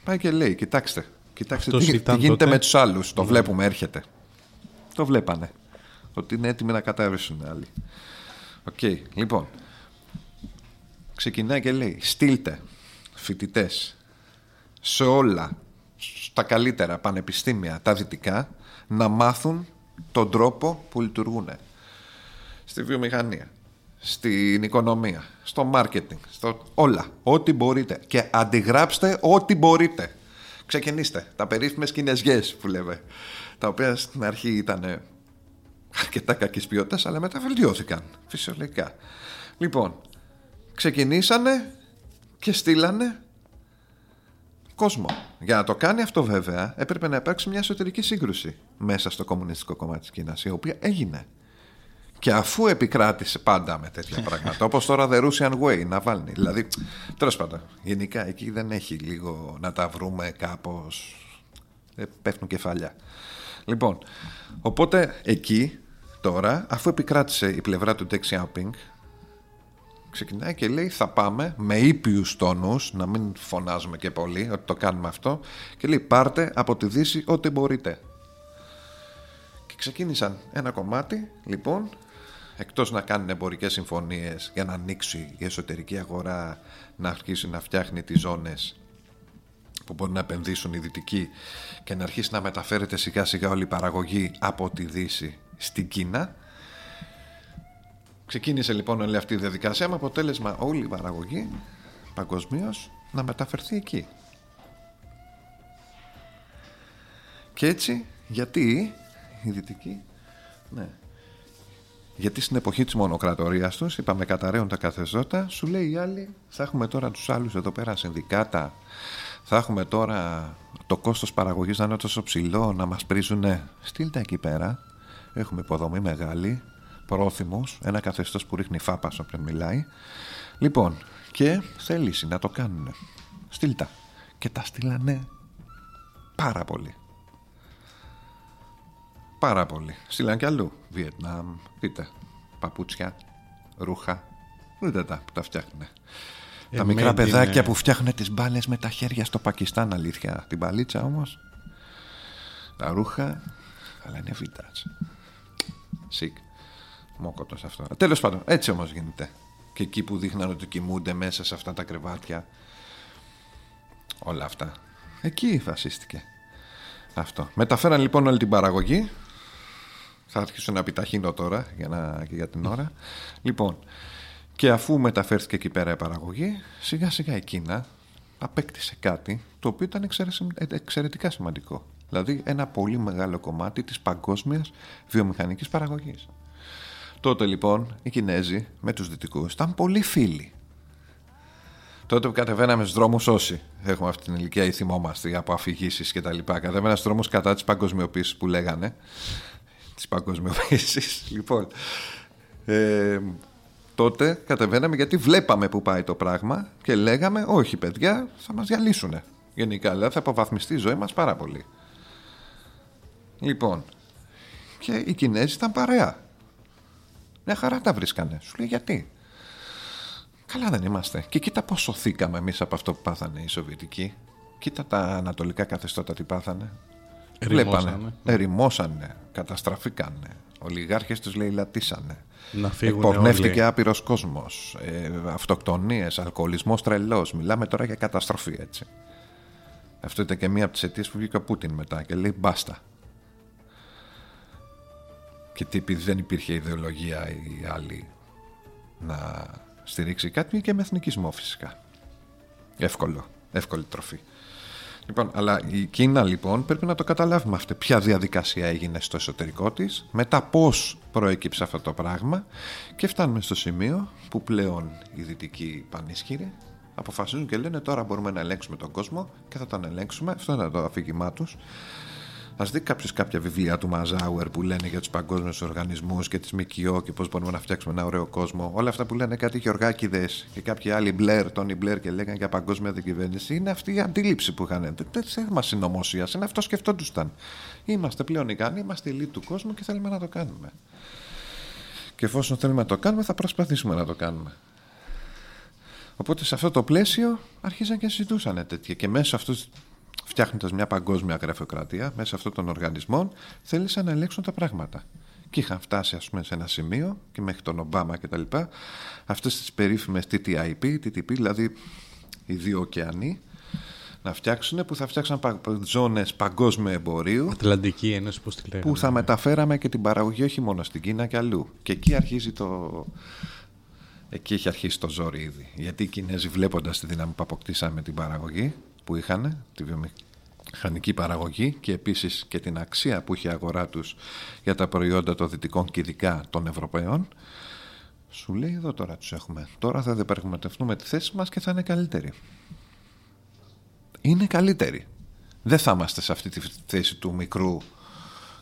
Πάει και λέει, κοιτάξτε, κοιτάξτε Αυτός τι, τι ήταν γίνεται τότε- με τους άλλους. Το βλέπουμε, έρχεται. Το βλέπανε. Ότι είναι έτοιμοι να κατέβησουν άλλοι. Οκ, λοιπόν. Ξεκινάει και λέει, στείλτε φοιτητές σε όλα, στα καλύτερα πανεπιστήμια, τα δυτικά, να μάθουν τον τρόπο που λειτουργούν. Στη βιομηχανία, στην οικονομία, στο μάρκετινγκ, στο όλα, ό,τι μπορείτε. Και αντιγράψτε ό,τι μπορείτε. Ξεκινήστε. Τα περίφημες κινέζιες που λέμε, τα οποία στην αρχή ήταν αρκετά κακής ποιότητας, αλλά μετά βελτιώθηκαν φυσιολογικά. Λοιπόν, ξεκινήσανε και στείλανε κόσμο. Για να το κάνει αυτό βέβαια έπρεπε να υπάρξει μια εσωτερική σύγκρουση μέσα στο κομμουνιστικό κομμάτι της Κίνας, η οποία έγινε. Και αφού επικράτησε πάντα με τέτοια [LAUGHS] πράγματα, όπως τώρα The Russian Way, να βάλει. Δηλαδή, τέλος πάντων, γενικά εκεί δεν έχει λίγο να τα βρούμε κάπως, ε, πέφτουν κεφάλια. Λοιπόν, οπότε εκεί τώρα, αφού επικράτησε η πλευρά του Deng Xiaoping, ξεκινάει και λέει θα πάμε με ήπιους τόνους να μην φωνάζουμε και πολύ ότι το κάνουμε αυτό και λέει πάρτε από τη Δύση ό,τι μπορείτε και ξεκίνησαν ένα κομμάτι λοιπόν εκτός να κάνουν εμπορικές συμφωνίες για να ανοίξει η εσωτερική αγορά να αρχίσει να φτιάχνει τις ζώνες που μπορεί να επενδύσουν οι δυτικοί και να αρχίσει να μεταφέρεται σιγά σιγά όλη η παραγωγή από τη Δύση στην Κίνα Ξεκίνησε λοιπόν όλη αυτή η διαδικασία με αποτέλεσμα όλη η παραγωγή παγκοσμίως να μεταφερθεί εκεί. Και έτσι, γιατί οι δυτικοί, ναι, γιατί στην εποχή της μονοκρατορίας τους, είπαμε καταραίουν τα καθεστώτα, σου λέει οι άλλοι, θα έχουμε τώρα τους άλλους εδώ πέρα συνδικάτα, θα έχουμε τώρα το κόστος παραγωγής να είναι τόσο ψηλό, να μας πρίζουνε, στείλτε εκεί πέρα, έχουμε υποδομή μεγάλη, πρόθυμους, ένα καθεστώς που ρίχνει φάπα όποιον μιλάει. Λοιπόν, και θέληση να το κάνουν. Στείλτα. Και τα στείλανε πάρα πολύ. Πάρα πολύ. Στείλαν και αλλού. Βιετνάμ, δείτε. Παπούτσια, ρούχα. Δείτε τα που τα φτιάχνουν. τα made μικρά in, παιδάκια ε, που φτιάχνουν τις μπάλες με τα χέρια στο Πακιστάν, αλήθεια. Την παλίτσα όμως. Τα ρούχα, αλλά είναι vintage. Σικ. Μόκοτος αυτό. Τέλος πάντων, έτσι όμως γίνεται. Και εκεί που δείχναν ότι κοιμούνται μέσα σε αυτά τα κρεβάτια. Όλα αυτά. Εκεί φασίστηκε. Αυτό. Μεταφέραν λοιπόν όλη την παραγωγή. Θα αρχίσω να επιταχύνω τώρα για, να, και για την ώρα. Λοιπόν, Και αφού μεταφέρθηκε εκεί πέρα η παραγωγή, σιγά σιγά η Κίνα απέκτησε κάτι το οποίο ήταν εξαιρετικά σημαντικό. Δηλαδή ένα πολύ μεγάλο κομμάτι της παγκόσμιας βιομηχανικής παραγωγής. Τότε λοιπόν οι Κινέζοι με τους Δυτικούς ήταν πολύ φίλοι. Τότε που κατεβαίναμε στους δρόμους, όσοι έχουμε αυτή την ηλικία ή θυμόμαστε από αφηγήσει κτλ. Κατεβαίναμε στους δρόμους κατά της παγκοσμιοποίησης που λέγανε. Της παγκοσμιοποίησης. [LAUGHS] λοιπόν. Ε, τότε κατεβαίναμε γιατί βλέπαμε που πάει το πράγμα και λέγαμε όχι παιδιά θα μας διαλύσουν γενικά δηλαδή θα αποβαθμιστεί η ζωή μας πάρα πολύ λοιπόν και οι Κινέζοι ήταν παρέα μια χαρά τα βρίσκανε σου λέει γιατί; Καλά δεν είμαστε και κοίτα πως σωθήκαμε εμείς από αυτό που πάθανε οι Σοβιετικοί κοίτα τα ανατολικά καθεστώτα τι πάθανε Ερημώσανε. Βλέπανε, ερημώσανε, καταστραφήκανε. Ολιγάρχες τους λαιλατίσανε. Να φύγουν Εκπορνεύτηκε όλοι. άπειρος κόσμος. Ε, Αυτοκτονίες, αλκοολισμός τρελός. Μιλάμε τώρα για καταστροφή, έτσι. Αυτό ήταν και μία από τις αιτίες που βγήκε ο Πούτιν μετά και λέει μπάστα. Και τι επειδή δεν υπήρχε ιδεολογία ή άλλη να στηρίξει κάτι και με εθνικισμό φυσικά. Εύκολο, εύκολη τροφή. Λοιπόν, αλλά η Κίνα λοιπόν πρέπει να το καταλάβουμε αυτό. Ποια διαδικασία έγινε στο εσωτερικό της, μετά πώς προέκυψε αυτό το πράγμα και φτάνουμε στο σημείο που πλέον οι δυτικοί πανίσχυροι αποφασίζουν και λένε τώρα μπορούμε να ελέγξουμε τον κόσμο και θα τον ελέγξουμε. Αυτό είναι το αφήγημά τους. Α δει κάποιος κάποια βιβλία του Μαζάουερ που λένε για τους παγκόσμιους οργανισμούς και τις ΜΚΟ και πώς μπορούμε να φτιάξουμε ένα ωραίο κόσμο. Όλα αυτά που λένε κάτι γεωργάκιδε και κάποιοι άλλοι Μπλερ, Τόνι Μπλερ και λέγανε για παγκόσμια διακυβέρνηση είναι αυτή η αντίληψη που είχαν. Δεν θέμα συνωμοσία, είναι αυτό σκεφτόντουσαν. Είμαστε πλέον ικανοί, είμαστε η του κόσμου και θέλουμε να το κάνουμε. Και εφόσον θέλουμε να το κάνουμε, θα προσπαθήσουμε να το κάνουμε. Οπότε σε αυτό το πλαίσιο αρχίζαν και συζητούσαν τέτοια. Και μέσα αυτούς φτιάχνοντας μια παγκόσμια γραφειοκρατία, μέσα αυτών των οργανισμών, θέλησαν να ελέγξουν τα πράγματα. Και είχαν φτάσει, ας πούμε, σε ένα σημείο και μέχρι τον Ομπάμα κτλ. Αυτές τις περίφημες TTIP, TTP, δηλαδή οι δύο ωκεανοί, να φτιάξουν που θα φτιάξουν ζώνες παγκόσμιου εμπορίου. Ατλαντική Ένωση, πώς τη λέγανε. Που θα μεταφέραμε και την παραγωγή όχι μόνο στην Κίνα και αλλού. Και εκεί αρχίζει το. Εκεί έχει αρχίσει το ζόρι ήδη. Γιατί οι Κινέζοι βλέποντας τη δύναμη που αποκτήσαμε την παραγωγή, που είχαν, τη βιομηχανική παραγωγή και επίσης και την αξία που είχε η αγορά τους για τα προϊόντα των δυτικών και ειδικά των Ευρωπαίων, σου λέει εδώ τώρα τους έχουμε. Τώρα θα διαπραγματευτούμε τη θέση μας και θα είναι καλύτεροι. Είναι καλύτεροι. Δεν θα είμαστε σε αυτή τη θέση του μικρού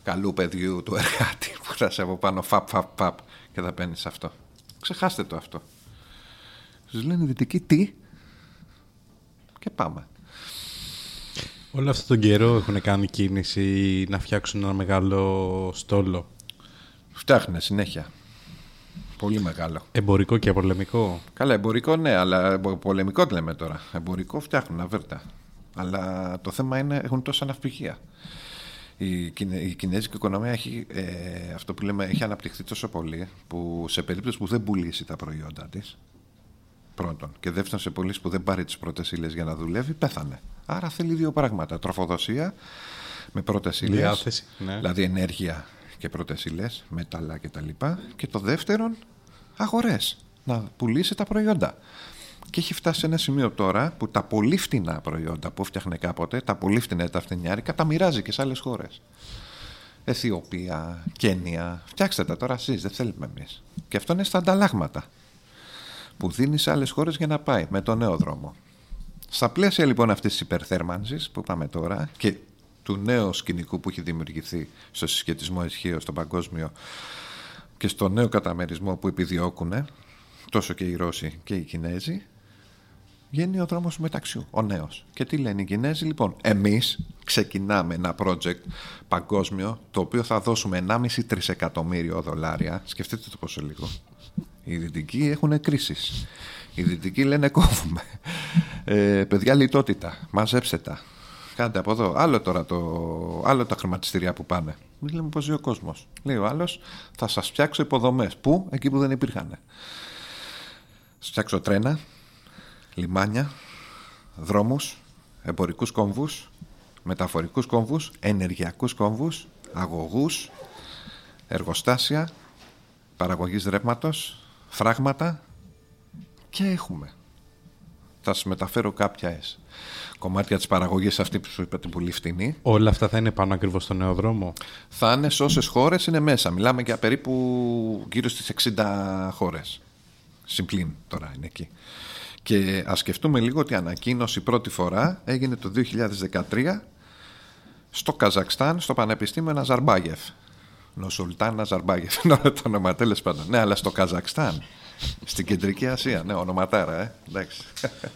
καλού παιδιού, του εργάτη που θα σε από πάνω φαπ φαπ φαπ και θα παίρνεις αυτό. Ξεχάστε το αυτό. Σου λένε οι δυτικοί τι; Και πάμε. Όλο αυτόν τον καιρό έχουν κάνει κίνηση να φτιάξουν ένα μεγάλο στόλο. Φτιάχνουν συνέχεια. Πολύ μεγάλο. Εμπορικό και πολεμικό. Καλά, εμπορικό ναι, αλλά πολεμικό τι λέμε τώρα. Εμπορικό φτιάχνουν αβέρτα. Αλλά το θέμα είναι έχουν τόσα ναυπηγεία. Η, Κινε, η κινέζικη οικονομία έχει, ε, αυτό που λέμε, έχει αναπτυχθεί τόσο πολύ που σε περίπτωση που δεν πουλήσει τα προϊόντα της πρώτον και δεύτερον σε πωλήσει που δεν πάρει τις πρώτες ύλες για να δουλεύει πέθανε. Άρα θέλει δύο πράγματα. Τροφοδοσία με πρώτες ύλες. Ναι. Δηλαδή ενέργεια και πρώτες ύλες, μεταλλά κτλ. Και, και το δεύτερον, αγορές. Να πουλήσει τα προϊόντα. Και έχει φτάσει σε ένα σημείο τώρα που τα πολύ φτηνά προϊόντα που έφτιαχνε κάποτε, τα πολύ φτηνά τα φτηνιάρικα, τα μοιράζει και σε άλλες χώρες. Αιθιοπία, Κένια. Φτιάξτε τα τώρα εσείς, δεν θέλουμε εμείς. Και αυτό είναι στα ανταλλάγματα που δίνει σε άλλες χώρες για να πάει με τον νέο δρόμο. Στα πλαίσια λοιπόν αυτής της υπερθέρμανσης που είπαμε τώρα και του νέου σκηνικού που έχει δημιουργηθεί στο συσχετισμό ισχύω στον παγκόσμιο και στο νέο καταμερισμό που επιδιώκουν τόσο και οι Ρώσοι και οι Κινέζοι βγαίνει ο δρόμος του μεταξιού, ο νέος. Και τι λένε οι Κινέζοι; Λοιπόν, εμείς ξεκινάμε ένα project παγκόσμιο το οποίο θα δώσουμε 1,5 τρισεκατομμύριο δολάρια, σκεφτείτε το πόσο λίγο. Οι δυτικοί έχουν κρίσεις. Οι δυτικοί λένε κόβουμε. Ε, παιδιά λιτότητα, μαζέψτε τα. Κάντε από εδώ. Άλλο τώρα το, άλλο τα χρηματιστήρια που πάνε. Μην λέμε πώ ζει ο κόσμος. Λέει ο άλλος, θα σας φτιάξω υποδομές. Πού; Εκεί που δεν υπήρχαν. Σας φτιάξω τρένα, λιμάνια, δρόμους, εμπορικούς κόμβους, μεταφορικούς κόμβους, ενεργειακούς κόμβους, αγωγούς, εργοστάσια, παραγωγής ρεύματος, φράγματα, Και έχουμε. Θα σα μεταφέρω κάποια κομμάτια της παραγωγής αυτή που σου είπα την πολύ φτηνή. Όλα αυτά θα είναι πάνω ακριβώς στο νέο δρόμο. Θα είναι σε όσες χώρες είναι μέσα. Μιλάμε για περίπου γύρω στις 60 χώρες. Συμπλήν τώρα είναι εκεί. Και ας σκεφτούμε λίγο ότι η ανακοίνωση πρώτη φορά έγινε το 2013 στο Καζακστάν, στο Πανεπιστήμιο Ναζαρμπάγεφ. Νοσουλτάν Ναζαρμπάγεφ [LAUGHS] είναι το όνομα, τέλος πάντων. Ναι, αλλά στο Καζακστάν. Στην κεντρική Ασία, ναι, ονοματάρα, ε. Εντάξει.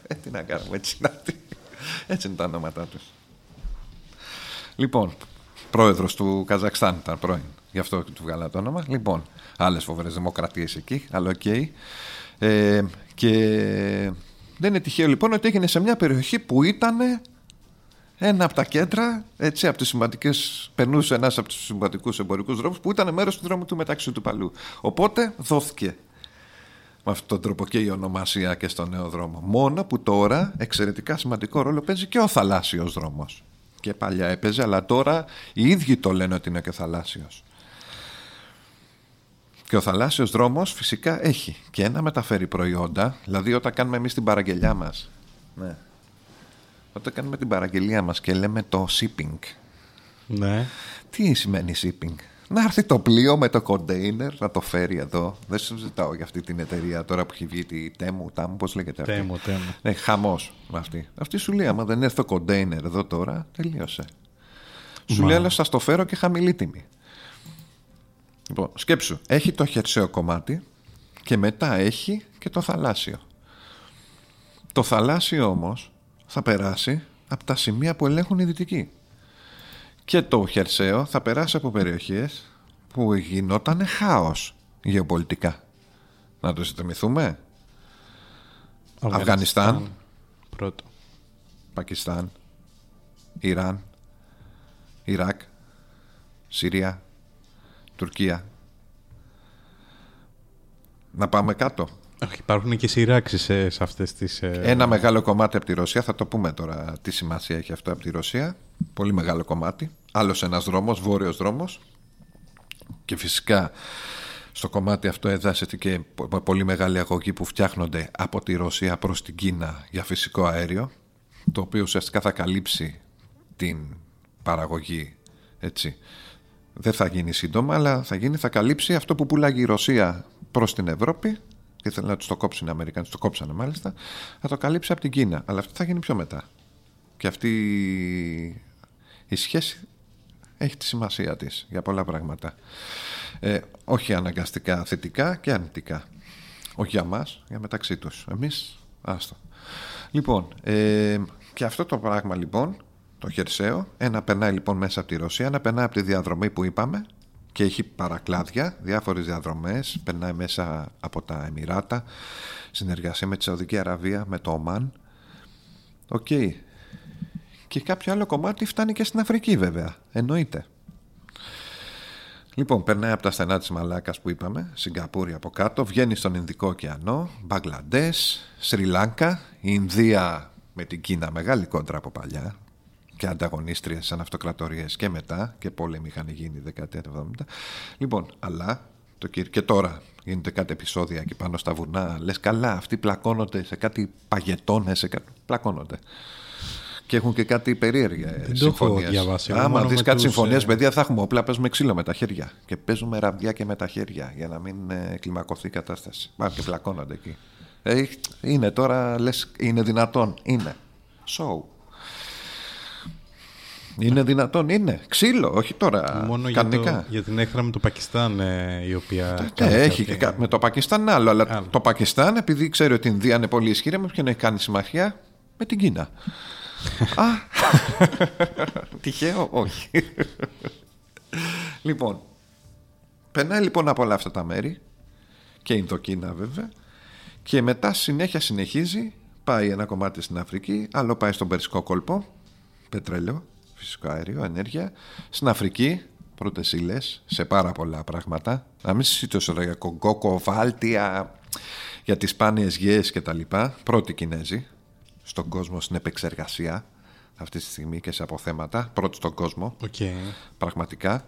Ε, τι να κάνουμε, έτσι είναι Έτσι είναι τα ονόματά τους. Λοιπόν, πρόεδρος του Καζακστάν ήταν πρώην. Γι' αυτό του έβγαλα το όνομα. Λοιπόν, άλλες φοβερές δημοκρατίες εκεί, αλλά οκ. Ε, και δεν είναι τυχαίο λοιπόν ότι έγινε σε μια περιοχή που ήταν ένα από τα κέντρα, έτσι, από τις σημαντικές, περνούσε ένας από τους σημαντικούς εμπορικούς δρόμους που ήταν μέρος του δρόμου του μεταξύ του παλιού. Οπότε δόθηκε με αυτόν τον τρόπο και η ονομασία και στο νέο δρόμο. Μόνο που τώρα εξαιρετικά σημαντικό ρόλο παίζει και ο θαλάσσιος δρόμος. Και παλιά έπαιζε, αλλά τώρα οι ίδιοι το λένε ότι είναι και θαλάσσιος. Και ο θαλάσσιος δρόμος φυσικά έχει και ένα μεταφέρει προϊόντα, δηλαδή όταν κάνουμε εμείς την παραγγελιά μας. Ναι. Όταν κάνουμε την παραγγελία μας και λέμε το shipping. Ναι. Τι σημαίνει shipping; Να έρθει το πλοίο με το container να το φέρει εδώ. Δεν συζητάω για αυτή την εταιρεία τώρα που έχει βγει τη Τέμου, Τάμου, πώς λέγεται αυτή; Τέμου, Τέμου. Ναι, χαμός με αυτή. Αυτή σου λέει: Άμα δεν έρθει το container εδώ τώρα, τελείωσε. Σου λέει: Αλλά σας το φέρω και χαμηλή τιμή. Λοιπόν, σκέψου. Έχει το χερσαίο κομμάτι και μετά έχει και το θαλάσσιο. Το θαλάσσιο όμως θα περάσει από τα σημεία που ελέγχουν οι δυτικοί. Και το χερσαίο θα περάσει από περιοχές που γινόταν χάος γεωπολιτικά. Να το συντομηθούμε. Αφγανιστάν. Πρώτο. Πακιστάν. Ιράν. Ιράκ. Συρία. Τουρκία. Να πάμε κάτω. Όχι, υπάρχουν και σειράξεις σε, σε αυτές τις. Ε, Ένα μεγάλο κομμάτι από τη Ρωσία, θα το πούμε τώρα τι σημασία έχει αυτό από τη Ρωσία. Πολύ μεγάλο κομμάτι. Άλλος ένας δρόμος, βόρειος δρόμος. Και φυσικά στο κομμάτι αυτό εδάσεται και πολύ μεγάλη αγωγή που φτιάχνονται από τη Ρωσία προς την Κίνα για φυσικό αέριο το οποίο ουσιαστικά θα καλύψει την παραγωγή έτσι. Δεν θα γίνει σύντομα αλλά θα, γίνει, θα καλύψει αυτό που πουλάγει η Ρωσία προς την Ευρώπη και ήθελαν να τους το κόψουν οι Αμερικάνοι, το κόψανε μάλιστα, θα το καλύψει από την Κίνα. Αλλά αυτό θα γίνει πιο μετά. Και αυτή η σχέση έχει τη σημασία της για πολλά πράγματα. Ε, όχι αναγκαστικά θετικά και αρνητικά. Όχι για μας, για μεταξύ τους. Εμείς, άστο. Λοιπόν, ε, και αυτό το πράγμα λοιπόν, το χερσαίο, ένα περνάει λοιπόν μέσα από τη Ρωσία, ένα περνάει από τη διαδρομή που είπαμε, και έχει παρακλάδια, διάφορες διαδρομές, περνάει μέσα από τα Εμιράτα, συνεργασία με τη Σαουδική Αραβία, με το Ομάν. Οκ. Και κάποιο άλλο κομμάτι φτάνει και στην Αφρική βέβαια, εννοείται. Λοιπόν, περνάει από τα στενά της Μαλάκας που είπαμε, Σιγκαπούρη από κάτω, βγαίνει στον Ινδικό ωκεανό, Μπαγκλαντές, Σρι Λάνκα, Ινδία με την Κίνα, μεγάλη κόντρα από παλιά, και ανταγωνίστριες σαν αυτοκρατορίες και μετά και πόλεμοι είχαν γίνει δεκαετία του 70. Λοιπόν, αλλά το, και τώρα γίνεται κάτι επεισόδια εκεί πάνω στα βουνά. Λες καλά, αυτοί πλακώνονται σε κάτι παγετώνες, σε κάτι. Πλακώνονται. Και έχουν και κάτι περίεργα συμφωνίες. Άμα δεις κάτι συμφωνίες, ε... παιδιά, θα έχουμε όπλα. Παίζουμε ξύλο με τα χέρια. Και παίζουμε ραβδιά και με τα χέρια για να μην ε, κλιμακωθεί η κατάσταση. Πάνε και πλακώνονται εκεί. Ε, είναι τώρα, λες, είναι δυνατόν. Είναι. Show. Είναι δυνατόν, είναι. Ξύλο, όχι τώρα. Μόνο για, το, για, την έχθρα με το Πακιστάν ε, η οποία. Ναι, έχει και με το Πακιστάν άλλο. Αλλά το Πακιστάν, επειδή ξέρει ότι η Ινδία είναι πολύ ισχυρή, με ποιον έχει κάνει συμμαχία, με την Κίνα. [LAUGHS] Α, τυχαίο, όχι. λοιπόν, περνάει λοιπόν από όλα αυτά τα μέρη και η Ινδοκίνα βέβαια και μετά συνέχεια συνεχίζει πάει ένα κομμάτι στην Αφρική άλλο πάει στον Περσικό κόλπο πετρέλαιο φυσικό αέριο, ενέργεια. Στην Αφρική, πρώτες ύλες σε πάρα πολλά πράγματα. Να μην συζητήσω για κογκόκο, βάλτια, για τις σπάνιες γέε κτλ. Πρώτη Κινέζη στον κόσμο στην επεξεργασία αυτή τη στιγμή και σε αποθέματα. Πρώτη στον κόσμο. Okay. Πραγματικά.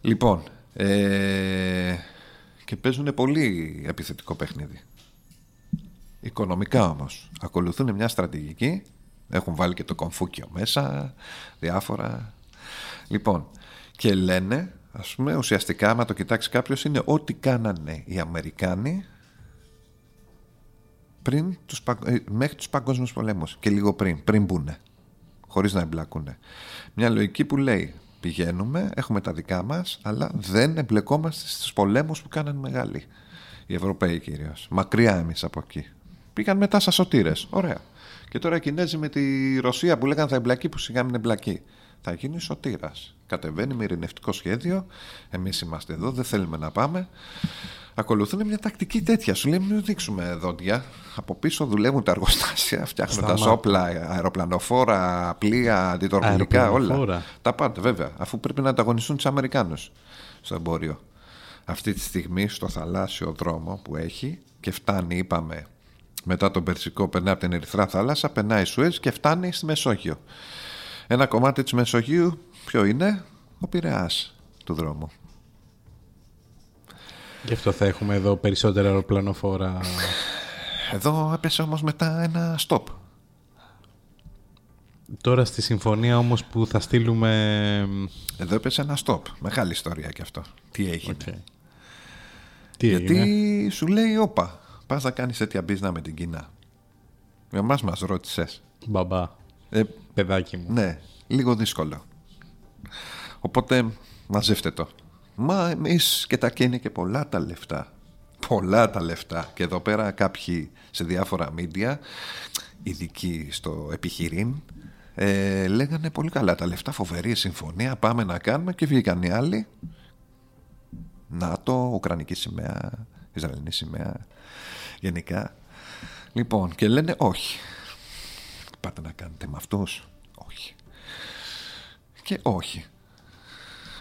Λοιπόν, ε, και παίζουν πολύ επιθετικό παιχνίδι. Οικονομικά όμως ακολουθούν μια στρατηγική έχουν βάλει και το κομφούκιο μέσα διάφορα. Λοιπόν και λένε ας πούμε ουσιαστικά άμα το κοιτάξει κάποιος είναι ό,τι κάνανε οι Αμερικάνοι πριν τους, ε, μέχρι τους παγκόσμιους πολέμους και λίγο πριν, πριν μπουνε χωρίς να εμπλακούν μια λογική που λέει πηγαίνουμε, έχουμε τα δικά μας αλλά δεν εμπλεκόμαστε στους πολέμους που κάνανε μεγάλοι. Οι Ευρωπαίοι κυρίως. Μακριά εμείς από εκεί. Πήγαν μετά σαν σωτήρες, ωραία και τώρα οι Κινέζοι με τη Ρωσία που λέγανε θα εμπλακεί που σιγά μην εμπλακεί θα γίνει σωτήρας. Κατεβαίνει με ειρηνευτικό σχέδιο. Εμείς είμαστε εδώ, δεν θέλουμε να πάμε. Ακολουθούν μια τακτική τέτοια. Σου λέει μην δείξουμε δόντια. Από πίσω δουλεύουν τα εργοστάσια, φτιάχνουν τα σόπλα, αεροπλανοφόρα, πλοία, αντιτορπιλικά, όλα. Τα πάντα βέβαια, αφού πρέπει να ανταγωνιστούν τους Αμερικάνους στο εμπόριο. Αυτή τη στιγμή στο θαλάσσιο δρόμο που έχει και φτάνει, είπαμε, μετά τον Περσικό, περνάει από την Ερυθρά θάλασσα, περνάει Σουέζ και φτάνει στη Μεσόγειο. Ένα κομμάτι της Μεσογείου ποιο είναι; Ο Πειραιάς του δρόμου. Γι' αυτό θα έχουμε εδώ περισσότερα αεροπλανοφόρα. Εδώ έπεσε όμως μετά ένα stop. Τώρα στη συμφωνία όμως που θα στείλουμε... Εδώ έπεσε ένα stop. Μεγάλη ιστορία και αυτό. Τι έγινε. Okay. Τι Γιατί σου λέει όπα. Πας να κάνεις τέτοια μπίζνα με την Κίνα. Για μας μας ρώτησες. Μπαμπά. Ε, Παιδάκι μου. Ναι, λίγο δύσκολο. Οπότε μαζεύτε το. Μα εμείς και τα καίνε και πολλά τα λεφτά. Πολλά τα λεφτά. Και εδώ πέρα κάποιοι σε διάφορα μίντια, ειδικοί στο επιχειρήν, ε, λέγανε πολύ καλά τα λεφτά, φοβερή συμφωνία, πάμε να κάνουμε και βγήκαν οι άλλοι. ΝΑΤΟ, Ουκρανική σημαία, Ισραηλινή σημαία, γενικά. Λοιπόν, και λένε όχι. Πάτε να κάνετε με αυτούς. Όχι. Και όχι.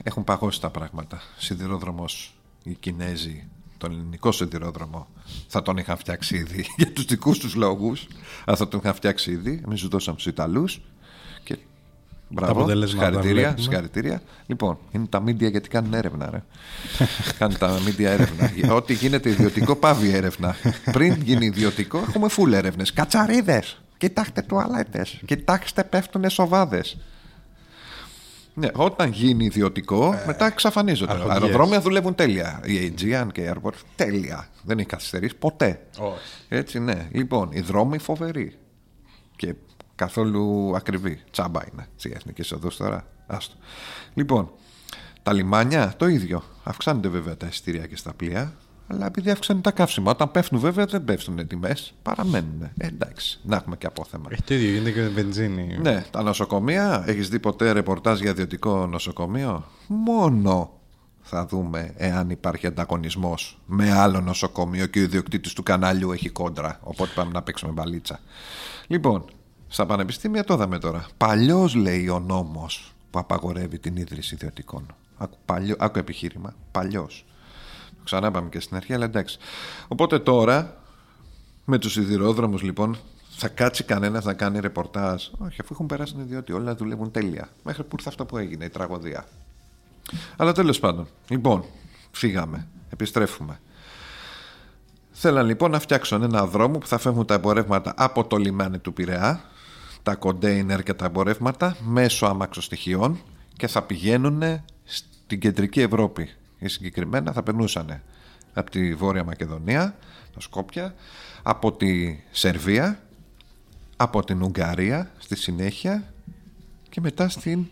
Έχουν παγώσει τα πράγματα. Σιδηρόδρομος οι Κινέζοι τον ελληνικό σιδηρόδρομο θα τον είχαν φτιάξει ήδη [LAUGHS] για τους δικούς τους λόγους. Αλλά θα τον είχαν φτιάξει ήδη. Εμείς τους δώσαμε στους Ιταλούς. και Μπράβο, συγχαρητήρια, συγχαρητήρια. Λοιπόν, είναι τα μίντια γιατί κάνουν έρευνα. Ρε. [LAUGHS] κάνουν τα μίντια έρευνα. Ό,τι γίνεται ιδιωτικό, πάβει έρευνα. Πριν γίνει ιδιωτικό, έχουμε φουλ έρευνες. Κατσαρίδες. Κοιτάξτε τουαλέτες. Κοιτάξτε πέφτουν σοβάδες. Ναι, όταν γίνει ιδιωτικό, ε, μετά εξαφανίζονται. Τα αεροδρόμια δουλεύουν τέλεια. Η Aegean και η Airport τέλεια. Δεν έχει καθυστερήσει ποτέ. Έτσι, ναι. Λοιπόν, οι δρόμοι φοβεροί. Και καθόλου ακριβή. Τσάμπα είναι. Στι εθνικέ οδούς τώρα. Άστο. Λοιπόν, τα λιμάνια το ίδιο. Αυξάνονται βέβαια τα εισιτήρια και στα πλοία. Αλλά επειδή αύξανε τα καύσιμα, όταν πέφτουν βέβαια δεν πέφτουν οι τιμές, παραμένουν. Ε, εντάξει, να έχουμε και απόθεμα. Έχει το ίδιο, γίνεται και με βενζίνη. Ναι, τα νοσοκομεία. Έχεις δει ποτέ ρεπορτάζ για ιδιωτικό νοσοκομείο; Μόνο θα δούμε εάν υπάρχει ανταγωνισμός με άλλο νοσοκομείο και ο ιδιοκτήτης του καναλιού έχει κόντρα. Οπότε πάμε να παίξουμε μπαλίτσα. Λοιπόν, στα πανεπιστήμια το είδαμε τώρα. Παλιός λέει ο νόμος που απαγορεύει την ίδρυση ιδιωτικών. Άκου, παλιό, άκου επιχείρημα. Παλιός. Ξανά πάμε και στην αρχή, αλλά εντάξει. Οπότε τώρα, με τους σιδηρόδρομους λοιπόν, θα κάτσει κανένας να κάνει ρεπορτάζ. Όχι, αφού έχουν περάσει την ιδιότητα, όλα δουλεύουν τέλεια. Μέχρι που ήρθε αυτό που έγινε, η τραγωδία. Αλλά τέλος πάντων, λοιπόν, φύγαμε. Επιστρέφουμε. Θέλαν λοιπόν να φτιάξουν ένα δρόμο που θα φεύγουν τα εμπορεύματα από το λιμάνι του Πειραιά, τα κοντέινερ και τα εμπορεύματα μέσω αμαξοστοιχειών και θα πηγαίνουν στην κεντρική Ευρώπη ή συγκεκριμένα θα περνούσαν από τη Βόρεια Μακεδονία, τα Σκόπια, από τη Σερβία, από την Ουγγαρία στη συνέχεια και μετά στην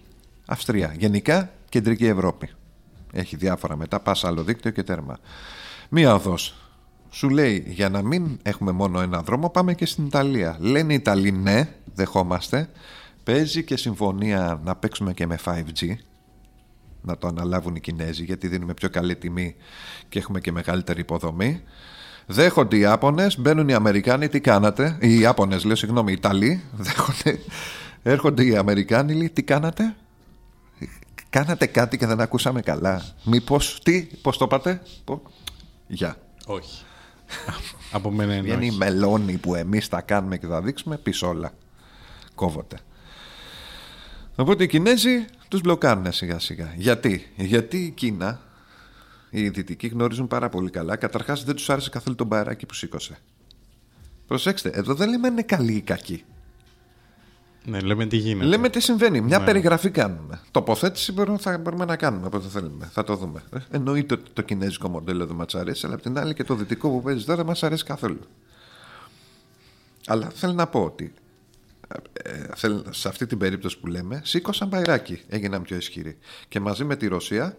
Αυστρία. Γενικά κεντρική Ευρώπη. Έχει διάφορα μετά, πας άλλο δίκτυο και τέρμα. Μία οδός. Σου λέει για να μην έχουμε μόνο ένα δρόμο πάμε και στην Ιταλία. Λένε οι Ιταλοί ναι, δεχόμαστε. Παίζει και συμφωνία να παίξουμε και με 5G να το αναλάβουν οι Κινέζοι γιατί δίνουμε πιο καλή τιμή και έχουμε και μεγαλύτερη υποδομή. Δέχονται οι Ιάπωνες, μπαίνουν οι Αμερικάνοι, τι κάνατε; Οι Ιάπωνες, λέω συγγνώμη, οι Ιταλοί. [LAUGHS] Δέχονται, έρχονται οι Αμερικάνοι, λέει, τι κάνατε; Κάνατε κάτι και δεν ακούσαμε καλά. Μήπως, τι, πώς το είπατε. Γεια. Όχι. Από μένα είναι. Είναι η μελώνη που εμείς θα κάνουμε και θα δείξουμε πίσω όλα. Κόβονται. Οπότε οι Κινέζοι τους μπλοκάρουν σιγά σιγά. Γιατί, Γιατί η Κίνα, οι Δυτικοί γνωρίζουν πάρα πολύ καλά. Καταρχάς δεν τους άρεσε καθόλου τον μπαράκι που σήκωσε. Προσέξτε, εδώ δεν λέμε είναι καλή ή κακή. Ναι, λέμε τι γίνεται. Λέμε τι συμβαίνει. Μια περιγραφή κάνουμε. Τοποθέτηση μπορούμε, θα μπορούμε να κάνουμε όποτε θέλουμε. Θα το δούμε. Ε, εννοείται ότι το κινέζικο μοντέλο δεν μας αρέσει, αλλά απ' την άλλη και το δυτικό που παίζεις τώρα μας αρέσει καθόλου. Αλλά θέλω να πω ότι ε, θέλ- σε αυτή την περίπτωση που λέμε, σήκωσαν μπαϊράκι, έγιναν πιο ισχυροί. Και μαζί με τη Ρωσία,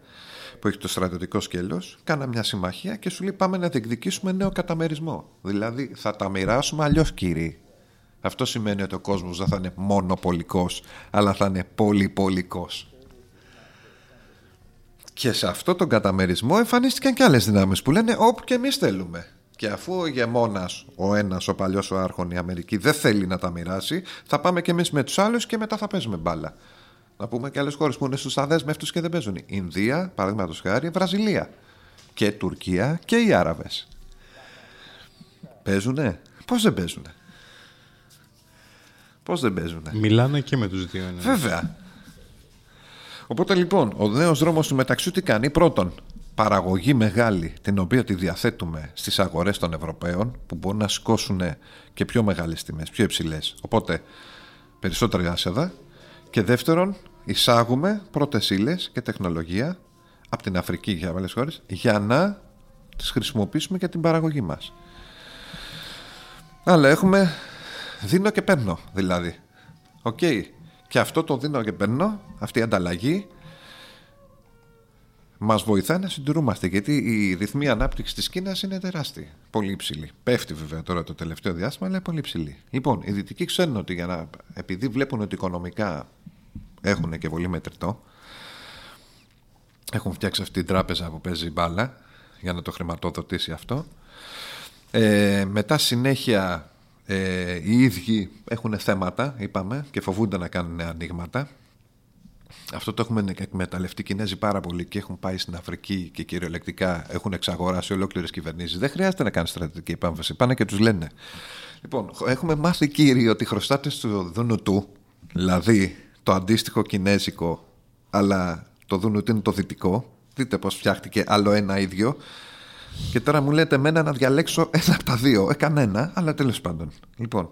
που έχει το στρατιωτικό σκέλος, κάνα μια συμμαχία και σου λέει πάμε να διεκδικήσουμε νέο καταμερισμό. Δηλαδή θα τα μοιράσουμε αλλιώς, κύριοι. Αυτό σημαίνει ότι ο κόσμος δεν θα είναι μονοπολικός, αλλά θα είναι πολυπολικός. Και σε αυτό τον καταμερισμό εμφανίστηκαν και άλλες δυνάμεις που λένε όπου και εμείς θέλουμε. Και αφού ο ηγεμόνας, ο ένας, ο παλιός ο άρχον, η Αμερική δεν θέλει να τα μοιράσει, θα πάμε και εμείς με τους άλλους και μετά θα παίζουμε μπάλα. Να πούμε και άλλες χώρες που είναι στους αδέσμευτους και δεν παίζουν. Ινδία, παραδείγματος χάρη, Βραζιλία. Και Τουρκία και οι Άραβες. Παίζουνε; Πώς δεν παίζουνε; Πώς δεν παίζουνε; Μιλάνε και με τους δύο. εννοείς. Βέβαια. Οπότε λοιπόν, ο νέος δρόμος του μεταξύ τι κάνει; Πρώτον, παραγωγή μεγάλη, την οποία τη διαθέτουμε στις αγορές των Ευρωπαίων, που μπορούν να σηκώσουν και πιο μεγάλες τιμές, πιο υψηλές. Οπότε, περισσότερα έσοδα. Και δεύτερον, εισάγουμε πρώτες ύλες και τεχνολογία από την Αφρική και από άλλες χώρες για να τις χρησιμοποιήσουμε για την παραγωγή μας. Αλλά έχουμε δίνω και παίρνω δηλαδή. Οκ. Και αυτό το δίνω και παίρνω, αυτή η ανταλλαγή μας βοηθάει να συντηρούμαστε γιατί η ρυθμή ανάπτυξης της Κίνας είναι τεράστια. Πολύ υψηλή. Πέφτει βέβαια τώρα το τελευταίο διάστημα, αλλά είναι πολύ υψηλή. Λοιπόν, οι δυτικοί ξέρουν ότι για να, επειδή βλέπουν ότι οικονομικά έχουν και πολύ μετρητό, έχουν φτιάξει αυτή την τράπεζα που παίζει μπάλα για να το χρηματοδοτήσει αυτό. Ε, μετά συνέχεια ε, οι ίδιοι έχουν θέματα, είπαμε, και φοβούνται να κάνουν ανοίγματα. Αυτό το έχουμε εκμεταλλευτεί οι Κινέζοι πάρα πολύ και έχουν πάει στην Αφρική και κυριολεκτικά έχουν εξαγοράσει ολόκληρες κυβερνήσεις. Δεν χρειάζεται να κάνει στρατιωτική επέμβαση. Πάνε και τους λένε. Λοιπόν, έχουμε μάθει κύριοι ότι χρωστάτε στο Δουνουτού, δηλαδή το αντίστοιχο κινέζικο, αλλά το Δουνουτού είναι το δυτικό. Δείτε πώς φτιάχτηκε άλλο ένα ίδιο. Και τώρα μου λέτε εμένα να διαλέξω ένα από τα δύο. Ε, κανένα, αλλά τέλος πάντων. Λοιπόν,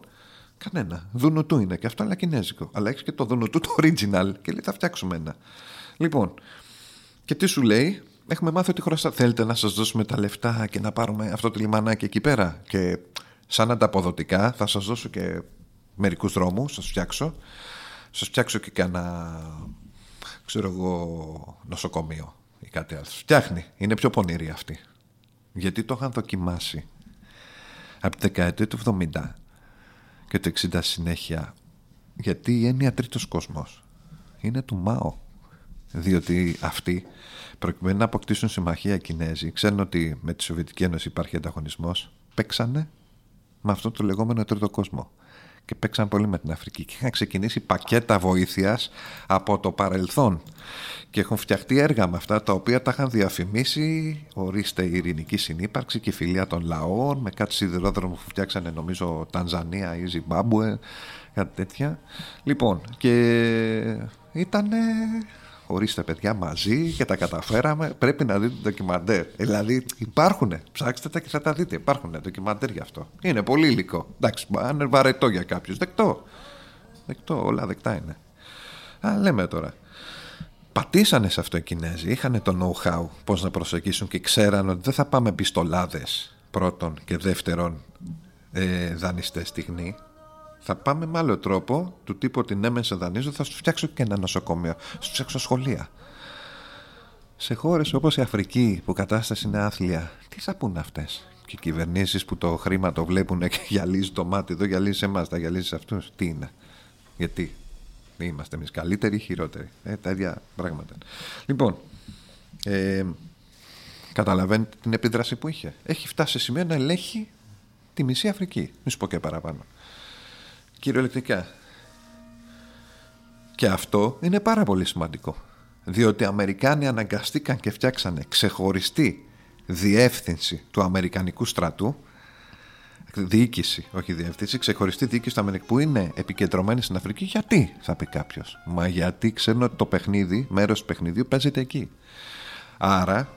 κανένα. Δουνουτού είναι και αυτό, αλλά κινέζικο. Αλλά έχεις και το δουνουτού το original και λέει θα φτιάξουμε ένα. Λοιπόν, και τι σου λέει, έχουμε μάθει ότι χρωστά. Θέλετε να σας δώσουμε τα λεφτά και να πάρουμε αυτό το λιμανάκι εκεί πέρα; Και σαν ανταποδοτικά θα σας δώσω και μερικούς δρόμους, σας φτιάξω. Σας φτιάξω και κάνα, ξέρω εγώ, νοσοκομείο ή κάτι άλλο. Φτιάχνει. Είναι πιο πονηρή αυτή. Γιατί το είχαν δοκιμάσει από τη δεκαετία του 70 και το 60 συνέχεια. Γιατί η έννοια τρίτος κόσμος είναι του ΜΑΟ. Διότι αυτοί προκειμένου να αποκτήσουν συμμαχία οι Κινέζοι ξέρουν ότι με τη Σοβιετική Ένωση υπάρχει ανταγωνισμός παίξανε με αυτό το λεγόμενο τρίτο κόσμο και παίξαν πολύ με την Αφρική και είχαν ξεκινήσει πακέτα βοήθειας από το παρελθόν. Και έχουν φτιαχτεί έργα με αυτά τα οποία τα είχαν διαφημίσει ορίστε η ειρηνική συνύπαρξη και η φιλία των λαών με κάτι σιδηρόδρομο που φτιάξανε νομίζω Τανζανία ή Ζιμπάμπουε κάτι τέτοια. Λοιπόν και ήτανε ορίστε παιδιά μαζί και τα καταφέραμε. Πρέπει να δείτε το ντοκιμαντέρ. Δηλαδή υπάρχουν, ψάξτε τα και θα τα δείτε. Υπάρχουν ντοκιμαντέρ γι' αυτό. Είναι πολύ υλικό. Εντάξει, αν είναι βαρετό για κάποιους. Δεκτό. Δεκτό, όλα δεκτά είναι. Α, λέμε τώρα. Πατήσανε σε αυτό οι Κινέζοι. Είχαν το know-how πώς να προσεγγίσουν και ξέραν ότι δεν θα πάμε πιστολάδες πρώτον και δεύτερον ε, δανειστές στιγμή θα πάμε με άλλο τρόπο του τύπου ότι ναι, μεν σε δανείζω, θα σου φτιάξω και ένα νοσοκομείο, θα σου φτιάξω σχολεία. Σε χώρες όπως η Αφρική που η κατάσταση είναι άθλια, τι θα πούνε αυτές; Και οι κυβερνήσεις που το χρήμα το βλέπουν και [LAUGHS] γυαλίζει το μάτι, εδώ γυαλίζει εμάς, τα γυαλίζει αυτούς. Τι είναι; Γιατί; Είμαστε εμείς καλύτεροι ή χειρότεροι. Ε, τα ίδια πράγματα. Λοιπόν, ε, καταλαβαίνετε την επίδραση που είχε. Έχει φτάσει σε σημείο να ελέγχει τη μισή Αφρική. Μη σου πω και παραπάνω κυριολεκτικά. Και αυτό είναι πάρα πολύ σημαντικό. Διότι οι Αμερικάνοι αναγκαστήκαν και φτιάξανε ξεχωριστή διεύθυνση του Αμερικανικού στρατού διοίκηση, όχι διεύθυνση, ξεχωριστή διοίκηση του Αμερικανικού που είναι επικεντρωμένη στην Αφρική. Γιατί, θα πει κάποιος. Μα γιατί ξέρουν ότι το παιχνίδι, μέρος του παιχνιδιού παίζεται εκεί. Άρα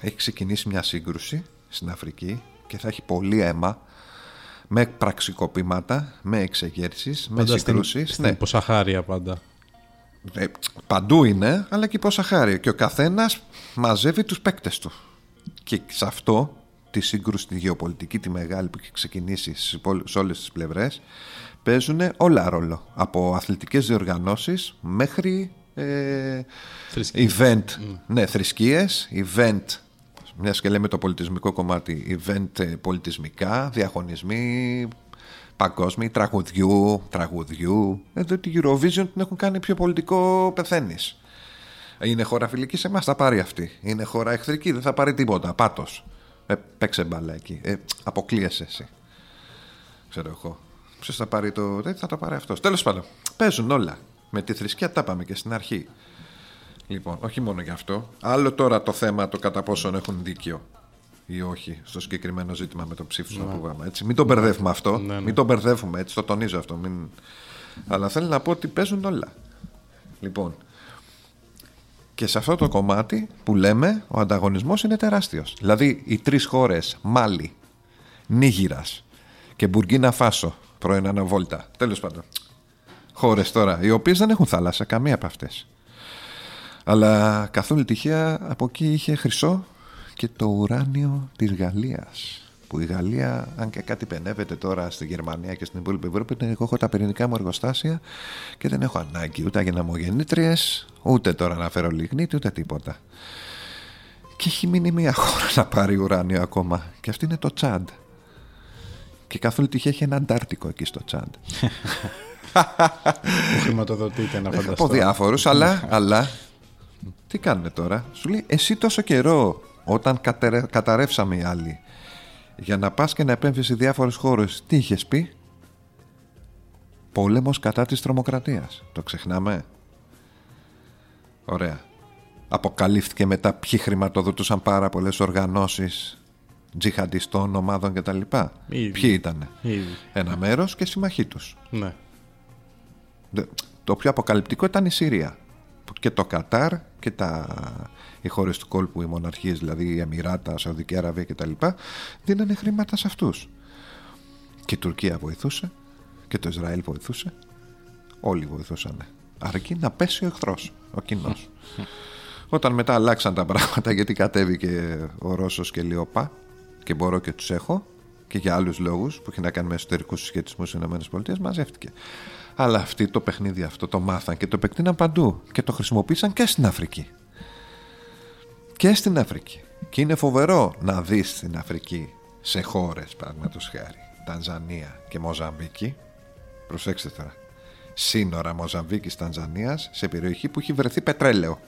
έχει ξεκινήσει μια σύγκρουση στην Αφρική και θα έχει πολύ αίμα με πραξικοπήματα, με εξεγέρσεις, με Πάντα στην, συγκρούσεις. στην Ναι, υποσαχάρια πάντα. ε, παντού είναι, αλλά και υποσαχάρια. Και ο καθένας μαζεύει τους παίκτες του. Και σε αυτό, τη σύγκρουση τη γεωπολιτική, τη μεγάλη που έχει ξεκινήσει στις υπόλοι- σε όλες τις πλευρές, παίζουν όλα ρόλο. Από αθλητικές διοργανώσεις μέχρι ε, Θρησκείες. event, ναι, θρησκείες, event, μιας και λέμε το πολιτισμικό κομμάτι, event ε, πολιτισμικά, διαγωνισμοί, παγκόσμιοι, τραγουδιού, τραγουδιού. Εδώ τη Eurovision την έχουν κάνει πιο πολιτικό πεθαίνεις. Είναι χώρα φιλική σε εμάς, θα πάρει αυτή. Είναι χώρα εχθρική, δεν θα πάρει τίποτα. Πάτος. Ε, παίξε μπάλα εκεί. Ε, αποκλείεσαι εσύ. Ξέρω εγώ. Ποιος θα πάρει το. Δεν θα το πάρει αυτός. Τέλος πάντων, παίζουν όλα. Με τη θρησκεία τα πάμε και στην αρχή. Λοιπόν, όχι μόνο γι' αυτό. Άλλο τώρα το θέμα το κατά πόσον έχουν δίκιο ή όχι στο συγκεκριμένο ζήτημα με το ψήφισμα που είπαμε. Έτσι. Μην το μπερδεύουμε αυτό. Ναι, ναι. Μην το μπερδεύουμε έτσι. Το τονίζω αυτό. Μην... Αλλά θέλω να πω ότι παίζουν όλα. Λοιπόν, και σε αυτό το κομμάτι που λέμε ο ανταγωνισμός είναι τεράστιος. Δηλαδή οι τρεις χώρες Μάλι, Νίγηρας και Μπουργκίνα Φάσο πρώην αναβόλτα. Τέλος πάντων. Χώρες τώρα οι οποίες δεν έχουν θάλασσα καμία από αυτές. Αλλά καθόλου τυχαία από εκεί είχε χρυσό και το ουράνιο της Γαλλίας. Που η Γαλλία, αν και κάτι πενεύεται τώρα στη Γερμανία και στην υπόλοιπη Ευρώπη, είναι εγώ έχω τα πυρηνικά μου εργοστάσια και δεν έχω ανάγκη ούτε για ναμογεννήτριες, ούτε τώρα να φέρω λιγνίτη, ούτε τίποτα. Και έχει μείνει μια χώρα να πάρει ουράνιο ακόμα. Και αυτή είναι το Τσάντ. Και καθόλου τυχαία έχει ένα Αντάρτικο εκεί στο Τσάντ. [LAUGHS] Που χρηματοδοτείται να φανταστώ. Από διάφορους, αλλά, αλλά. Τι κάνουν τώρα; Σου λέει, εσύ τόσο καιρό όταν κατερε- καταρρεύσαμε οι άλλοι για να πας και να επέμβεις σε διάφορες χώρες τι είχες πει; Πόλεμος κατά της τρομοκρατίας το ξεχνάμε; Ωραία αποκαλύφθηκε μετά ποιοι χρηματοδοτούσαν πάρα πολλές οργανώσεις τζιχαντιστών, ομάδων κτλ. Ήδη. Ποιοι ήταν. Ήδη. Ένα μέρος και συμμαχοί τους. Ναι. Δε- Το πιο αποκαλυπτικό ήταν η Συρία. Που Και το Κατάρ και τα... οι χώρες του κόλπου, οι μοναρχίες, δηλαδή η Εμμυράτα, Σαουδική Αραβία κτλ. δίνανε χρήματα σε αυτούς. Και η Τουρκία βοηθούσε και το Ισραήλ βοηθούσε. Όλοι βοηθούσαν. Αρκεί να πέσει ο εχθρός, ο κοινός. [LAUGHS] Όταν μετά αλλάξαν τα πράγματα γιατί κατέβηκε ο Ρώσος και λέει «Οπα, και μπορώ και τους έχω και για άλλους λόγους που έχει να κάνει με εσωτερικούς συσχετισμούς στις ΗΠΑ μαζεύτηκε. Αλλά αυτοί το παιχνίδι αυτό το μάθαν και το επεκτείναν παντού και το χρησιμοποίησαν και στην Αφρική. Και στην Αφρική. Και είναι φοβερό να δεις στην Αφρική σε χώρες, παραδείγματος χάρη, Τανζανία και Μοζαμβίκη, προσέξτε τώρα, σύνορα Μοζαμβίκης Τανζανίας σε περιοχή που έχει βρεθεί πετρέλαιο.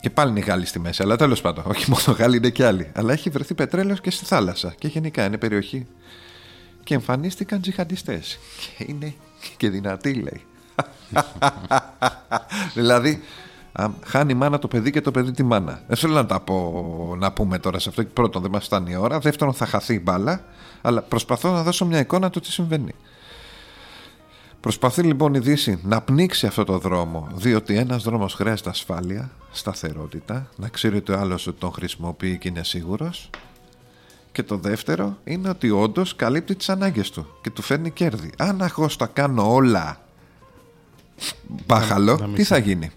Και πάλι είναι οι Γάλλοι στη μέση, αλλά τέλος πάντων. Όχι μόνο Γάλλοι, είναι και άλλοι. Αλλά έχει βρεθεί πετρέλαιο και στη θάλασσα. Και γενικά είναι περιοχή. Και εμφανίστηκαν τζιχαντιστές. Και είναι και δυνατοί, λέει. δηλαδή, α, χάνει η μάνα το παιδί και το παιδί τη μάνα. Δεν θέλω να τα πω, να πούμε τώρα σε αυτό. Πρώτον, δεν μας φτάνει η ώρα. Δεύτερον, θα χαθεί η μπάλα. Αλλά προσπαθώ να δώσω μια εικόνα του τι συμβαίνει. Προσπαθεί λοιπόν η Δύση να πνίξει αυτό το δρόμο, διότι ένας δρόμος χρειάζεται ασφάλεια, σταθερότητα, να ξέρει ότι ο άλλος ότι τον χρησιμοποιεί και είναι σίγουρος. Και το δεύτερο είναι ότι όντως καλύπτει τις ανάγκες του και του φέρνει κέρδη. Αν εγώ τα κάνω όλα μπάχαλο, να μην τι θα γίνει;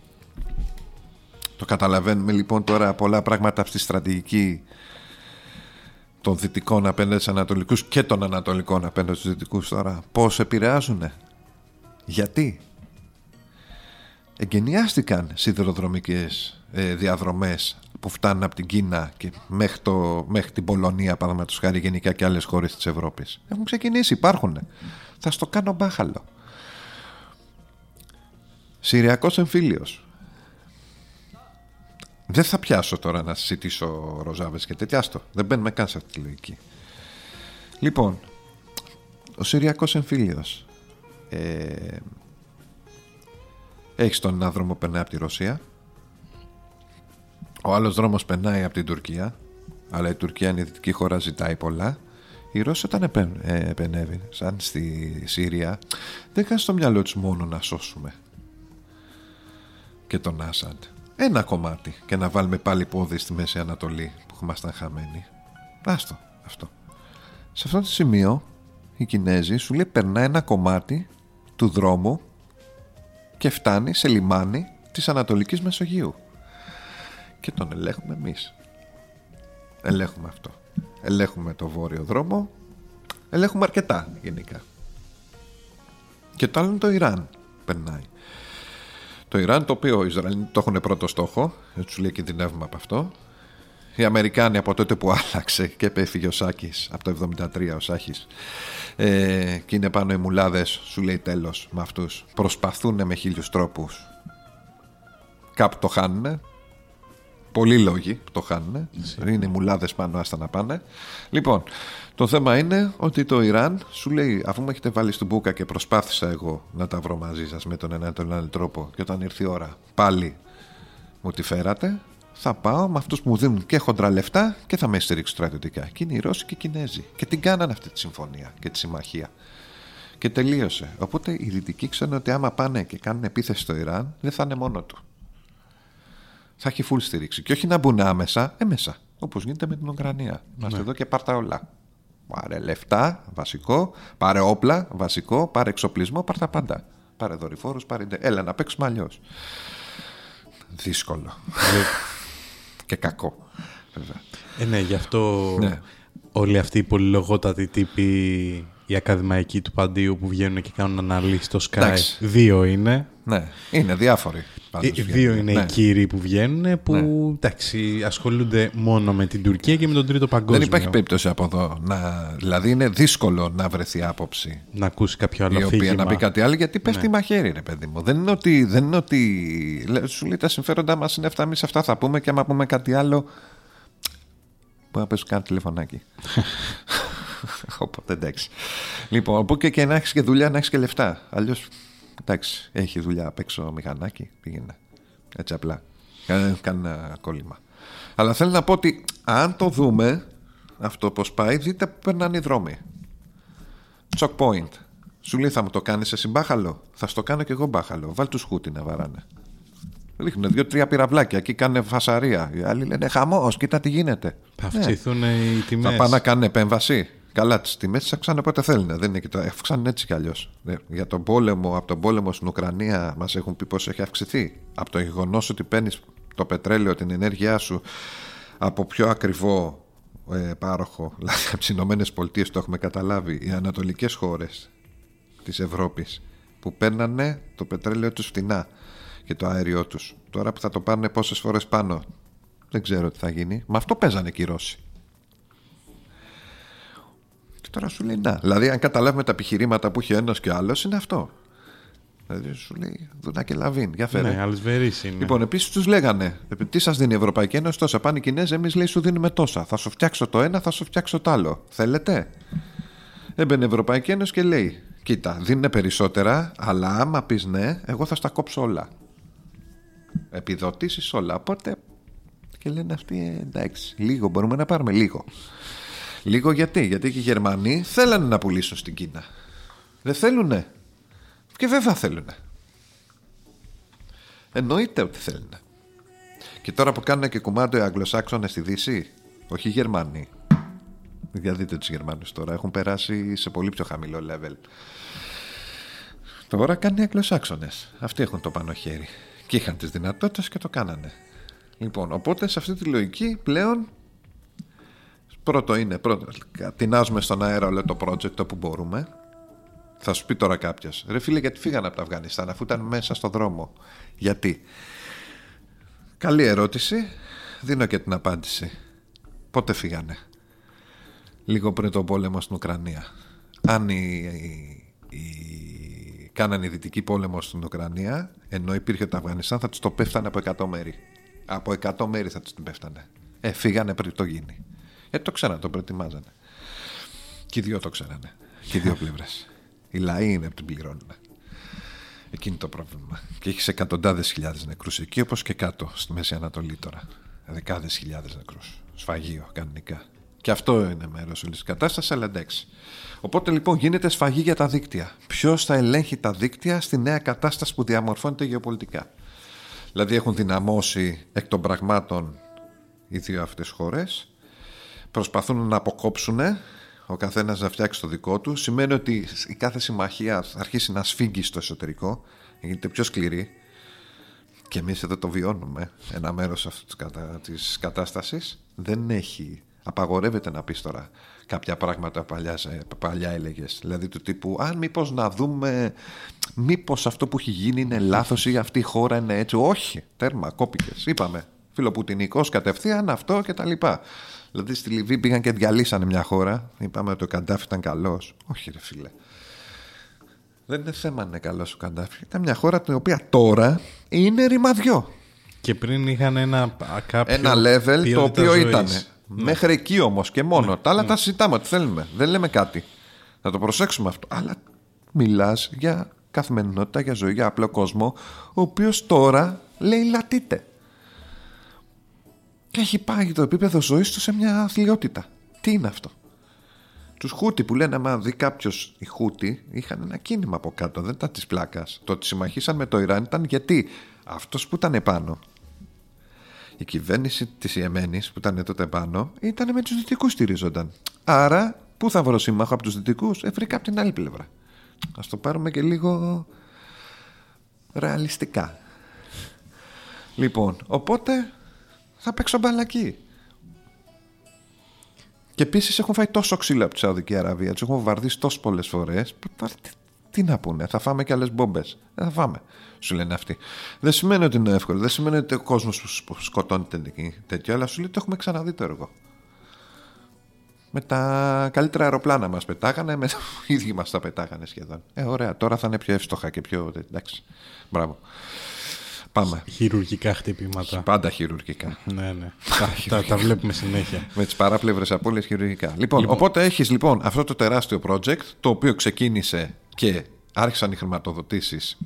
Το καταλαβαίνουμε λοιπόν τώρα πολλά πράγματα στη στρατηγική των δυτικών απέναντι στους ανατολικούς και των ανατολικών απέναντι στους δυτικούς τώρα πώς επηρεάζουν γιατί; Εγκαινιάστηκαν σιδηροδρομικές ε, διαδρομές που φτάνουν από την Κίνα και μέχρι, το, μέχρι την Πολωνία παραδείγματος χάρη γενικά και άλλες χώρες της Ευρώπης. Έχουν ξεκινήσει, υπάρχουν θα στο κάνω μπάχαλο. Συριακός εμφύλιος. Δεν θα πιάσω τώρα να συζητήσω ροζάβες και τέτοια. Άστο. Δεν μπαίνουμε καν σε αυτή τη λογική. Λοιπόν, ο Συριακός εμφύλιος ε, έχει τον ένα δρόμο που περνάει από τη Ρωσία ο άλλος δρόμος περνάει από την Τουρκία αλλά η Τουρκία είναι η δυτική χώρα ζητάει πολλά. Οι Ρώσοι όταν επέ, ε, επενεύει σαν στη Σύρια δεν είχαν στο μυαλό τους μόνο να σώσουμε και τον Άσαντ. Ένα κομμάτι και να βάλουμε πάλι πόδι στη Μέση Ανατολή που ήμασταν χαμένοι. Άστο αυτό. Σε αυτό το σημείο οι Κινέζοι, σου λέει περνά ένα κομμάτι του δρόμου και φτάνει σε λιμάνι της Ανατολικής Μεσογείου. Και τον ελέγχουμε εμείς. Ελέγχουμε αυτό. Ελέγχουμε το βόρειο δρόμο. Ελέγχουμε αρκετά γενικά. Και το άλλο είναι το Ιράν περνάει. Το Ιράν, το οποίο οι Ισραηλοί το έχουν πρώτο στόχο, έτσι σου λέει κινδυνεύουμε από αυτό. Οι Αμερικάνοι από τότε που άλλαξε και επέφυγε ο Σάκης από το 73 ο Σάκης. Ε, και είναι πάνω οι μουλάδες, σου λέει τέλος με αυτούς. Προσπαθούν με χίλιους τρόπους. Κάπου το χάνουν. Πολλοί λόγοι που το χάνουν. Είναι οι μουλάδες πάνω, άστα να πάνε. Λοιπόν, το θέμα είναι ότι το Ιράν σου λέει, αφού με έχετε βάλει στην μπουκα και προσπάθησα εγώ να τα βρω μαζί σας με τον ένα ή τον άλλο τρόπο, και όταν ήρθε η ώρα πάλι μου τη φέρατε, θα πάω με αυτούς που μου δίνουν και χοντρά λεφτά και θα με στηρίξουν στρατιωτικά. Και είναι οι Ρώσοι και οι Κινέζοι. Και την κάνανε αυτή τη συμφωνία και τη συμμαχία. Και τελείωσε. Οπότε οι Δυτικοί ξέρουν ότι άμα πάνε και κάνουν επίθεση στο Ιράν, δεν θα είναι μόνο του. Θα έχει full στήριξη. Και όχι να μπουν άμεσα, έμεσα. Όπως γίνεται με την Ουκρανία. Είμαστε ναι. εδώ και πάρτα όλα. Πάρε λεφτά, βασικό. Πάρε όπλα, βασικό. Πάρε εξοπλισμό, πάρε τα πάντα. Πάρε δορυφόρους, πάρε. Έλα να παίξουμε αλλιώς. Δύσκολο. Ναι. [LAUGHS] και κακό. Βέβαια. Ε, ναι, γι' αυτό ναι. όλοι αυτοί οι πολυλογότατοι τύποι, οι ακαδημαϊκοί του Παντίου που βγαίνουν και κάνουν αναλύσεις στο Sky, δύο είναι. Ναι, είναι διάφοροι. Οι δύο είναι ναι. οι κύριοι που βγαίνουν που ναι. εντάξει, ασχολούνται μόνο με την Τουρκία και με τον Τρίτο Παγκόσμιο. Δεν υπάρχει περίπτωση από εδώ. Να, δηλαδή είναι δύσκολο να βρεθεί άποψη. Να ακούσει κάποιο άλλο η οποία φύγημα. να πει κάτι άλλο γιατί πέφτει ναι. μαχαίρι, ρε παιδί μου. Δεν είναι ότι. Δεν είναι ότι σου λέει τα συμφέροντά μας είναι αυτά, εμείς αυτά θα πούμε και άμα πούμε κάτι άλλο. Μπορεί να πέσουν κάτι τηλεφωνάκι. [LAUGHS] Οπότε εντάξει. Λοιπόν, από και, και να έχεις και δουλειά, να έχεις και λεφτά. Αλλιώς εντάξει, έχει δουλειά απ' έξω μηχανάκι, πήγαινε. Έτσι απλά. Κάνε, ένα κόλλημα. Αλλά θέλω να πω ότι αν το δούμε αυτό πώς πάει, δείτε που περνάνε οι δρόμοι. Chock point. Σου λέει θα μου το κάνεις εσύ μπάχαλο; Θα στο κάνω και εγώ μπάχαλο. Βάλ τους χούτι να βαράνε. Ρίχνουν δύο-τρία πυραυλάκια. Εκεί κάνε φασαρία. Οι άλλοι λένε χαμός, κοίτα τι γίνεται. Θα αυξηθούν ναι. οι τιμές. Θα πάνε να κάνουν επέμβαση. Καλά, τις τιμές τις αυξάνουν όποτε θέλουν. Δεν είναι και το... Αυξάνουν έτσι κι αλλιώς. Ε, για τον πόλεμο, από τον πόλεμο στην Ουκρανία, μας έχουν πει πώ έχει αυξηθεί. Από το γεγονός ότι παίρνεις το πετρέλαιο, την ενέργειά σου από πιο ακριβό ε, πάροχο, [LAUGHS] δηλαδή από τις Ηνωμένες Πολιτείες, το έχουμε καταλάβει, οι ανατολικές χώρες της Ευρώπης που παίρνανε το πετρέλαιο τους φτηνά και το αέριό τους. Τώρα που θα το πάρουν πόσες φορές πάνω, δεν ξέρω τι θα γίνει. Με αυτό παίζανε και οι Ρώσοι. Και τώρα σου λέει να. Δηλαδή, αν καταλάβουμε τα επιχειρήματα που έχει ο ένας και ο άλλος, είναι αυτό. Δηλαδή, σου λέει Δουνά και Λαβίν. Για φέρε. Ναι, είναι. Λοιπόν, επίσης τους λέγανε, τι σας δίνει η Ευρωπαϊκή Ένωση τόσα. Πάνε οι Κινέζοι, εμείς λέει σου δίνουμε τόσα. Θα σου φτιάξω το ένα, θα σου φτιάξω το άλλο. Θέλετε; Έμπαινε η Ευρωπαϊκή Ένωση και λέει, Κοίτα, δίνουν περισσότερα, αλλά άμα πεις ναι, εγώ θα στα κόψω όλα. Επιδοτήσεις όλα. Οπότε και λένε αυτοί, «Ε, εντάξει, λίγο μπορούμε να πάρουμε, λίγο. Λίγο γιατί, γιατί και οι Γερμανοί θέλανε να πουλήσουν στην Κίνα. Δεν θέλουνε. Και δεν θα θέλουνε. Εννοείται ότι θέλουν. Και τώρα που κάνουν και κουμάντο οι Αγγλοσάξονες στη Δύση, όχι οι Γερμανοί. Για δείτε τους Γερμανούς τώρα, έχουν περάσει σε πολύ πιο χαμηλό level. Τώρα κάνουν οι Αγγλοσάξονες. Αυτοί έχουν το πάνω χέρι. Και είχαν τις δυνατότητες και το κάνανε. Λοιπόν, οπότε σε αυτή τη λογική πλέον Πρώτο είναι, πρώτο, τεινάζουμε στον αέρα όλο το project όπου μπορούμε. Θα σου πει τώρα κάποιος, ρε φίλε, γιατί φύγανε από το Αφγανιστάν αφού ήταν μέσα στο δρόμο. Γιατί; Καλή ερώτηση. Δίνω και την απάντηση. Πότε φύγανε; Λίγο πριν τον πόλεμο στην Ουκρανία. Αν οι, οι, κάνανε η δυτική πόλεμο στην Ουκρανία, ενώ υπήρχε το Αφγανιστάν, θα τους το πέφτανε από 100 μέρη. Από 100 μέρη θα τους την πέφτανε. Ε, φύγανε πριν το γίνει. Ε, το ξέρανε, το προετοιμάζανε. Και οι δύο το ξέρανε. Και οι δύο πλευρές. Οι λαοί είναι που την πληρώνουν. Εκείνη το πρόβλημα. Και έχεις εκατοντάδες χιλιάδες νεκρούς εκεί, όπως και κάτω στη Μέση Ανατολή τώρα. Δεκάδες χιλιάδες νεκρούς. Σφαγείο κανονικά. Και αυτό είναι μέρος όλης της κατάστασης, αλλά εντάξει. Οπότε λοιπόν γίνεται σφαγή για τα δίκτυα. Ποιος θα ελέγχει τα δίκτυα στη νέα κατάσταση που διαμορφώνεται γεωπολιτικά; Δηλαδή έχουν δυναμώσει εκ των πραγμάτων οι δύο αυτές χώρες προσπαθούν να αποκόψουν ο καθένας να φτιάξει το δικό του, σημαίνει ότι η κάθε συμμαχία θα αρχίσει να σφίγγει στο εσωτερικό, γίνεται πιο σκληρή. Και εμείς εδώ το βιώνουμε. Ένα μέρος αυτή της κατάστασης δεν έχει. Απαγορεύεται να πεις τώρα κάποια πράγματα παλιά, παλιά έλεγες. Δηλαδή του τύπου, αν μήπως να δούμε, μήπως αυτό που έχει γίνει είναι λάθος ή αυτή η χώρα είναι έτσι. Όχι, τέρμα, κόπηκες. Είπαμε. Φιλοπουτινικό κατευθείαν αυτό και τα λοιπά. Δηλαδή στη Λιβύη πήγαν και διαλύσανε μια χώρα. Είπαμε ότι ο Καντάφη ήταν καλός. Όχι, ρε φίλε. Δεν είναι θέμα να είναι καλός ο Καντάφη. Ήταν μια χώρα την οποία τώρα είναι ρημαδιό. Και πριν είχαν ένα κάποιο Ένα level το οποίο ζωής. ήταν. Ναι. Μέχρι εκεί όμως και μόνο. Τα άλλα τα συζητάμε ό,τι θέλουμε. Δεν λέμε κάτι. Να το προσέξουμε αυτό. Αλλά μιλάς για καθημερινότητα, για ζωή, για απλό κόσμο, ο οποίος τώρα λέει λατείτε. Και έχει πάει το επίπεδο ζωής του σε μια αθλειότητα. Τι είναι αυτό; Τους Χούτι που λένε, άμα δει κάποιος οι Χούτι, είχαν ένα κίνημα από κάτω, δεν ήταν της πλάκας. Το ότι συμμαχήσαν με το Ιράν ήταν γιατί αυτός που ήταν επάνω, η κυβέρνηση της Ιεμένης που ήταν τότε πάνω, ήταν με τους Δυτικούς στηρίζονταν. Άρα, πού θα βρω σύμμαχο από τους Δυτικούς, ε, βρήκα από την άλλη πλευρά. Α το πάρουμε και λίγο ρεαλιστικά. Λοιπόν, οπότε θα παίξω μπαλακί. Και επίσης έχουν φάει τόσο ξύλο από τη Σαουδική Αραβία, τους έχουν βαρδίσει τόσο πολλές φορές. Τι, τι να πούνε, θα φάμε και άλλες μπόμπες. Δεν θα φάμε, σου λένε αυτοί. Δεν σημαίνει ότι είναι εύκολο, δεν σημαίνει ότι ο κόσμος που σκοτώνεται εκεί τέτοιο, αλλά σου λέει ότι το έχουμε ξαναδεί το έργο. Με τα καλύτερα αεροπλάνα μας πετάγανε, με οι [LAUGHS] ίδιοι μας τα πετάγανε σχεδόν. Ε, ωραία, τώρα θα είναι πιο εύστοχα και πιο. Εντάξει. Μπράβο. Πάμε. Χειρουργικά χτυπήματα. Πάντα χειρουργικά. Ναι, ναι. τα, τα, τα βλέπουμε συνέχεια. Με τις παράπλευρες απώλειες χειρουργικά. Λοιπόν, λοιπόν, οπότε έχεις λοιπόν αυτό το τεράστιο project το οποίο ξεκίνησε και άρχισαν οι χρηματοδοτήσεις.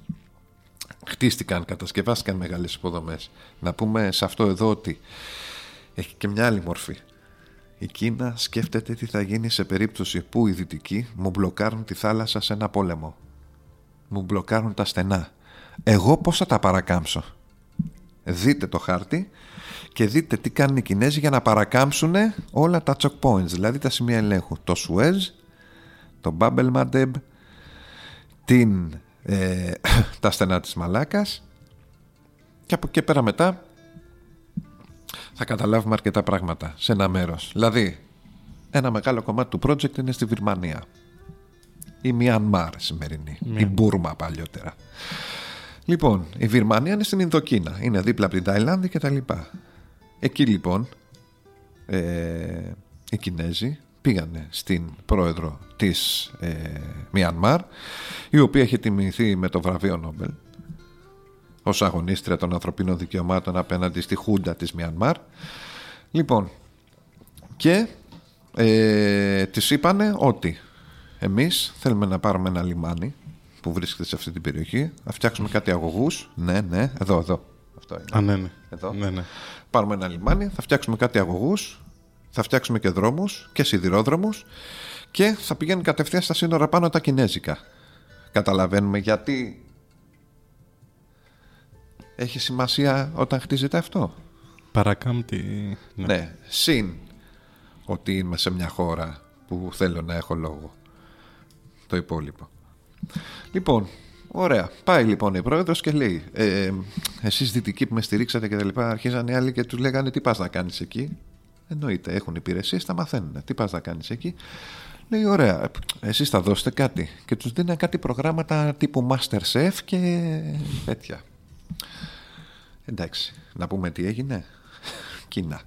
Χτίστηκαν, κατασκευάστηκαν μεγάλες υποδομές. Να πούμε σε αυτό εδώ ότι έχει και μια άλλη μορφή. Η Κίνα σκέφτεται τι θα γίνει σε περίπτωση που οι Δυτικοί μου μπλοκάρουν τη θάλασσα σε ένα πόλεμο. Μου μπλοκάρουν τα στενά. Εγώ πώς θα τα παρακάμψω; Δείτε το χάρτη και δείτε τι κάνουν οι Κινέζοι για να παρακάμψουν όλα τα choke points, δηλαδή τα σημεία ελέγχου. Το Suez, το Bab el Mandeb, την, ε, [COUGHS] τα στενά της Μαλάκας και από εκεί πέρα μετά θα καταλάβουμε αρκετά πράγματα σε ένα μέρος. Δηλαδή, ένα μεγάλο κομμάτι του project είναι στη Βυρμανία. Η Μιανμάρ σημερινή. Η Μπούρμα παλιότερα. Λοιπόν, η Βυρμανία είναι στην Ινδοκίνα. Είναι δίπλα από την Ταϊλάνδη και τα λοιπά. Εκεί λοιπόν ε, οι Κινέζοι πήγανε στην πρόεδρο της ε, Μιανμάρ η οποία έχει τιμηθεί με το βραβείο Νόμπελ ως αγωνίστρια των ανθρωπίνων δικαιωμάτων απέναντι στη Χούντα της Μιανμάρ λοιπόν και ε, της είπανε ότι εμείς θέλουμε να πάρουμε ένα λιμάνι που βρίσκεται σε αυτή την περιοχή θα φτιάξουμε κάτι αγωγούς ναι ναι εδώ εδώ αυτό είναι. Α, ναι, ναι. Εδώ. ναι, ναι. Πάρουμε ένα λιμάνι, θα φτιάξουμε κάτι αγωγούς, θα φτιάξουμε και δρόμους και σιδηρόδρομους και θα πηγαίνουν κατευθείαν στα σύνορα πάνω τα κινέζικα. Καταλαβαίνουμε γιατί έχει σημασία όταν χτίζεται αυτό. Παρακάμπτει. Ναι. ναι. Συν ότι είμαι σε μια χώρα που θέλω να έχω λόγο. Το υπόλοιπο. Λοιπόν, Ωραία. Πάει λοιπόν η πρόεδρος και λέει: ε, Εσείς δυτικοί που με στηρίξατε και τα λοιπά, αρχίζαν οι άλλοι και τους λέγανε τι πας να κάνεις εκεί; Εννοείται, έχουν υπηρεσίες, τα μαθαίνουν. Τι πας να κάνεις εκεί; Λέει: Ωραία, εσείς θα δώσετε κάτι. Και τους δίναν κάτι προγράμματα τύπου Masterchef και τέτοια. Εντάξει, να πούμε τι έγινε. Κίνα.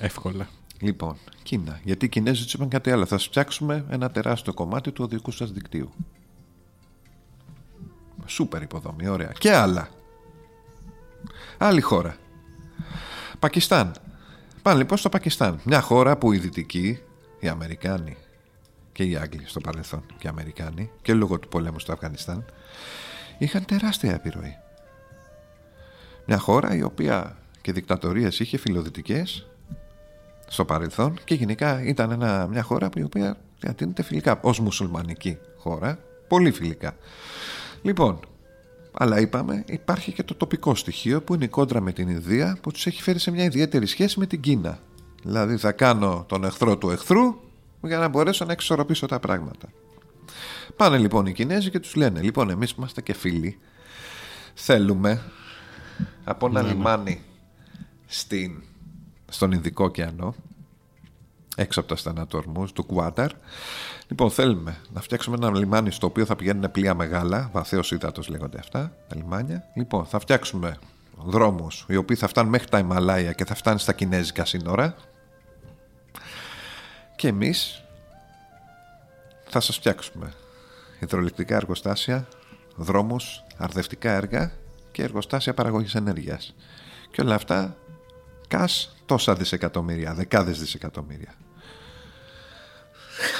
Εύκολα. Λοιπόν, Κίνα. Γιατί οι Κινέζοι τους είπαν κάτι άλλο. Θα σας φτιάξουμε ένα τεράστιο κομμάτι του οδικού σας δικτύου. Σούπερ υποδομή, ωραία. Και άλλα. Άλλη χώρα. Πακιστάν. Πάνε λοιπόν στο Πακιστάν. Μια χώρα που οι Δυτικοί, οι Αμερικάνοι και οι Άγγλοι στο παρελθόν και οι Αμερικάνοι και λόγω του πολέμου στο Αφγανιστάν είχαν τεράστια επιρροή. Μια χώρα η οποία και δικτατορίες είχε φιλοδυτικές στο παρελθόν και γενικά ήταν ένα, μια χώρα η οποία διατείνεται φιλικά ως μουσουλμανική χώρα, πολύ φιλικά. Λοιπόν, αλλά είπαμε υπάρχει και το τοπικό στοιχείο που είναι η κόντρα με την Ινδία που τους έχει φέρει σε μια ιδιαίτερη σχέση με την Κίνα. Δηλαδή θα κάνω τον εχθρό του εχθρού για να μπορέσω να εξορροπήσω τα πράγματα. Πάνε λοιπόν οι Κινέζοι και τους λένε λοιπόν εμείς που είμαστε και φίλοι θέλουμε από ένα Ναι, ναι. λιμάνι στην, στον Ινδικό ωκεανό έξω από τα στενά του Κουάταρ λοιπόν θέλουμε να φτιάξουμε ένα λιμάνι στο οποίο θα πηγαίνουν πλοία μεγάλα βαθέως ύδατος λέγονται αυτά τα λιμάνια. Λοιπόν θα φτιάξουμε δρόμους οι οποίοι θα φτάνουν μέχρι τα Ιμαλάια και θα φτάνουν στα Κινέζικα σύνορα. Και εμείς θα σας φτιάξουμε υδρολεκτικά εργοστάσια, δρόμους, αρδευτικά έργα και εργοστάσια παραγωγής ενέργειας. Και όλα αυτά κας τόσα δισεκατομμύρια, δεκάδες δισεκατομμύρια.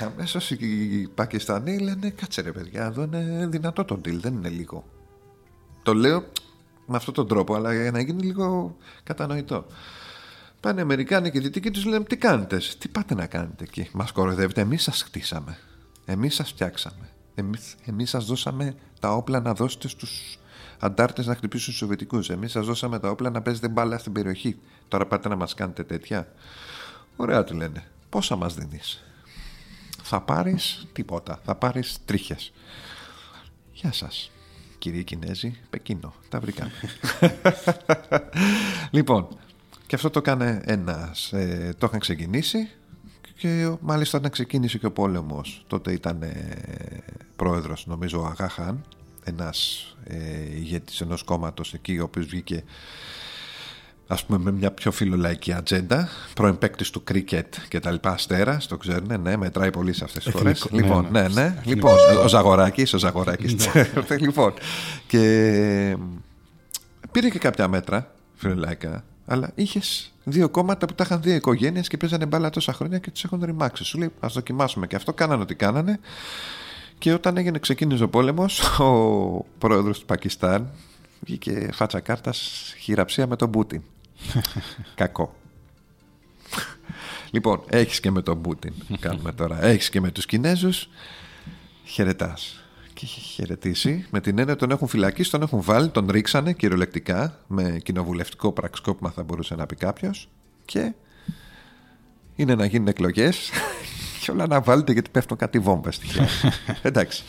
Αμέσως οι Πακιστανοί λένε κάτσε ρε παιδιά, εδώ είναι δυνατό το deal, δεν είναι λίγο. Το λέω με αυτόν τον τρόπο, αλλά για να γίνει λίγο κατανοητό. Πάνε οι Αμερικάνοι και οι Δυτικοί τους λένε τι κάνετε, εσείς, τι πάτε να κάνετε εκεί. Μας κοροϊδεύετε, εμείς σας χτίσαμε. Εμείς σας φτιάξαμε. Εμείς εμείς σας δώσαμε τα όπλα να δώσετε στους αντάρτες να χτυπήσουν του Σοβιετικούς. Εμείς σας δώσαμε τα όπλα να παίζετε μπάλα στην περιοχή. Τώρα πάτε να μας κάνετε τέτοια. Ωραία του λένε. Πόσα μας δίνεις; Θα πάρεις τίποτα. Θα πάρεις τρίχες. Γεια σας. Κύριε Κινέζοι, Πεκίνο. Τα βρήκαμε. [LAUGHS] λοιπόν, και αυτό το έκανε ένας. Ε, το είχαν ξεκινήσει και μάλιστα όταν ξεκίνησε και ο πόλεμος τότε ήταν ε, πρόεδρος νομίζω ο Αγάχαν ένας ε, ηγέτης ενός κόμματος εκεί ο οποίος βγήκε ας πούμε με μια πιο φιλολαϊκή ατζέντα πρώην παίκτης του κρίκετ και τα λοιπά αστέρας το ξέρουν ναι μετράει πολύ σε αυτές τις φορές Εθνικό, ναι, λοιπόν ναι. ναι ναι, λοιπόν ο Ζαγοράκης ο Ζαγοράκης [LAUGHS] λοιπόν και πήρε και κάποια μέτρα φιλολαϊκά αλλά είχες δύο κόμματα που τα είχαν δύο οικογένειες και παίζανε μπάλα τόσα χρόνια και του έχουν ρημάξει. Σου λέει: Α δοκιμάσουμε και αυτό. Κάνανε ό,τι κάνανε. Και όταν έγινε, ξεκίνησε ο πόλεμος, ο πρόεδρος του Πακιστάν βγήκε φάτσα κάρτας χειραψία με τον Πούτιν. [LAUGHS] Κακό. λοιπόν, έχεις και με τον Πούτιν. [LAUGHS] Κάνουμε τώρα. Έχεις και με τους Κινέζους. Χαιρετάς. Και είχε χαιρετήσει. Με την έννοια τον έχουν φυλακίσει, τον έχουν βάλει, τον ρίξανε κυριολεκτικά με κοινοβουλευτικό πραξικόπημα θα μπορούσε να πει κάποιος. Και είναι να γίνουν εκλογές και όλα να βάλετε γιατί πέφτουν κάτι βόμβα στη [LAUGHS] Εντάξει.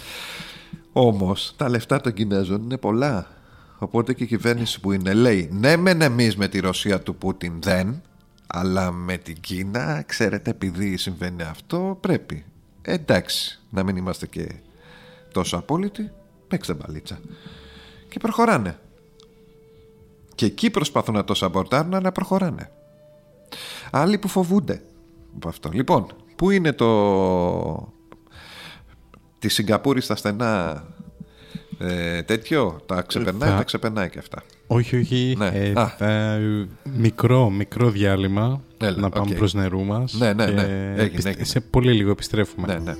Όμως τα λεφτά των Κινέζων είναι πολλά. Οπότε και η κυβέρνηση που είναι λέει ναι μεν εμείς με τη Ρωσία του Πούτιν δεν αλλά με την Κίνα ξέρετε επειδή συμβαίνει αυτό πρέπει. Εντάξει να μην είμαστε και τόσο απόλυτοι παίξτε μπαλίτσα. Και προχωράνε. Και εκεί προσπαθούν να το σαμπορτάρουν αλλά προχωράνε. Άλλοι που φοβούνται από αυτό. Λοιπόν, πού είναι το... Τη Σιγκαπούρη στα στενά ε, τέτοιο, τα ξεπερνάει, Θα- τα ξεπερνάει και αυτά. Όχι, όχι. Ναι. Ε, Α. θα- μικρό, μικρό διάλειμμα. Έλα, να πάμε οκ. προς νερού μας. Ναι, ναι, και ναι. Έγινε, επιστε- έγινε. Σε πολύ λίγο επιστρέφουμε. Ναι, ναι.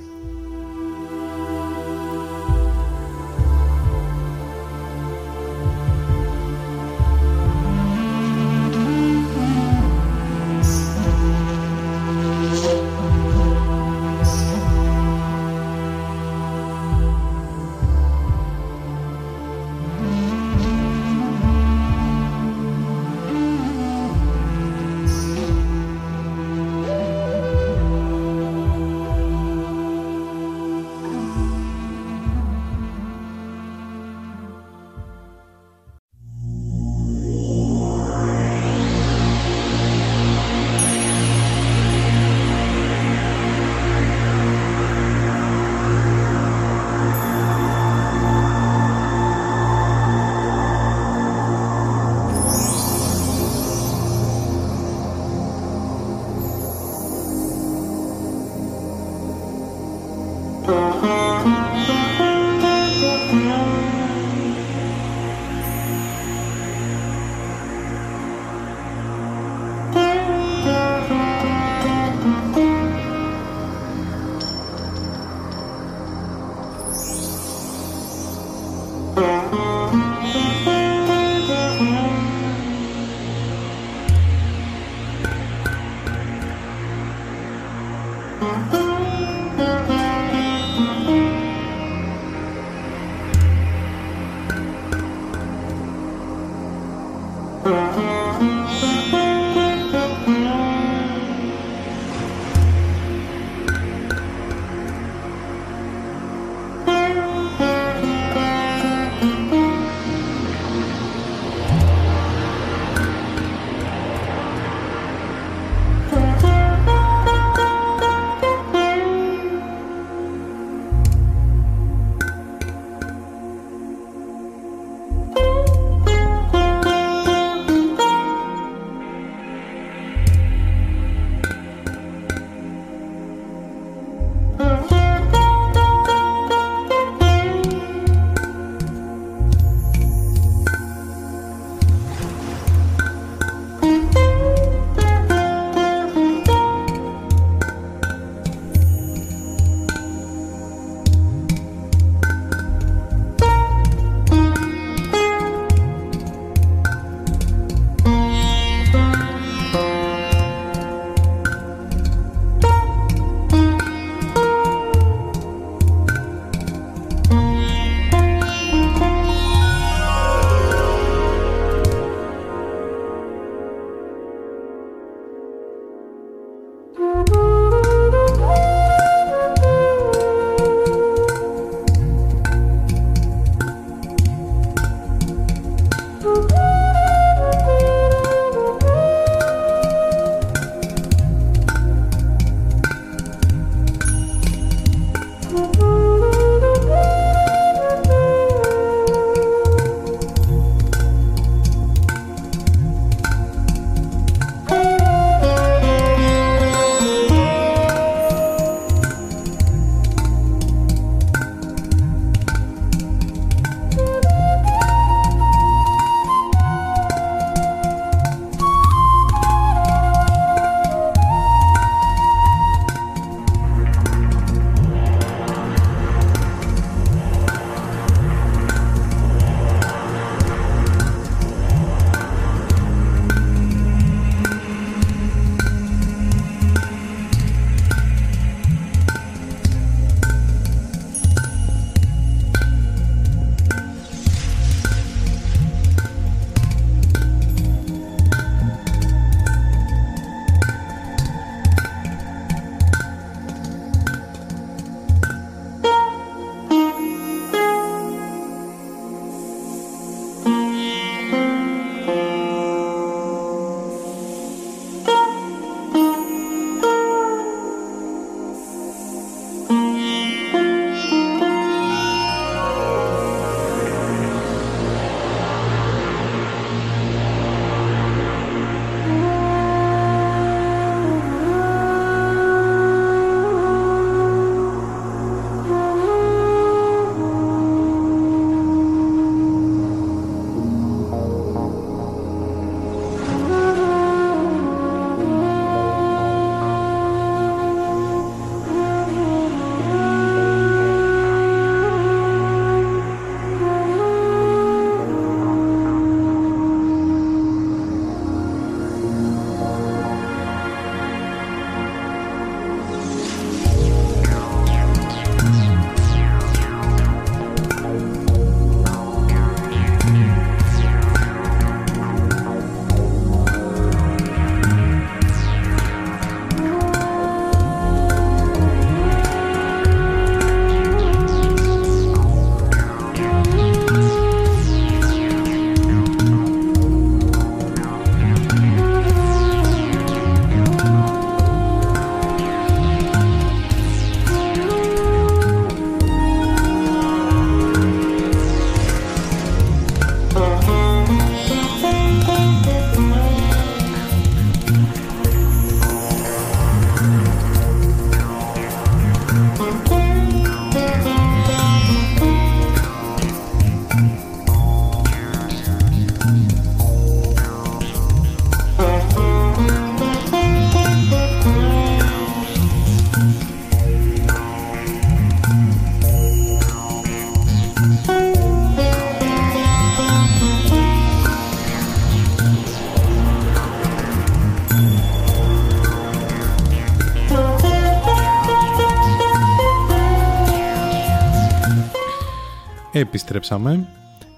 Επιστρέψαμε.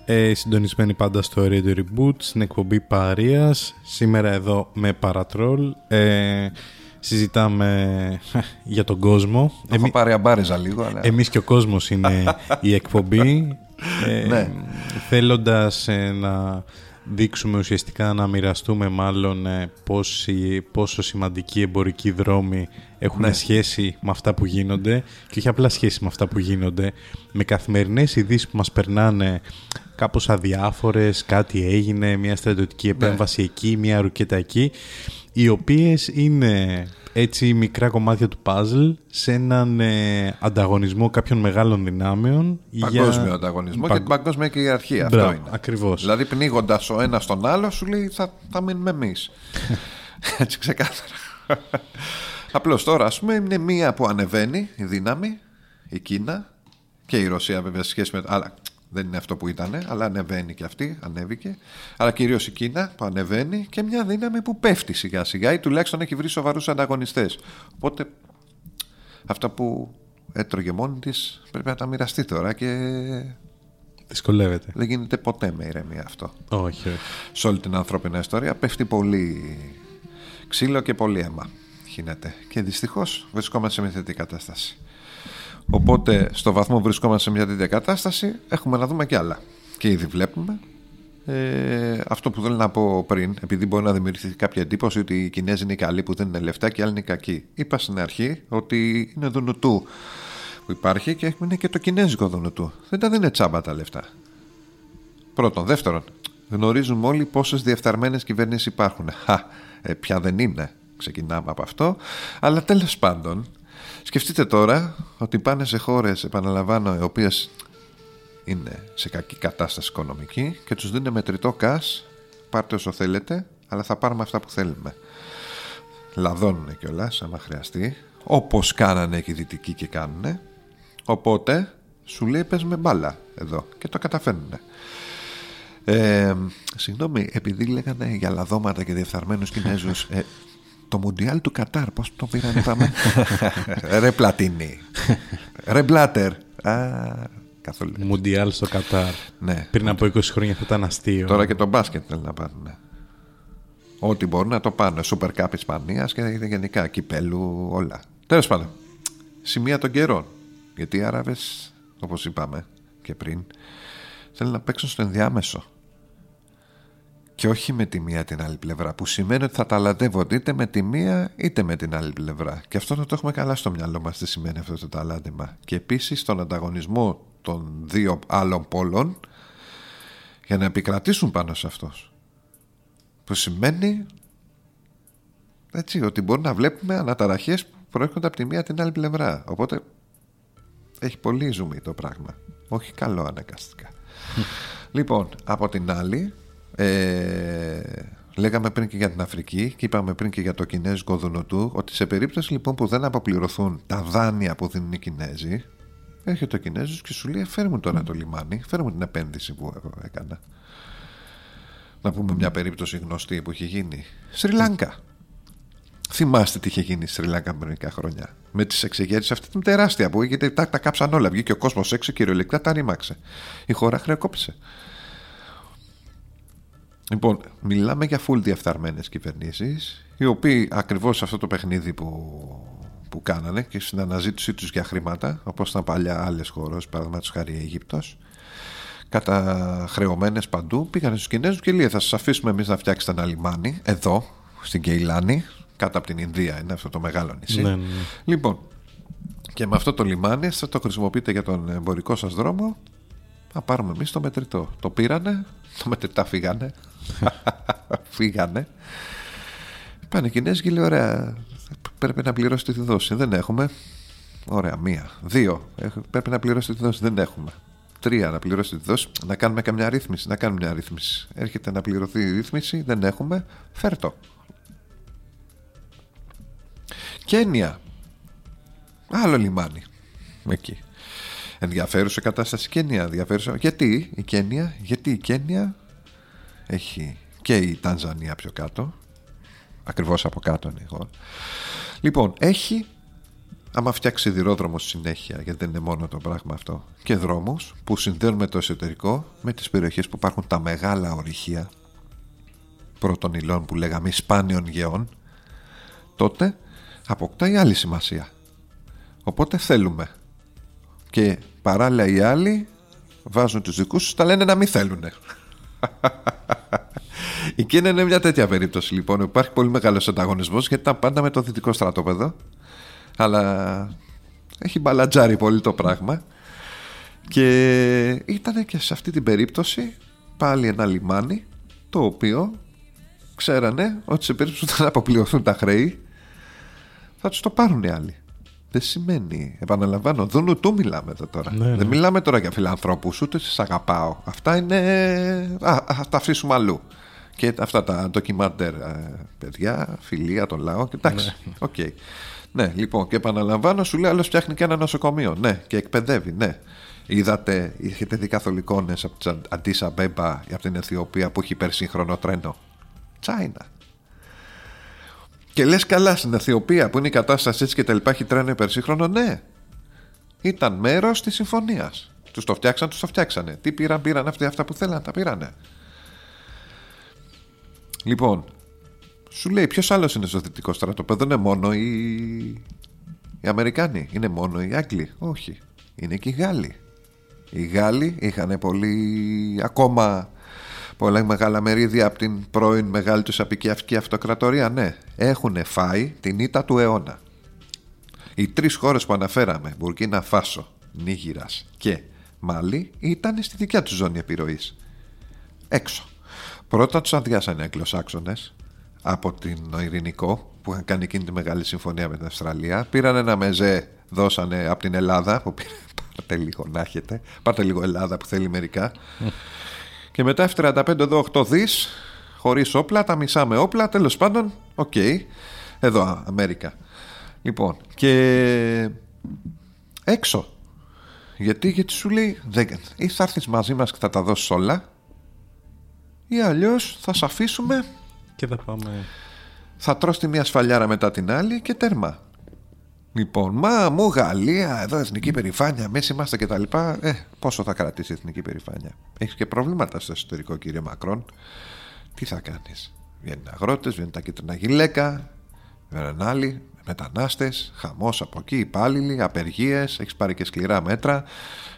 Ε, συντονισμένοι πάντα στο Radio Reboot, στην εκπομπή Παρίας. Σήμερα εδώ με Παρατρόλ. Ε, συζητάμε για τον κόσμο. Έχω πάρει αμπάριζα λίγο. Αλλά... Εμείς και ο κόσμος είναι η εκπομπή. [LAUGHS] Ε, ναι. Θέλοντας ε, να δείξουμε ουσιαστικά να μοιραστούμε μάλλον ε, πόση, πόσο σημαντικοί εμπορικοί δρόμοι έχουν ναι. σχέση με αυτά που γίνονται και όχι απλά σχέση με αυτά που γίνονται, με καθημερινές ειδήσεις που μας περνάνε κάπως αδιάφορες, κάτι έγινε, μια στρατιωτική ναι. επέμβαση εκεί, μια ρουκέτα εκεί, οι οποίες είναι έτσι μικρά κομμάτια του puzzle σε έναν ε, ανταγωνισμό κάποιων μεγάλων δυνάμεων. Παγκόσμιο για... ανταγωνισμό Πα... και την παγκόσμια κυριαρχία. Μπράβο, αυτό είναι. Ακριβώς. Δηλαδή πνίγοντας ο ένας τον άλλο, σου λέει θα, θα μείνουμε εμείς. [LAUGHS] έτσι ξεκάθαρα. Απλώς τώρα, ας πούμε, είναι μία που ανεβαίνει η δύναμη, η Κίνα και η Ρωσία βέβαια σε σχέση με. Αλλά δεν είναι αυτό που ήταν, αλλά ανεβαίνει και αυτή, ανέβηκε. Αλλά κυρίως η Κίνα που ανεβαίνει και μια δύναμη που πέφτει σιγά σιγά ή τουλάχιστον έχει βρει σοβαρούς ανταγωνιστές. Οπότε αυτά που έτρωγε μόνη της πρέπει να τα μοιραστεί τώρα και. Δυσκολεύεται. Δεν γίνεται ποτέ με ηρεμία αυτό. Όχι, όχι. Σε όλη την ανθρώπινη ιστορία πέφτει πολύ ξύλο και πολύ αίμα. Χύνεται. Και δυστυχώς βρισκόμαστε σε μια θετική κατάσταση. Οπότε, στο βαθμό που βρισκόμαστε σε μια τέτοια κατάσταση, έχουμε να δούμε κι άλλα. Και ήδη βλέπουμε. Ε, αυτό που θέλω να πω πριν, επειδή μπορεί να δημιουργηθεί κάποια εντύπωση ότι οι Κινέζοι είναι οι καλοί που δεν είναι λεφτά και άλλοι είναι κακοί. Είπα στην αρχή ότι είναι δουνουτού που υπάρχει και είναι και το κινέζικο δουνουτού. Δεν τα δίνει τσάμπα τα λεφτά. Πρώτον. Δεύτερον, γνωρίζουμε όλοι πόσες διεφθαρμένες κυβερνήσεις υπάρχουν. Χα, ε, πια δεν είναι. Ξεκινάμε από αυτό. Αλλά τέλος πάντων, Σκεφτείτε τώρα ότι πάνε σε χώρες, επαναλαμβάνω, οι οποίες είναι σε κακή κατάσταση οικονομική και τους δίνουν μετρητό κας, πάρτε όσο θέλετε, αλλά θα πάρουμε αυτά που θέλουμε. Λαδώνουν κιόλας, άμα χρειαστεί, όπως κάνανε και οι δυτικοί και κάνουν. Οπότε σου λέει παίζουμε μπάλα εδώ και το καταφέρνουν. Ε, συγγνώμη, επειδή λέγανε για λαδώματα και διεφθαρμένους Κινέζους, ε, το Μουντιάλ του Κατάρ, πώς το πήραν, είπαμε. [LAUGHS] Ρε Πλατίνη. Ρε Μπλάτερ. καθόλου. Μουντιάλ στο Κατάρ. Ναι. Πριν από 20 χρόνια θα ήταν αστείο. Τώρα και το μπάσκετ θέλουν να πάρουν. Ό,τι μπορούν να το πάνε. Super Cup Ισπανίας και γενικά κυπέλου, όλα. Τέλος πάντων. Σημεία των καιρών. Γιατί οι Άραβες, όπως είπαμε και πριν, θέλουν να παίξουν στο ενδιάμεσο και όχι με τη μία την άλλη πλευρά που σημαίνει ότι θα ταλαντεύονται είτε με τη μία είτε με την άλλη πλευρά. Και αυτό να το έχουμε καλά στο μυαλό μας τι σημαίνει αυτό το ταλάντεμα και επίσης τον ανταγωνισμό των δύο άλλων πόλων για να επικρατήσουν πάνω σε αυτός. Που σημαίνει έτσι ότι μπορούμε να βλέπουμε αναταραχές που προέρχονται από τη μία την άλλη πλευρά. Οπότε έχει πολύ ζουμί το πράγμα. Όχι καλό αναγκαστικά. Λοιπόν από την άλλη ε, λέγαμε πριν και για την Αφρική και είπαμε πριν και για το Κινέζικο Δουνουτού ότι σε περίπτωση λοιπόν που δεν αποπληρωθούν τα δάνεια που δίνουν οι Κινέζοι έρχεται ο Κινέζος και σου λέει φέρε μου τώρα το λιμάνι φέρε μου την επένδυση που έκανα να πούμε μια περίπτωση γνωστή που είχε γίνει Σρι Λάγκα Θυμάστε τι είχε γίνει στη Σρι Λάγκα μερικά χρόνια. Με τις εξεγέρσει αυτή την τεράστια που έγινε, τα, τα κάψαν όλα. Βγήκε ο κόσμος έξω κυριολεκτικά τα ρήμαξε. Η χώρα χρεοκόπησε. Λοιπόν, μιλάμε για full διαφθαρμένες κυβερνήσεις οι οποίοι ακριβώς αυτό το παιχνίδι που, που κάνανε και στην αναζήτησή τους για χρήματα όπως ήταν παλιά άλλες χώρες, παραδείγματος χάρη η Αίγυπτος καταχρεωμένες παντού πήγανε στους Κινέζους και λέει θα σας αφήσουμε εμείς να φτιάξετε ένα λιμάνι εδώ στην Κεϊλάνη κάτω από την Ινδία είναι αυτό το μεγάλο νησί ναι, ναι. λοιπόν και με αυτό το λιμάνι θα το χρησιμοποιείτε για τον εμπορικό σας δρόμο θα πάρουμε εμείς το μετρητό. Το πήρανε, το μετρητά φύγανε. [LAUGHS] φύγανε. Πάνε οι Κινέζοι και λέει: Ωραία, πρέπει να πληρώσετε τη δόση. Δεν έχουμε. Ωραία, μία. Δύο. Πρέπει να πληρώσετε τη δόση. Δεν έχουμε. Τρία, να πληρώσετε τη δόση. Να κάνουμε καμιά ρύθμιση. Να κάνουμε μια ρύθμιση. Έρχεται να πληρωθεί η ρύθμιση. Δεν έχουμε. Φέρτο. Κένια. Άλλο λιμάνι. Εκεί. Ενδιαφέρουσα κατάσταση Κένια. Ενδιαφέρουσα. Γιατί η Κένια, γιατί η Κένια έχει και η Τανζανία πιο κάτω. Ακριβώς από κάτω είναι η χώρα. Λοιπόν, έχει άμα φτιάξει σιδηρόδρομο συνέχεια, γιατί δεν είναι μόνο το πράγμα αυτό, και δρόμους που συνδέουν το εσωτερικό με τις περιοχές που υπάρχουν τα μεγάλα ορυχεία πρώτων υλών που λέγαμε σπάνιων γεών, τότε αποκτάει άλλη σημασία. Οπότε θέλουμε. Και παράλληλα οι άλλοι βάζουν τους δικούς τους, τα λένε να μην θέλουν. [LAUGHS] [LAUGHS] Η Κίνα είναι μια τέτοια περίπτωση λοιπόν. Υπάρχει πολύ μεγάλος ανταγωνισμός γιατί ήταν πάντα με το δυτικό στρατόπεδο. Αλλά έχει μπαλατζάρει πολύ το πράγμα. Και ήταν και σε αυτή την περίπτωση πάλι ένα λιμάνι το οποίο ξέρανε ότι σε περίπτωση που θα αποπληρωθούν τα χρέη θα τους το πάρουν οι άλλοι. Δεν σημαίνει, επαναλαμβάνω, δούνου του μιλάμε εδώ τώρα. Ναι, ναι. Δεν μιλάμε τώρα για φιλανθρώπους, ούτε σε αγαπάω. Αυτά είναι. Α, ας τα αφήσουμε αλλού. Και αυτά τα ντοκιμάντερ, ε, παιδιά, φιλία, τον λαό. και Εντάξει, οκ. Ναι, λοιπόν, και επαναλαμβάνω, σου λέει άλλος φτιάχνει και ένα νοσοκομείο. Ναι, και εκπαιδεύει, ναι. Είδατε, έχετε δει καθόλου εικόνες από τη Αντίς Αμπέμπα ή από την Αιθιοπία που έχει υπερσύγχρονο τρένο; China. Και λες καλά στην Αιθιοπία που είναι η κατάσταση έτσι και τα λοιπά έχει τρένο υπερσύγχρονο, ναι. Ήταν μέρος της συμφωνίας. Τους το φτιάξαν, τους το φτιάξανε. Τι πήραν, πήραν αυτοί αυτά που θέλαν, τα πήρανε. Λοιπόν, σου λέει ποιος άλλος είναι στο δυτικό στρατόπεδο, είναι μόνο οι... οι Αμερικάνοι, είναι μόνο οι Άγγλοι. Όχι, είναι και οι Γάλλοι. Οι Γάλλοι είχαν πολύ ακόμα πολλά μεγάλα μερίδια από την πρώην μεγάλη τους απικιαυτική αυτοκρατορία. Ναι, έχουν φάει την ήττα του αιώνα. Οι τρεις χώρες που αναφέραμε, Μπουρκίνα Φάσο, Νίγηρας και Μάλι, ήταν στη δικιά τους ζώνη επιρροής. Έξω. Πρώτα τους αδειάσαν οι Αγγλοσάξονες από την Ειρηνικό που είχαν κάνει εκείνη τη μεγάλη συμφωνία με την Αυστραλία. Πήραν ένα μεζέ, δώσανε από την Ελλάδα που πήρε [LAUGHS] πάρτε λίγο να έχετε. Πάρτε λίγο Ελλάδα που θέλει μερικά. Και μετά F-35 εδώ 8 δις χωρίς όπλα, τα μισά με όπλα, τέλος πάντων, οκ. Εδώ, America. Λοιπόν, και έξω. Γιατί, γιατί σου λέει, δεν, ή θα έρθεις μαζί μας και θα τα δώσεις όλα, ή αλλιώς θα σε αφήσουμε, Και θα πάμε. θα τρως τη μία σφαλιάρα μετά την άλλη και τέρμα. Λοιπόν, μα μου Γαλλία, εδώ εθνική περηφάνεια, εμείς είμαστε και τα λοιπά. Ε, πόσο θα κρατήσει η εθνική περηφάνεια; Έχεις και προβλήματα στο εσωτερικό, κύριε Μακρόν. Τι θα κάνεις; Βγαίνουν αγρότες, βγαίνουν τα κίτρινα γυλαίκα, βγαίνουν άλλοι, μετανάστες, χαμός από εκεί, υπάλληλοι, απεργίες, έχεις πάρει και σκληρά μέτρα.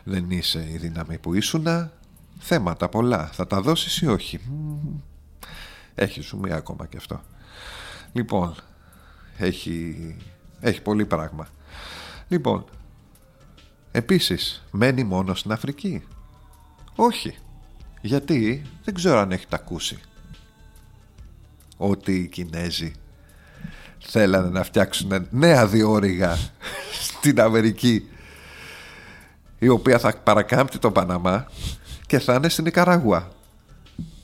Δεν είσαι η δύναμη που ήσουνα. Θέματα πολλά. Θα τα δώσεις ή όχι; Μμμ. Έχεις σου μία ακόμα και αυτό. Λοιπόν, έχει, έχει πολύ πράγμα. Λοιπόν, επίσης, μένει μόνος στην Αφρική; Όχι. Γιατί; Δεν ξέρω αν έχετε ακούσει ότι οι Κινέζοι θέλανε να φτιάξουν νέα διόρυγα [LAUGHS] στην Αμερική η οποία θα παρακάμπτει τον Παναμά και θα είναι στην Ικαράγουα.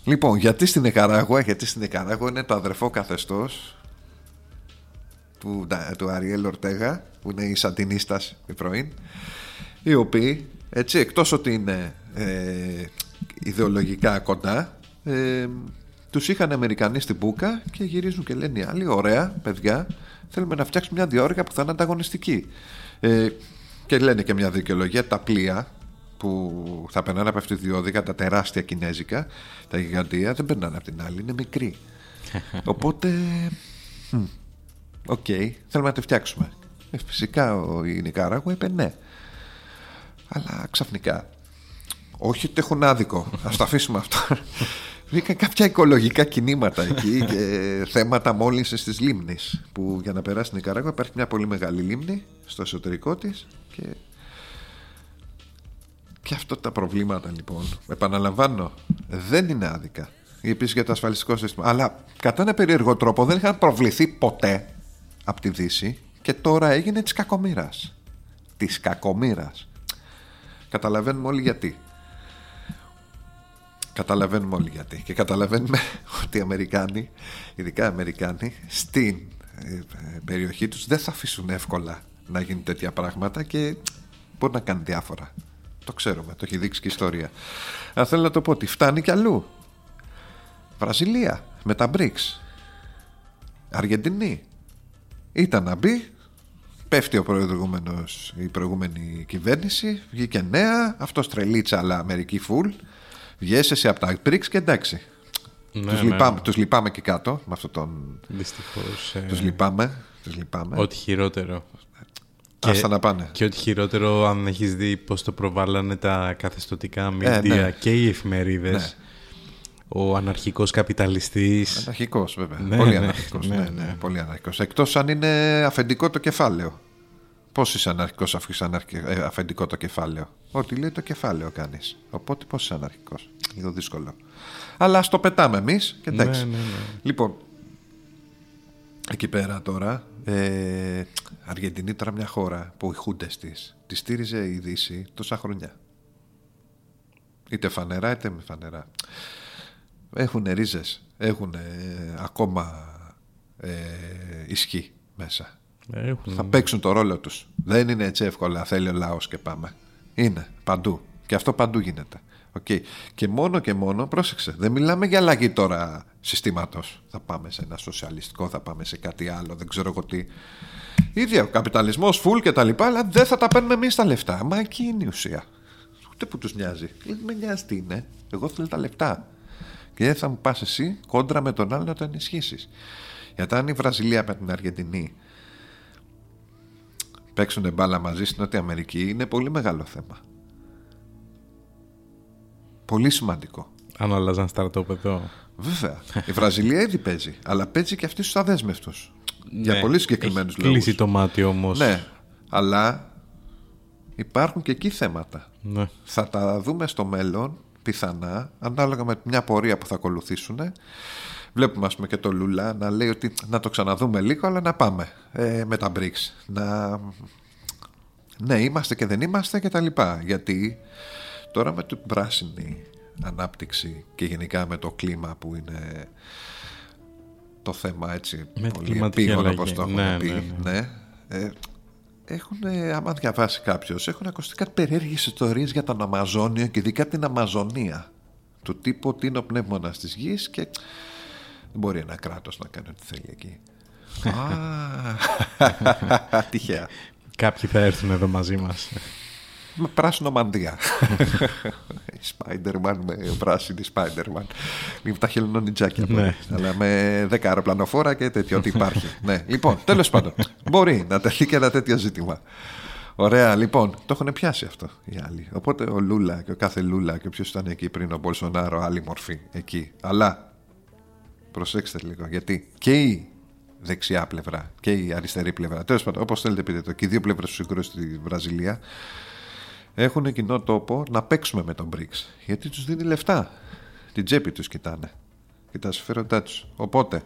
Λοιπόν, γιατί στην Ικαράγουα, γιατί στην Ικαράγουα είναι το αδερφό καθεστώς του, του Αριέλ Ορτέγα που είναι η Σαντινίστας η πρώην οι οποίοι έτσι εκτός ότι είναι ε, ιδεολογικά κοντά ε, τους είχαν Αμερικανοί στην Μπούκα και γυρίζουν και λένε οι άλλοι ωραία παιδιά θέλουμε να φτιάξουμε μια διόρυγα που θα είναι ανταγωνιστική ε, και λένε και μια δικαιολογία τα πλοία που θα περνάνε από αυτή τη διόδια τα τεράστια κινέζικα τα γιγάντια δεν περνάνε από την άλλη είναι μικρή. [LAUGHS] Οπότε μ, Οκ, θέλουμε να τη φτιάξουμε. Ε, φυσικά ο η Νικάραγουα είπε ναι. Αλλά ξαφνικά. Όχι ότι έχουν άδικο. Ας το αφήσουμε αυτό. Βρήκαν κάποια οικολογικά κινήματα εκεί και θέματα μόλυνσης της λίμνης. Που για να περάσει την Νικάραγουα υπάρχει μια πολύ μεγάλη λίμνη στο εσωτερικό της και. Και αυτά τα προβλήματα λοιπόν, επαναλαμβάνω, δεν είναι άδικα. Επίση για το ασφαλιστικό σύστημα. Αλλά κατά ένα περίεργο τρόπο δεν είχαν προβληθεί ποτέ από τη Δύση και τώρα έγινε της κακομήρας. Της κακομήρας. Καταλαβαίνουμε όλοι γιατί. Καταλαβαίνουμε όλοι γιατί. Και καταλαβαίνουμε [LAUGHS] ότι οι Αμερικάνοι, ειδικά οι Αμερικάνοι, στην ε, περιοχή τους δεν θα αφήσουν εύκολα να γίνουν τέτοια πράγματα και μπορεί να κάνει διάφορα. Το ξέρουμε, το έχει δείξει και η ιστορία. Αν θέλω να το πω ότι φτάνει κι αλλού. Βραζιλία με τα BRICS. Αργεντινή. Ήταν να μπει Πέφτει ο προηγούμενος, η προηγούμενη κυβέρνηση, βγήκε νέα, αυτός τρελίτσα αλλά Αμερική φουλ. Βγες εσύ από τα BRICS και εντάξει. Ναι, τους, ναι, λυπάμαι, ναι. τους λυπάμαι και κάτω με αυτόν τον. Δυστυχώς. ε, Τους λυπάμαι. Τους λυπάμαι. Ό,τι χειρότερο. Άστα να πάνε. Και ό,τι χειρότερο, αν έχεις δει πώς το προβάλλανε τα καθεστωτικά μίντια ναι. και οι εφημερίδες. Ναι. Ο αναρχικός καπιταλιστής. Αναρχικός βέβαια. Ναι, πολύ ναι, αναρχικός. ναι, Ναι, ναι. ναι, πολύ αναρχικός. Εκτός αν είναι αφεντικό το κεφάλαιο. Πώς είσαι αναρχικός αφού είσαι αναρχι- ε, αφεντικό το κεφάλαιο; Ό,τι λέει το κεφάλαιο κάνεις. Οπότε πώς είσαι αναρχικός; Λίγο δύσκολο. Αλλά ας το πετάμε εμείς και εντάξει. Ναι, ναι, ναι. Λοιπόν, εκεί πέρα τώρα, ε, Αργεντινή τώρα μια χώρα που οι χούντες της τη στήριζε η Δύση τόσα χρόνια. Είτε φανερά είτε με φανερά. Έχουν ρίζες, έχουν ακόμα ε, ισχύ μέσα. Έχουν. Θα παίξουν το ρόλο τους. Δεν είναι έτσι εύκολα, θέλει ο λαός και πάμε. Είναι, παντού. Και αυτό παντού γίνεται. Οκ. Και μόνο και μόνο, πρόσεξε, δεν μιλάμε για αλλαγή τώρα συστήματος. Θα πάμε σε ένα σοσιαλιστικό, θα πάμε σε κάτι άλλο, δεν ξέρω εγώ τι. Ίδια, ο καπιταλισμός, φουλ και τα λοιπά, αλλά δεν θα τα παίρνουμε εμείς τα λεφτά. Μα εκεί είναι η ουσία. Ούτε που τους νοιάζει. Δεν με νοιάζει τι είναι. Εγώ θέλω τα λεφτά. Και δεν θα μου πας εσύ κόντρα με τον άλλο να το ενισχύσεις. Γιατί αν η Βραζιλία με την Αργεντινή παίξουν μπάλα μαζί στην Νότια Αμερική είναι πολύ μεγάλο θέμα. Πολύ σημαντικό. Αν άλλαζαν στρατόπεδο. Βέβαια. Η Βραζιλία ήδη παίζει, αλλά παίζει και αυτή στους αδέσμευτους. Για Ναι, πολύ συγκεκριμένους έχει λόγους. Κλείσει το μάτι όμως. Ναι, αλλά υπάρχουν και εκεί θέματα. Ναι. Θα τα δούμε στο μέλλον, πιθανά, ανάλογα με μια πορεία που θα ακολουθήσουν. Βλέπουμε, ας πούμε, και το Λούλα να λέει ότι να το ξαναδούμε λίγο, αλλά να πάμε ε, με τα BRICS. Να... Ναι, είμαστε και δεν είμαστε και τα λοιπά. Γιατί τώρα με την πράσινη ανάπτυξη και γενικά με το κλίμα που είναι το θέμα έτσι Με την πολύ κλιματική επίγον αλλαγή. όπως το έχουμε Ναι, πει ναι, ναι, ε, έχουν, ε, άμα διαβάσει κάποιος, έχουν ακουστεί κάτι περίεργες ιστορίες για τον Αμαζόνιο και ειδικά την Αμαζονία. Του τύπου ότι είναι ο πνεύμονας της γης και δεν μπορεί ένα κράτος να κάνει ό,τι θέλει εκεί. [LAUGHS] Α, [LAUGHS] τυχαία. Κάποιοι θα έρθουν εδώ μαζί μας. Με πράσινο μαντία. [LAUGHS] Spider-Man με πράσινη Spider-Man. Με τα χελονονιτζάκια. Ναι. ναι. Αλλά με 10 αεροπλανοφόρα και τέτοιο ότι υπάρχει. ναι. Λοιπόν, τέλος πάντων. Μπορεί να τελεί και ένα τέτοιο ζήτημα. Ωραία, λοιπόν, το έχουν πιάσει αυτό οι άλλοι. Οπότε ο Λούλα και ο κάθε Λούλα και ποιο ήταν εκεί πριν, ο Μπολσονάρο, άλλη μορφή εκεί. Αλλά προσέξτε λίγο, γιατί και η δεξιά πλευρά και η αριστερή πλευρά, τέλος πάντων, όπως θέλετε πείτε το, και οι δύο πλευρές του σύγκρου στη Βραζιλία, έχουν κοινό τόπο να παίξουμε με τον BRICS. Γιατί τους δίνει λεφτά. Την τσέπη τους κοιτάνε. Και τα συμφέροντά τους. Οπότε,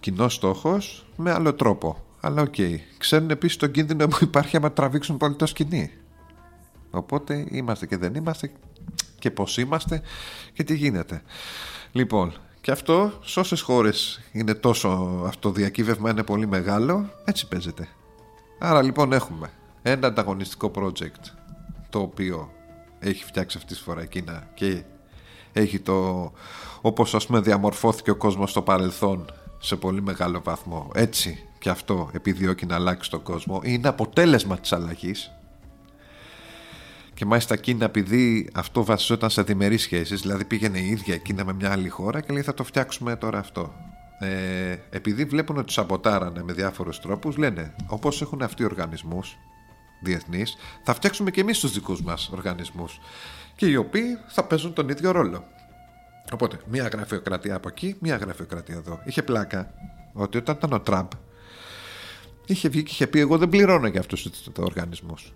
κοινός στόχος με άλλο τρόπο. Αλλά οκ. Ξέρουν επίσης τον κίνδυνο που υπάρχει άμα τραβήξουν πολύ το σκοινί. Οπότε είμαστε και δεν είμαστε και πώς είμαστε και τι γίνεται. Λοιπόν, και αυτό σε όσες χώρες είναι τόσο αυτό διακύβευμα είναι πολύ μεγάλο, έτσι παίζεται. Άρα λοιπόν έχουμε ένα ανταγωνιστικό project το οποίο έχει φτιάξει αυτή τη φορά η Κίνα και έχει το όπως ας πούμε διαμορφώθηκε ο κόσμος στο παρελθόν σε πολύ μεγάλο βαθμό έτσι και αυτό επιδιώκει να αλλάξει τον κόσμο είναι αποτέλεσμα της αλλαγής. Και μάλιστα Κίνα επειδή αυτό βασιζόταν σε διμερείς σχέσεις δηλαδή πήγαινε η ίδια η Κίνα με μια άλλη χώρα και λέει θα το φτιάξουμε τώρα αυτό ε, επειδή βλέπουν ότι σαμποτάρανε με διάφορους τρόπους λένε όπως έχουν αυτοί οι οργανισμούς διεθνείς θα φτιάξουμε και εμείς τους δικούς μας οργανισμούς και οι οποίοι θα παίζουν τον ίδιο ρόλο Οπότε, μία γραφειοκρατία από εκεί, μία γραφειοκρατία εδώ. Είχε πλάκα ότι όταν ήταν ο Τραμπ, είχε βγει και είχε πει: Εγώ δεν πληρώνω για αυτούς τους οργανισμούς.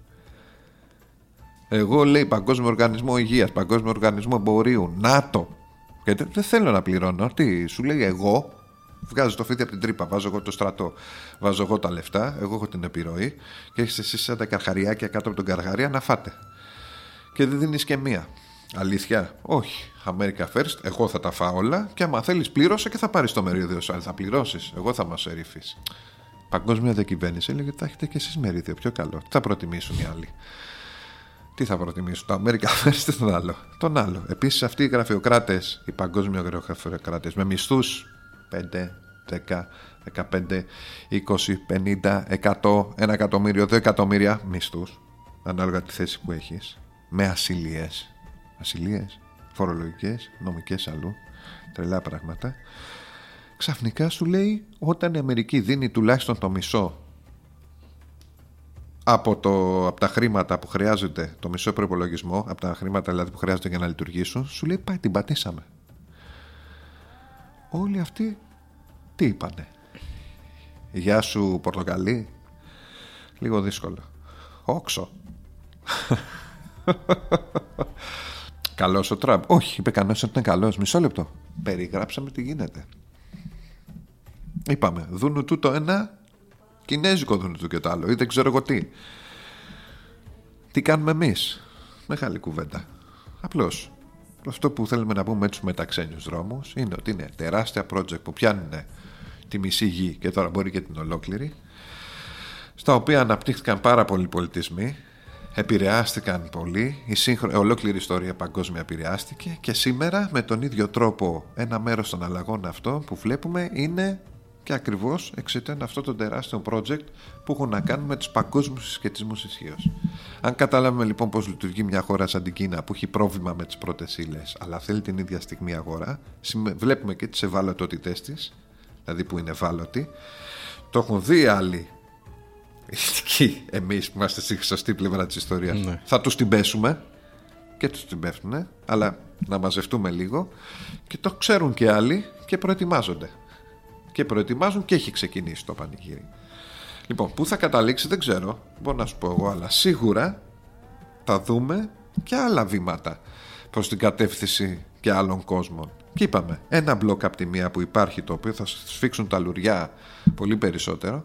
Εγώ λέει Παγκόσμιο Οργανισμό Υγείας, Παγκόσμιο Οργανισμό Εμπορίου, ΝΑΤΟ. Και δεν δεν θέλω να πληρώνω. Τι, σου λέει εγώ, βγάζω το φίδι από την τρύπα, βάζω εγώ το στρατό, βάζω εγώ τα λεφτά, εγώ έχω την επιρροή και έχετε εσεί σαν τα καρχαριάκια κάτω από τον καρχαρία να φάτε. Και δεν δίνεις και μία. Αλήθεια, όχι. America first, εγώ θα τα φάω όλα και άμα θέλεις πλήρωσε και θα πάρεις το μερίδιο σου. Αλλά θα πληρώσεις. Εγώ θα μας ερήφει. Παγκόσμια διακυβέρνηση έλεγε ότι θα έχετε και εσείς μερίδιο. Πιο καλό. Τι θα προτιμήσουν οι άλλοι; Τι θα προτιμήσουν, το America [LAUGHS] first ή τον άλλο; Τον άλλο. Επίσης αυτοί οι γραφειοκράτες, οι παγκόσμιοι γραφειοκράτες με μισθούς 5, 10, 15, 20, 50, 100, 1 εκατομμύριο, 2 εκατομμύρια μισθούς ανάλογα τη θέση που έχεις με ασυλίες ασυλίες, φορολογικές, νομικές αλλού τρελά πράγματα ξαφνικά σου λέει όταν η Αμερική δίνει τουλάχιστον το μισό από, το, από τα χρήματα που χρειάζονται, το μισό προπολογισμό, από τα χρήματα δηλαδή που χρειάζονται για να λειτουργήσουν, σου λέει πάει την πατήσαμε. Όλοι αυτοί τι είπανε; Γεια σου πορτοκαλί. Λίγο δύσκολο. Όξο. [LAUGHS] Καλός ο Τραμπ. Όχι, είπε κανένας ότι είναι καλός. Μισό λεπτό. Περιγράψαμε τι γίνεται. Είπαμε, δούνου του το ένα, κινέζικο δούνου του και το άλλο, ή δεν ξέρω εγώ τι. Τι κάνουμε εμείς; Μεγάλη κουβέντα. Απλώς. Αυτό που θέλουμε να πούμε με του μεταξένιου δρόμους είναι ότι είναι τεράστια project που πιάνουν τη μισή γη και τώρα μπορεί και την ολόκληρη, στα οποία αναπτύχθηκαν πάρα πολλοί πολιτισμοί, επηρεάστηκαν πολύ, η, σύγχρονη, ολόκληρη ιστορία παγκόσμια επηρεάστηκε και σήμερα με τον ίδιο τρόπο ένα μέρος των αλλαγών αυτό που βλέπουμε είναι και ακριβώς εξαιτία αυτό το τεράστιο project που έχουν να κάνουν με τους παγκόσμιους συσχετισμούς ισχύως. Αν καταλάβουμε λοιπόν πώς λειτουργεί μια χώρα σαν την Κίνα που έχει πρόβλημα με τις πρώτες ύλες αλλά θέλει την ίδια στιγμή αγορά, βλέπουμε και τις ευάλωτότητές της, δηλαδή που είναι ευάλωτοι, το έχουν δει άλλοι. Ειδικοί εμείς που είμαστε στη σωστή πλευρά της ιστορίας. Ναι. θα τους την πέσουμε και τους την πέφτουν αλλά να μαζευτούμε λίγο. Και το ξέρουν και άλλοι και προετοιμάζονται και προετοιμάζουν και έχει ξεκινήσει το πανηγύρι λοιπόν που θα καταλήξει δεν ξέρω μπορώ να σου πω εγώ αλλά σίγουρα θα δούμε και άλλα βήματα προς την κατεύθυνση και άλλων κόσμων και είπαμε ένα μπλοκ από τη μία που υπάρχει το οποίο θα σφίξουν τα λουριά πολύ περισσότερο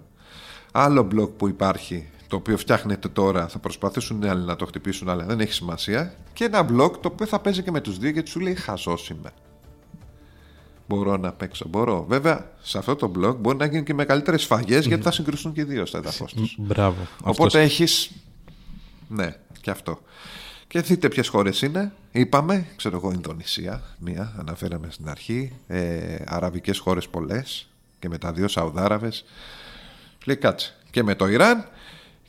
άλλο μπλοκ που υπάρχει το οποίο φτιάχνεται τώρα, θα προσπαθήσουν άλλοι να το χτυπήσουν, αλλά δεν έχει σημασία. Και ένα μπλοκ το οποίο θα παίζει και με τους δύο γιατί σου λέει χαζό είμαι. Μπορώ να παίξω, μπορώ. Βέβαια, σε αυτό το μπλοκ μπορεί να γίνει και μεγαλύτερες σφαγέ γιατί θα συγκρουστούν και οι δύο στα έδαφο τους. Μπράβο. Οπότε έχει. Ναι, και αυτό. Και δείτε ποιες χώρες είναι. Είπαμε, ξέρω εγώ, Ινδονησία, μία, αναφέραμε στην αρχή. Ε, Αραβικές χώρες πολλές και με τα δύο Σαουδάραβες. Λέει κάτσε. Και με το Ιράν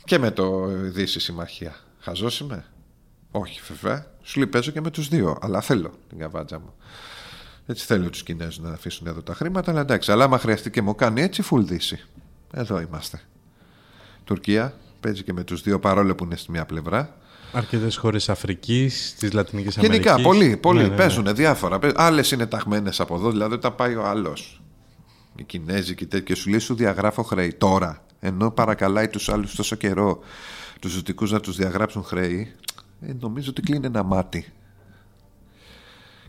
και με το Δύση Συμμαχία. Χαζό είμαι. Όχι, βέβαια. Σου λέει παίζω και με τους δύο. Αλλά θέλω την καβάτζα μου. Έτσι θέλω τους Κινέζους να αφήσουν εδώ τα χρήματα. Αλλά εντάξει, αλλά άμα χρειαστεί και μου κάνει έτσι, full Δύση. Εδώ είμαστε. Τουρκία παίζει και με τους δύο παρόλο που είναι στη μια πλευρά. Αρκετές χώρες Αφρικής, της Λατινικής Αμερικής. Γενικά, πολλοί, πολλοί ναι, ναι, παίζουν ναι. διάφορα. Άλλες είναι ταγμένε από εδώ, δηλαδή όταν πάει ο άλλος οι Κινέζοι και τέτοια σου λέει σου διαγράφω χρέη τώρα ενώ παρακαλάει τους άλλους τόσο καιρό τους ζωτικούς να τους διαγράψουν χρέη ε, νομίζω ότι κλείνει ένα μάτι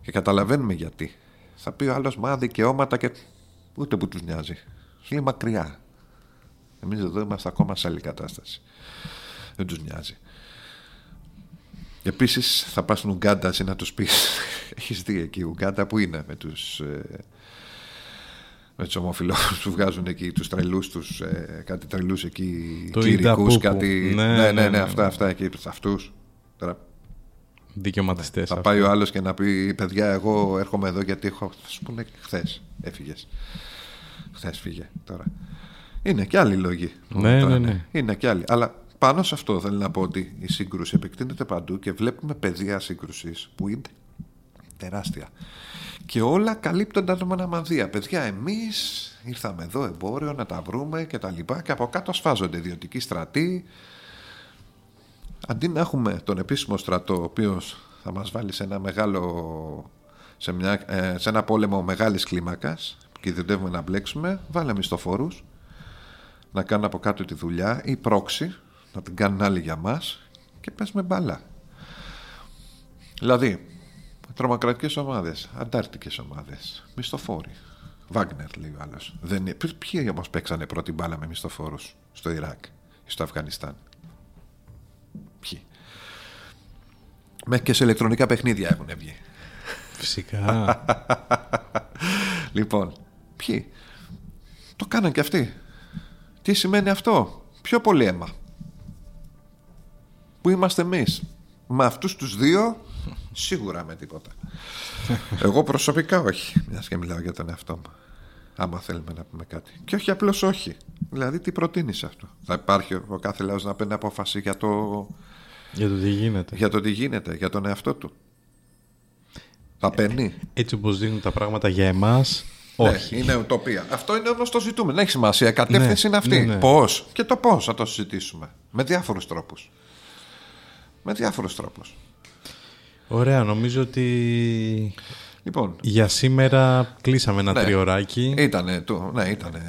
και καταλαβαίνουμε γιατί θα πει ο άλλος μα δικαιώματα και ούτε που τους νοιάζει σου λέει μακριά εμείς εδώ είμαστε ακόμα σε άλλη κατάσταση δεν τους νοιάζει Επίσης θα πας στην Ουγγάντα να τους πεις: [LAUGHS] Έχεις δει εκεί η Ουγγάντα που είναι με τους ε, με τους ομοφυλόφιλους που βγάζουν εκεί τους τρελούς τους, ε, κάτι τρελούς εκεί, κληρικού, κάτι. Ναι, ναι, ναι, ναι, ναι, αυτά, αυτά εκεί, αυτούς. Τώρα. Δικαιωματιστές. Θα πάει ο άλλος και να πει: Παιδιά, εγώ έρχομαι εδώ γιατί έχω. Θα σου πούνε χθες έφυγες. Χθες φύγε τώρα. Είναι και άλλοι λόγοι. Ναι, ναι, ναι. Είναι και άλλοι. Αλλά πάνω σε αυτό θέλω να πω ότι η σύγκρουση επεκτείνεται παντού και βλέπουμε πεδία σύγκρουσης που είναι τεράστια και όλα καλύπτονταν με ένα μανδύα. Παιδιά, εμείς ήρθαμε εδώ εμπόριο να τα βρούμε και τα λοιπά και από κάτω σφάζονται ιδιωτικοί στρατοί. Αντί να έχουμε τον επίσημο στρατό, ο οποίος θα μας βάλει σε ένα μεγάλο σε, μια, ε, σε ένα πόλεμο μεγάλης κλίμακας και κινδυνεύουμε να μπλέξουμε, βάλε μισθοφόρους να κάνουν από κάτω τη δουλειά ή πρόξη, να την κάνουν άλλοι για μας και παίζουμε μπάλα. Δηλαδή, Τρομοκρατικές ομάδες, αντάρτικες ομάδες, μισθοφόροι. Βάγνερ, λέει ο άλλος. Ποιοι όμως παίξανε πρώτη μπάλα με μισθοφόρου στο Ιράκ ή στο Αφγανιστάν; Μέχρι και σε ηλεκτρονικά παιχνίδια έχουν βγει. Φυσικά. [LAUGHS] λοιπόν, ποιοι; Το κάναν και αυτοί. Τι σημαίνει αυτό; Πιο πολύ αίμα. Πού είμαστε εμείς. Με αυτούς τους δύο Σίγουρα με τίποτα. [LAUGHS] Εγώ προσωπικά όχι, μιας και μιλάω για τον εαυτό μου. Άμα θέλουμε να πούμε κάτι. Και όχι απλώς όχι. Δηλαδή, τι προτείνεις αυτό; Θα υπάρχει ο κάθε λαός να παίρνει απόφαση για το, Για το τι γίνεται. για το τι γίνεται, για τον εαυτό του. Θα παίρνει. Έτσι όπως δίνουν τα πράγματα για εμάς, Ναι, όχι. είναι ουτοπία. Αυτό είναι όμως το ζητούμε. Δεν έχει σημασία. Η κατεύθυνση Ναι, είναι αυτή. ναι, ναι. Πώς και το πώς θα το συζητήσουμε. Με διάφορους τρόπους. Με διάφορους τρόπους. Ωραία, νομίζω ότι Λοιπόν, για σήμερα κλείσαμε ένα Ναι. τριωράκι. ήτανε, το, ναι, ήτανε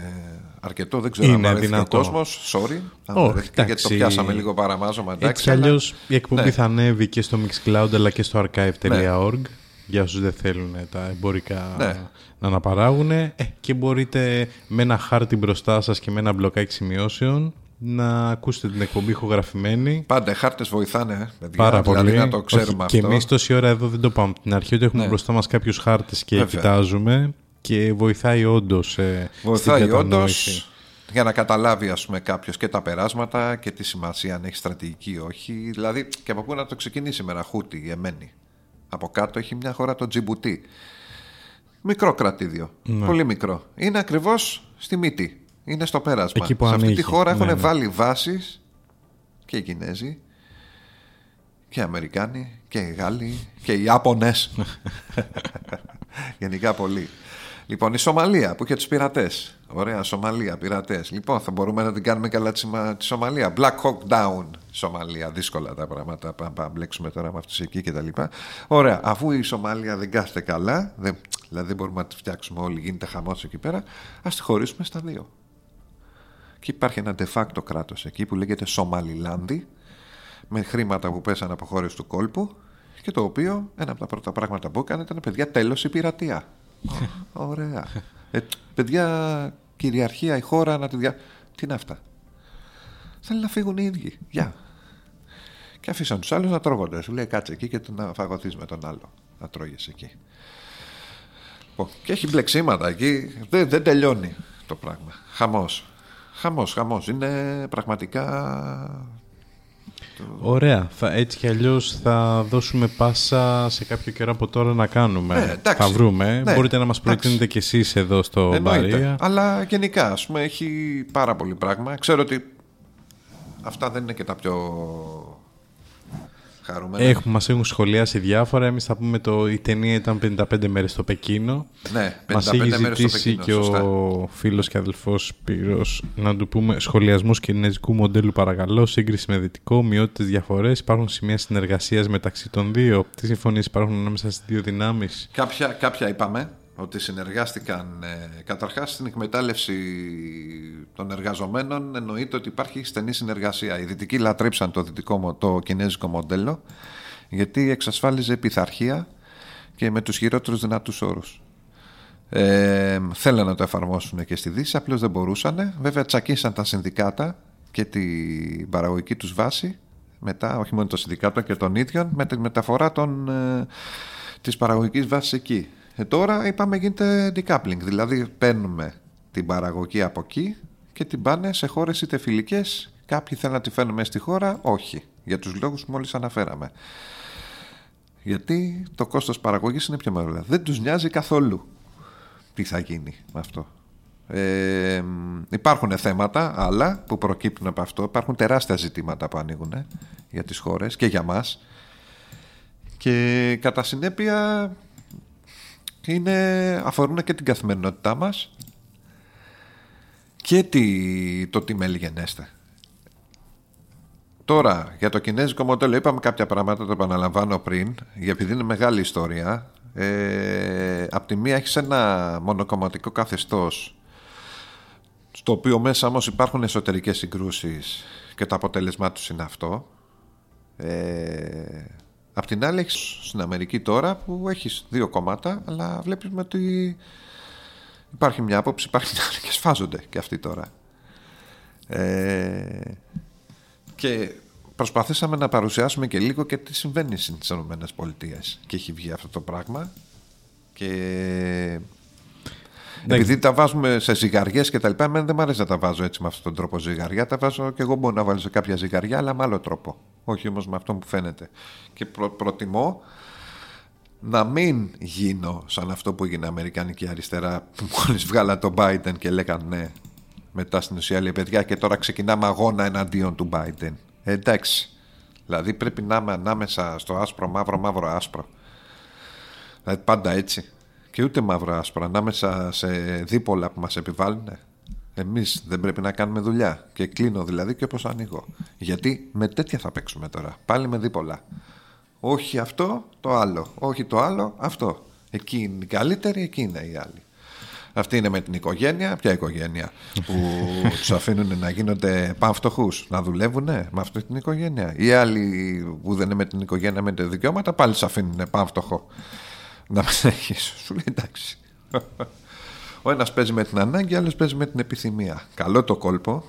αρκετό. Δεν ξέρω Είναι αν αρέθηκε ο δυνατό. κόσμος. Sorry. Αν Όχι, δεν αρέθηκε, γιατί το εντάξει. πιάσαμε λίγο παραμάζωμα. Έτσι Εντάξει, κι αλλά- αλλιώς η εκπομπή Ναι. θα ανέβει και στο Mixcloud αλλά και στο archive.org για όσους δεν θέλουν τα εμπορικά Ναι. να αναπαράγουν ε, και μπορείτε με ένα χάρτη μπροστά σας και με ένα μπλοκάκι σημειώσεων να ακούσετε την εκπομπή ηχογραφημένη Πάντα οι χάρτες βοηθάνε, ε, παιδιά. Πάρα δηλαδή πολύ. να το ξέρουμε Όχι, Και αυτό. εμείς τόση ώρα εδώ δεν το πάμε από την αρχή, ότι έχουμε Ναι. μπροστά μας κάποιους χάρτες και Βέβαια. κοιτάζουμε και βοηθάει όντως. Ε, Βοηθάει στην όντως κατανόηση. για να καταλάβει ας πούμε, κάποιος και τα περάσματα και τη σημασία αν έχει στρατηγική ή όχι. Δηλαδή και από πού να το ξεκινήσει με Ραχούτη, η Εμένη. Από κάτω έχει μια χώρα το Τζιμπουτί. Μικρό κρατήδιο. Ναι. Πολύ μικρό. Είναι ακριβώς στη μύτη. Είναι στο πέρασμα. Εκεί που Σε αυτή τη ανοίγει. χώρα έχουν Ναι, ναι. βάλει βάσεις και οι Κινέζοι και οι Αμερικάνοι και οι Γάλλοι και οι Ιάπωνες [LAUGHS] Γενικά πολύ Λοιπόν η Σομαλία που είχε τους πειρατές. Ωραία Σομαλία πειρατές. Λοιπόν θα μπορούμε να την κάνουμε καλά τη, Σημα- τη Σομαλία. Black Hawk Down Σομαλία. Δύσκολα τα πράγματα. Πάμε να μπλέξουμε τώρα με αυτούς εκεί και τα λοιπά. Ωραία αφού η Σομαλία δεν κάθεται καλά δεν, Δηλαδή δεν μπορούμε να τη φτιάξουμε όλοι Γίνεται χαμός εκεί πέρα Ας τη χωρίσουμε στα δύο. Και υπάρχει ένα de facto κράτος εκεί που λέγεται Σομαλιλάνδη με χρήματα που πέσαν από χώρες του κόλπου και το οποίο ένα από τα πρώτα πράγματα που έκανε ήταν παιδιά τέλος η πειρατεία. Ωραία. Ε, παιδιά κυριαρχία η χώρα να τη δια... Τι είναι αυτά; Θέλει να φύγουν οι ίδιοι. Γεια. Και αφήσαν τους άλλους να τρώγονται. Σου λέει κάτσε εκεί και να φαγωθείς με τον άλλο. Να τρώγεις εκεί. Λοιπόν, και έχει μπλεξίματα εκεί. Δεν, δεν τελειώνει το πράγμα. Χαμός. Χαμός, χαμός. Είναι πραγματικά... Ωραία. Θα, έτσι κι αλλιώς θα δώσουμε πάσα σε κάποιο καιρό από τώρα να κάνουμε. Ναι, εντάξει. θα βρούμε. Ναι, Μπορείτε να μας εντάξει. προετείνετε κι εσείς εδώ στο Εννοείται. Μπαρία. Αλλά γενικά, ας πούμε, έχει πάρα πολύ πράγμα. Ξέρω ότι αυτά δεν είναι και τα πιο χαρούμενα. Έχουμε, μας έχουν σχολιάσει διάφορα. Εμείς θα πούμε το η ταινία ήταν 55 μέρες στο Πεκίνο. Ναι, 55 Μας έχει μέρες στο ζητήσει Πεκίνο, και σωστά. ο φίλος και αδελφός Σπύρος να του πούμε σχολιασμούς κινέζικου μοντέλου παρακαλώ, σύγκριση με δυτικό, ομοιότητες διαφορές, υπάρχουν σημεία συνεργασίας μεταξύ των δύο, τι συμφωνίες υπάρχουν ανάμεσα στις δύο δυνάμεις; Κάποια, κάποια είπαμε ότι συνεργάστηκαν ε, καταρχάς στην εκμετάλλευση των εργαζομένων εννοείται ότι υπάρχει στενή συνεργασία. Οι δυτικοί λατρέψαν το, δυτικό, μο- το κινέζικο μοντέλο γιατί εξασφάλιζε πειθαρχία και με τους χειρότερους δυνατούς όρους. Ε, θέλαν να το εφαρμόσουν και στη Δύση, απλώς δεν μπορούσαν. Βέβαια τσακίσαν τα συνδικάτα και την παραγωγική τους βάση μετά, όχι μόνο των συνδικάτων και των ίδιων, με τη μεταφορά των, ε, της παραγωγικής βάσης εκεί. Ε, τώρα είπαμε γίνεται decoupling, δηλαδή παίρνουμε την παραγωγή από εκεί και την πάνε σε χώρες είτε φιλικές, κάποιοι θέλουν να τη φέρουν μέσα στη χώρα, όχι, για τους λόγους που μόλις αναφέραμε. Γιατί το κόστος παραγωγής είναι πιο μεγάλο. Δεν τους νοιάζει καθόλου τι θα γίνει με αυτό. Ε, υπάρχουν θέματα άλλα που προκύπτουν από αυτό. Υπάρχουν τεράστια ζητήματα που ανοίγουν ε, για τις χώρες και για μας. Και κατά συνέπεια είναι, αφορούν και την καθημερινότητά μας και τι, το τι μέλη γενέστε. Τώρα, για το κινέζικο μοντέλο είπαμε κάποια πράγματα, το επαναλαμβάνω πριν, για επειδή είναι μεγάλη ιστορία. Ε, απ' τη μία έχεις ένα μονοκομματικό καθεστώς στο οποίο μέσα όμως υπάρχουν εσωτερικές συγκρούσεις και το αποτέλεσμά τους είναι αυτό. Ε, απ' την άλλη έχεις στην Αμερική τώρα που έχεις δύο κόμματα αλλά βλέπεις με ότι υπάρχει μια άποψη, υπάρχει μια άλλη και σφάζονται και αυτοί τώρα. Ε, και προσπαθήσαμε να παρουσιάσουμε και λίγο και τι συμβαίνει στις Ηνωμένες Πολιτείες και έχει βγει αυτό το πράγμα και επειδή τα βάζουμε σε ζυγαριές και τα λοιπά εμένα δεν μου αρέσει να τα βάζω έτσι με αυτόν τον τρόπο ζυγαριά. Τα βάζω και εγώ μπορώ να βάλω σε κάποια ζυγαριά αλλά με άλλο τρόπο. Όχι όμως με αυτό που φαίνεται. Και προ- προτιμώ να μην γίνω σαν αυτό που έγινε Αμερικανική αριστερά που μόλις βγάλα τον Biden και λέγανε ναι μετά στην ουσία λέει παιδιά και τώρα ξεκινάμε αγώνα εναντίον του Biden ε, εντάξει. Δηλαδή πρέπει να είμαι ανάμεσα στο άσπρο μαύρο μαύρο άσπρο. Δηλαδή πάντα έτσι και ούτε μαύρο άσπρο ανάμεσα σε δίπολα που μας επιβάλλουν εμείς δεν πρέπει να κάνουμε δουλειά και κλείνω δηλαδή και όπως ανοίγω γιατί με τέτοια θα παίξουμε τώρα πάλι με δίπολα όχι αυτό, το άλλο. Όχι το άλλο, αυτό. Εκεί είναι η καλύτερη, εκεί είναι οι άλλοι. Αυτή είναι με την οικογένεια. Ποια οικογένεια; Που [LAUGHS] τους αφήνουν να γίνονται πανφτωχού, να δουλεύουν με αυτή την οικογένεια. Οι άλλοι που δεν είναι με την οικογένεια με τα δικαιώματα πάλι σε αφήνουν πανφτωχό. Να μην έχει. Σου λέει εντάξει. Ο ένας παίζει με την ανάγκη, ο άλλος παίζει με την επιθυμία. Καλό το κόλπο.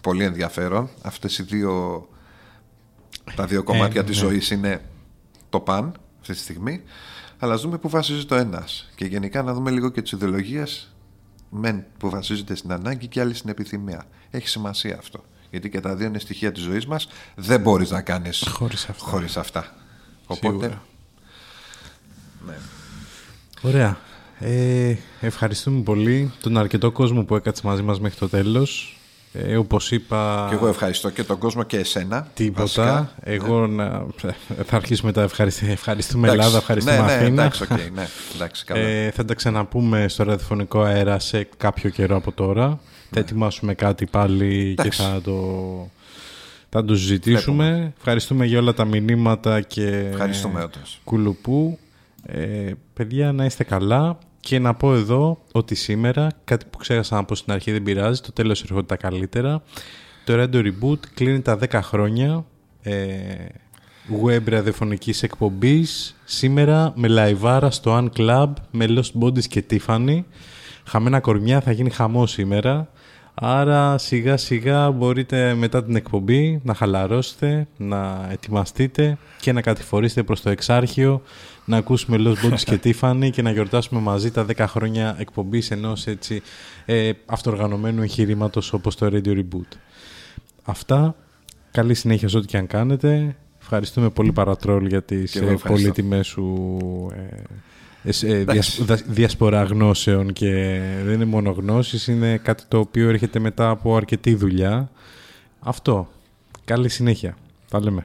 Πολύ ενδιαφέρον. Αυτές οι δύο. Τα δύο κομμάτια ε, της ναι. ζωής είναι το παν αυτή τη στιγμή, αλλά δούμε που βασίζεται το ένας. Και γενικά να δούμε λίγο και τις ιδεολογίες μεν που βασίζονται στην ανάγκη και άλλη στην επιθυμία. Έχει σημασία αυτό. Γιατί και τα δύο είναι στοιχεία της ζωής μας. Δεν μπορείς να κάνεις χωρίς αυτά. αυτά. Οπότε. Ναι. Ωραία. Ε, ευχαριστούμε πολύ τον αρκετό κόσμο που έκατσε μαζί μας μέχρι το τέλος. Ε, όπως είπα... Και εγώ ευχαριστώ και τον κόσμο και εσένα. Τίποτα. Εγώ ναι. να... θα αρχίσουμε τα ευχαριστούμε, ευχαριστούμε Ελλάδα, ευχαριστούμε ναι, ναι, Αθήνα. Εντάξει, okay, ναι, εντάξει, καλά. Ε, θα τα ξαναπούμε στο ραδιοφωνικό αέρα σε κάποιο καιρό από τώρα. Ναι. Θα ετοιμάσουμε κάτι πάλι εντάξει. και θα το, θα το συζητήσουμε. Βλέπουμε. Ευχαριστούμε για όλα τα μηνύματα και Ευχαριστούμε, κουλουπού. Ε, παιδιά, να είστε καλά. Και να πω εδώ ότι σήμερα, κάτι που ξέχασα να πω στην αρχή δεν πειράζει, το τέλος έρχονται τα καλύτερα. Το Radio Reboot κλείνει τα 10 χρόνια ε, web ραδιοφωνικής εκπομπής. Σήμερα με λαϊβάρα στο Unclub Club με Lost Bodies και Tiffany. Χαμένα κορμιά θα γίνει χαμό σήμερα. Άρα σιγά σιγά μπορείτε μετά την εκπομπή να χαλαρώσετε, να ετοιμαστείτε και να κατηφορήσετε προς το εξάρχειο να ακούσουμε Lost Bodies και [LAUGHS] Tiffany και να γιορτάσουμε μαζί τα 10 χρόνια εκπομπής ενός έτσι ε, αυτοργανωμένου εγχειρήματος όπως το Radio Reboot. Αυτά. Καλή συνέχεια σε ό,τι και αν κάνετε. Ευχαριστούμε πολύ Παρατρόλ για τις ε, πολύτιμες σου ε, ε, διασπορά γνώσεων και δεν είναι μόνο γνώσεις, είναι κάτι το οποίο έρχεται μετά από αρκετή δουλειά. Αυτό. Καλή συνέχεια. Τα λέμε.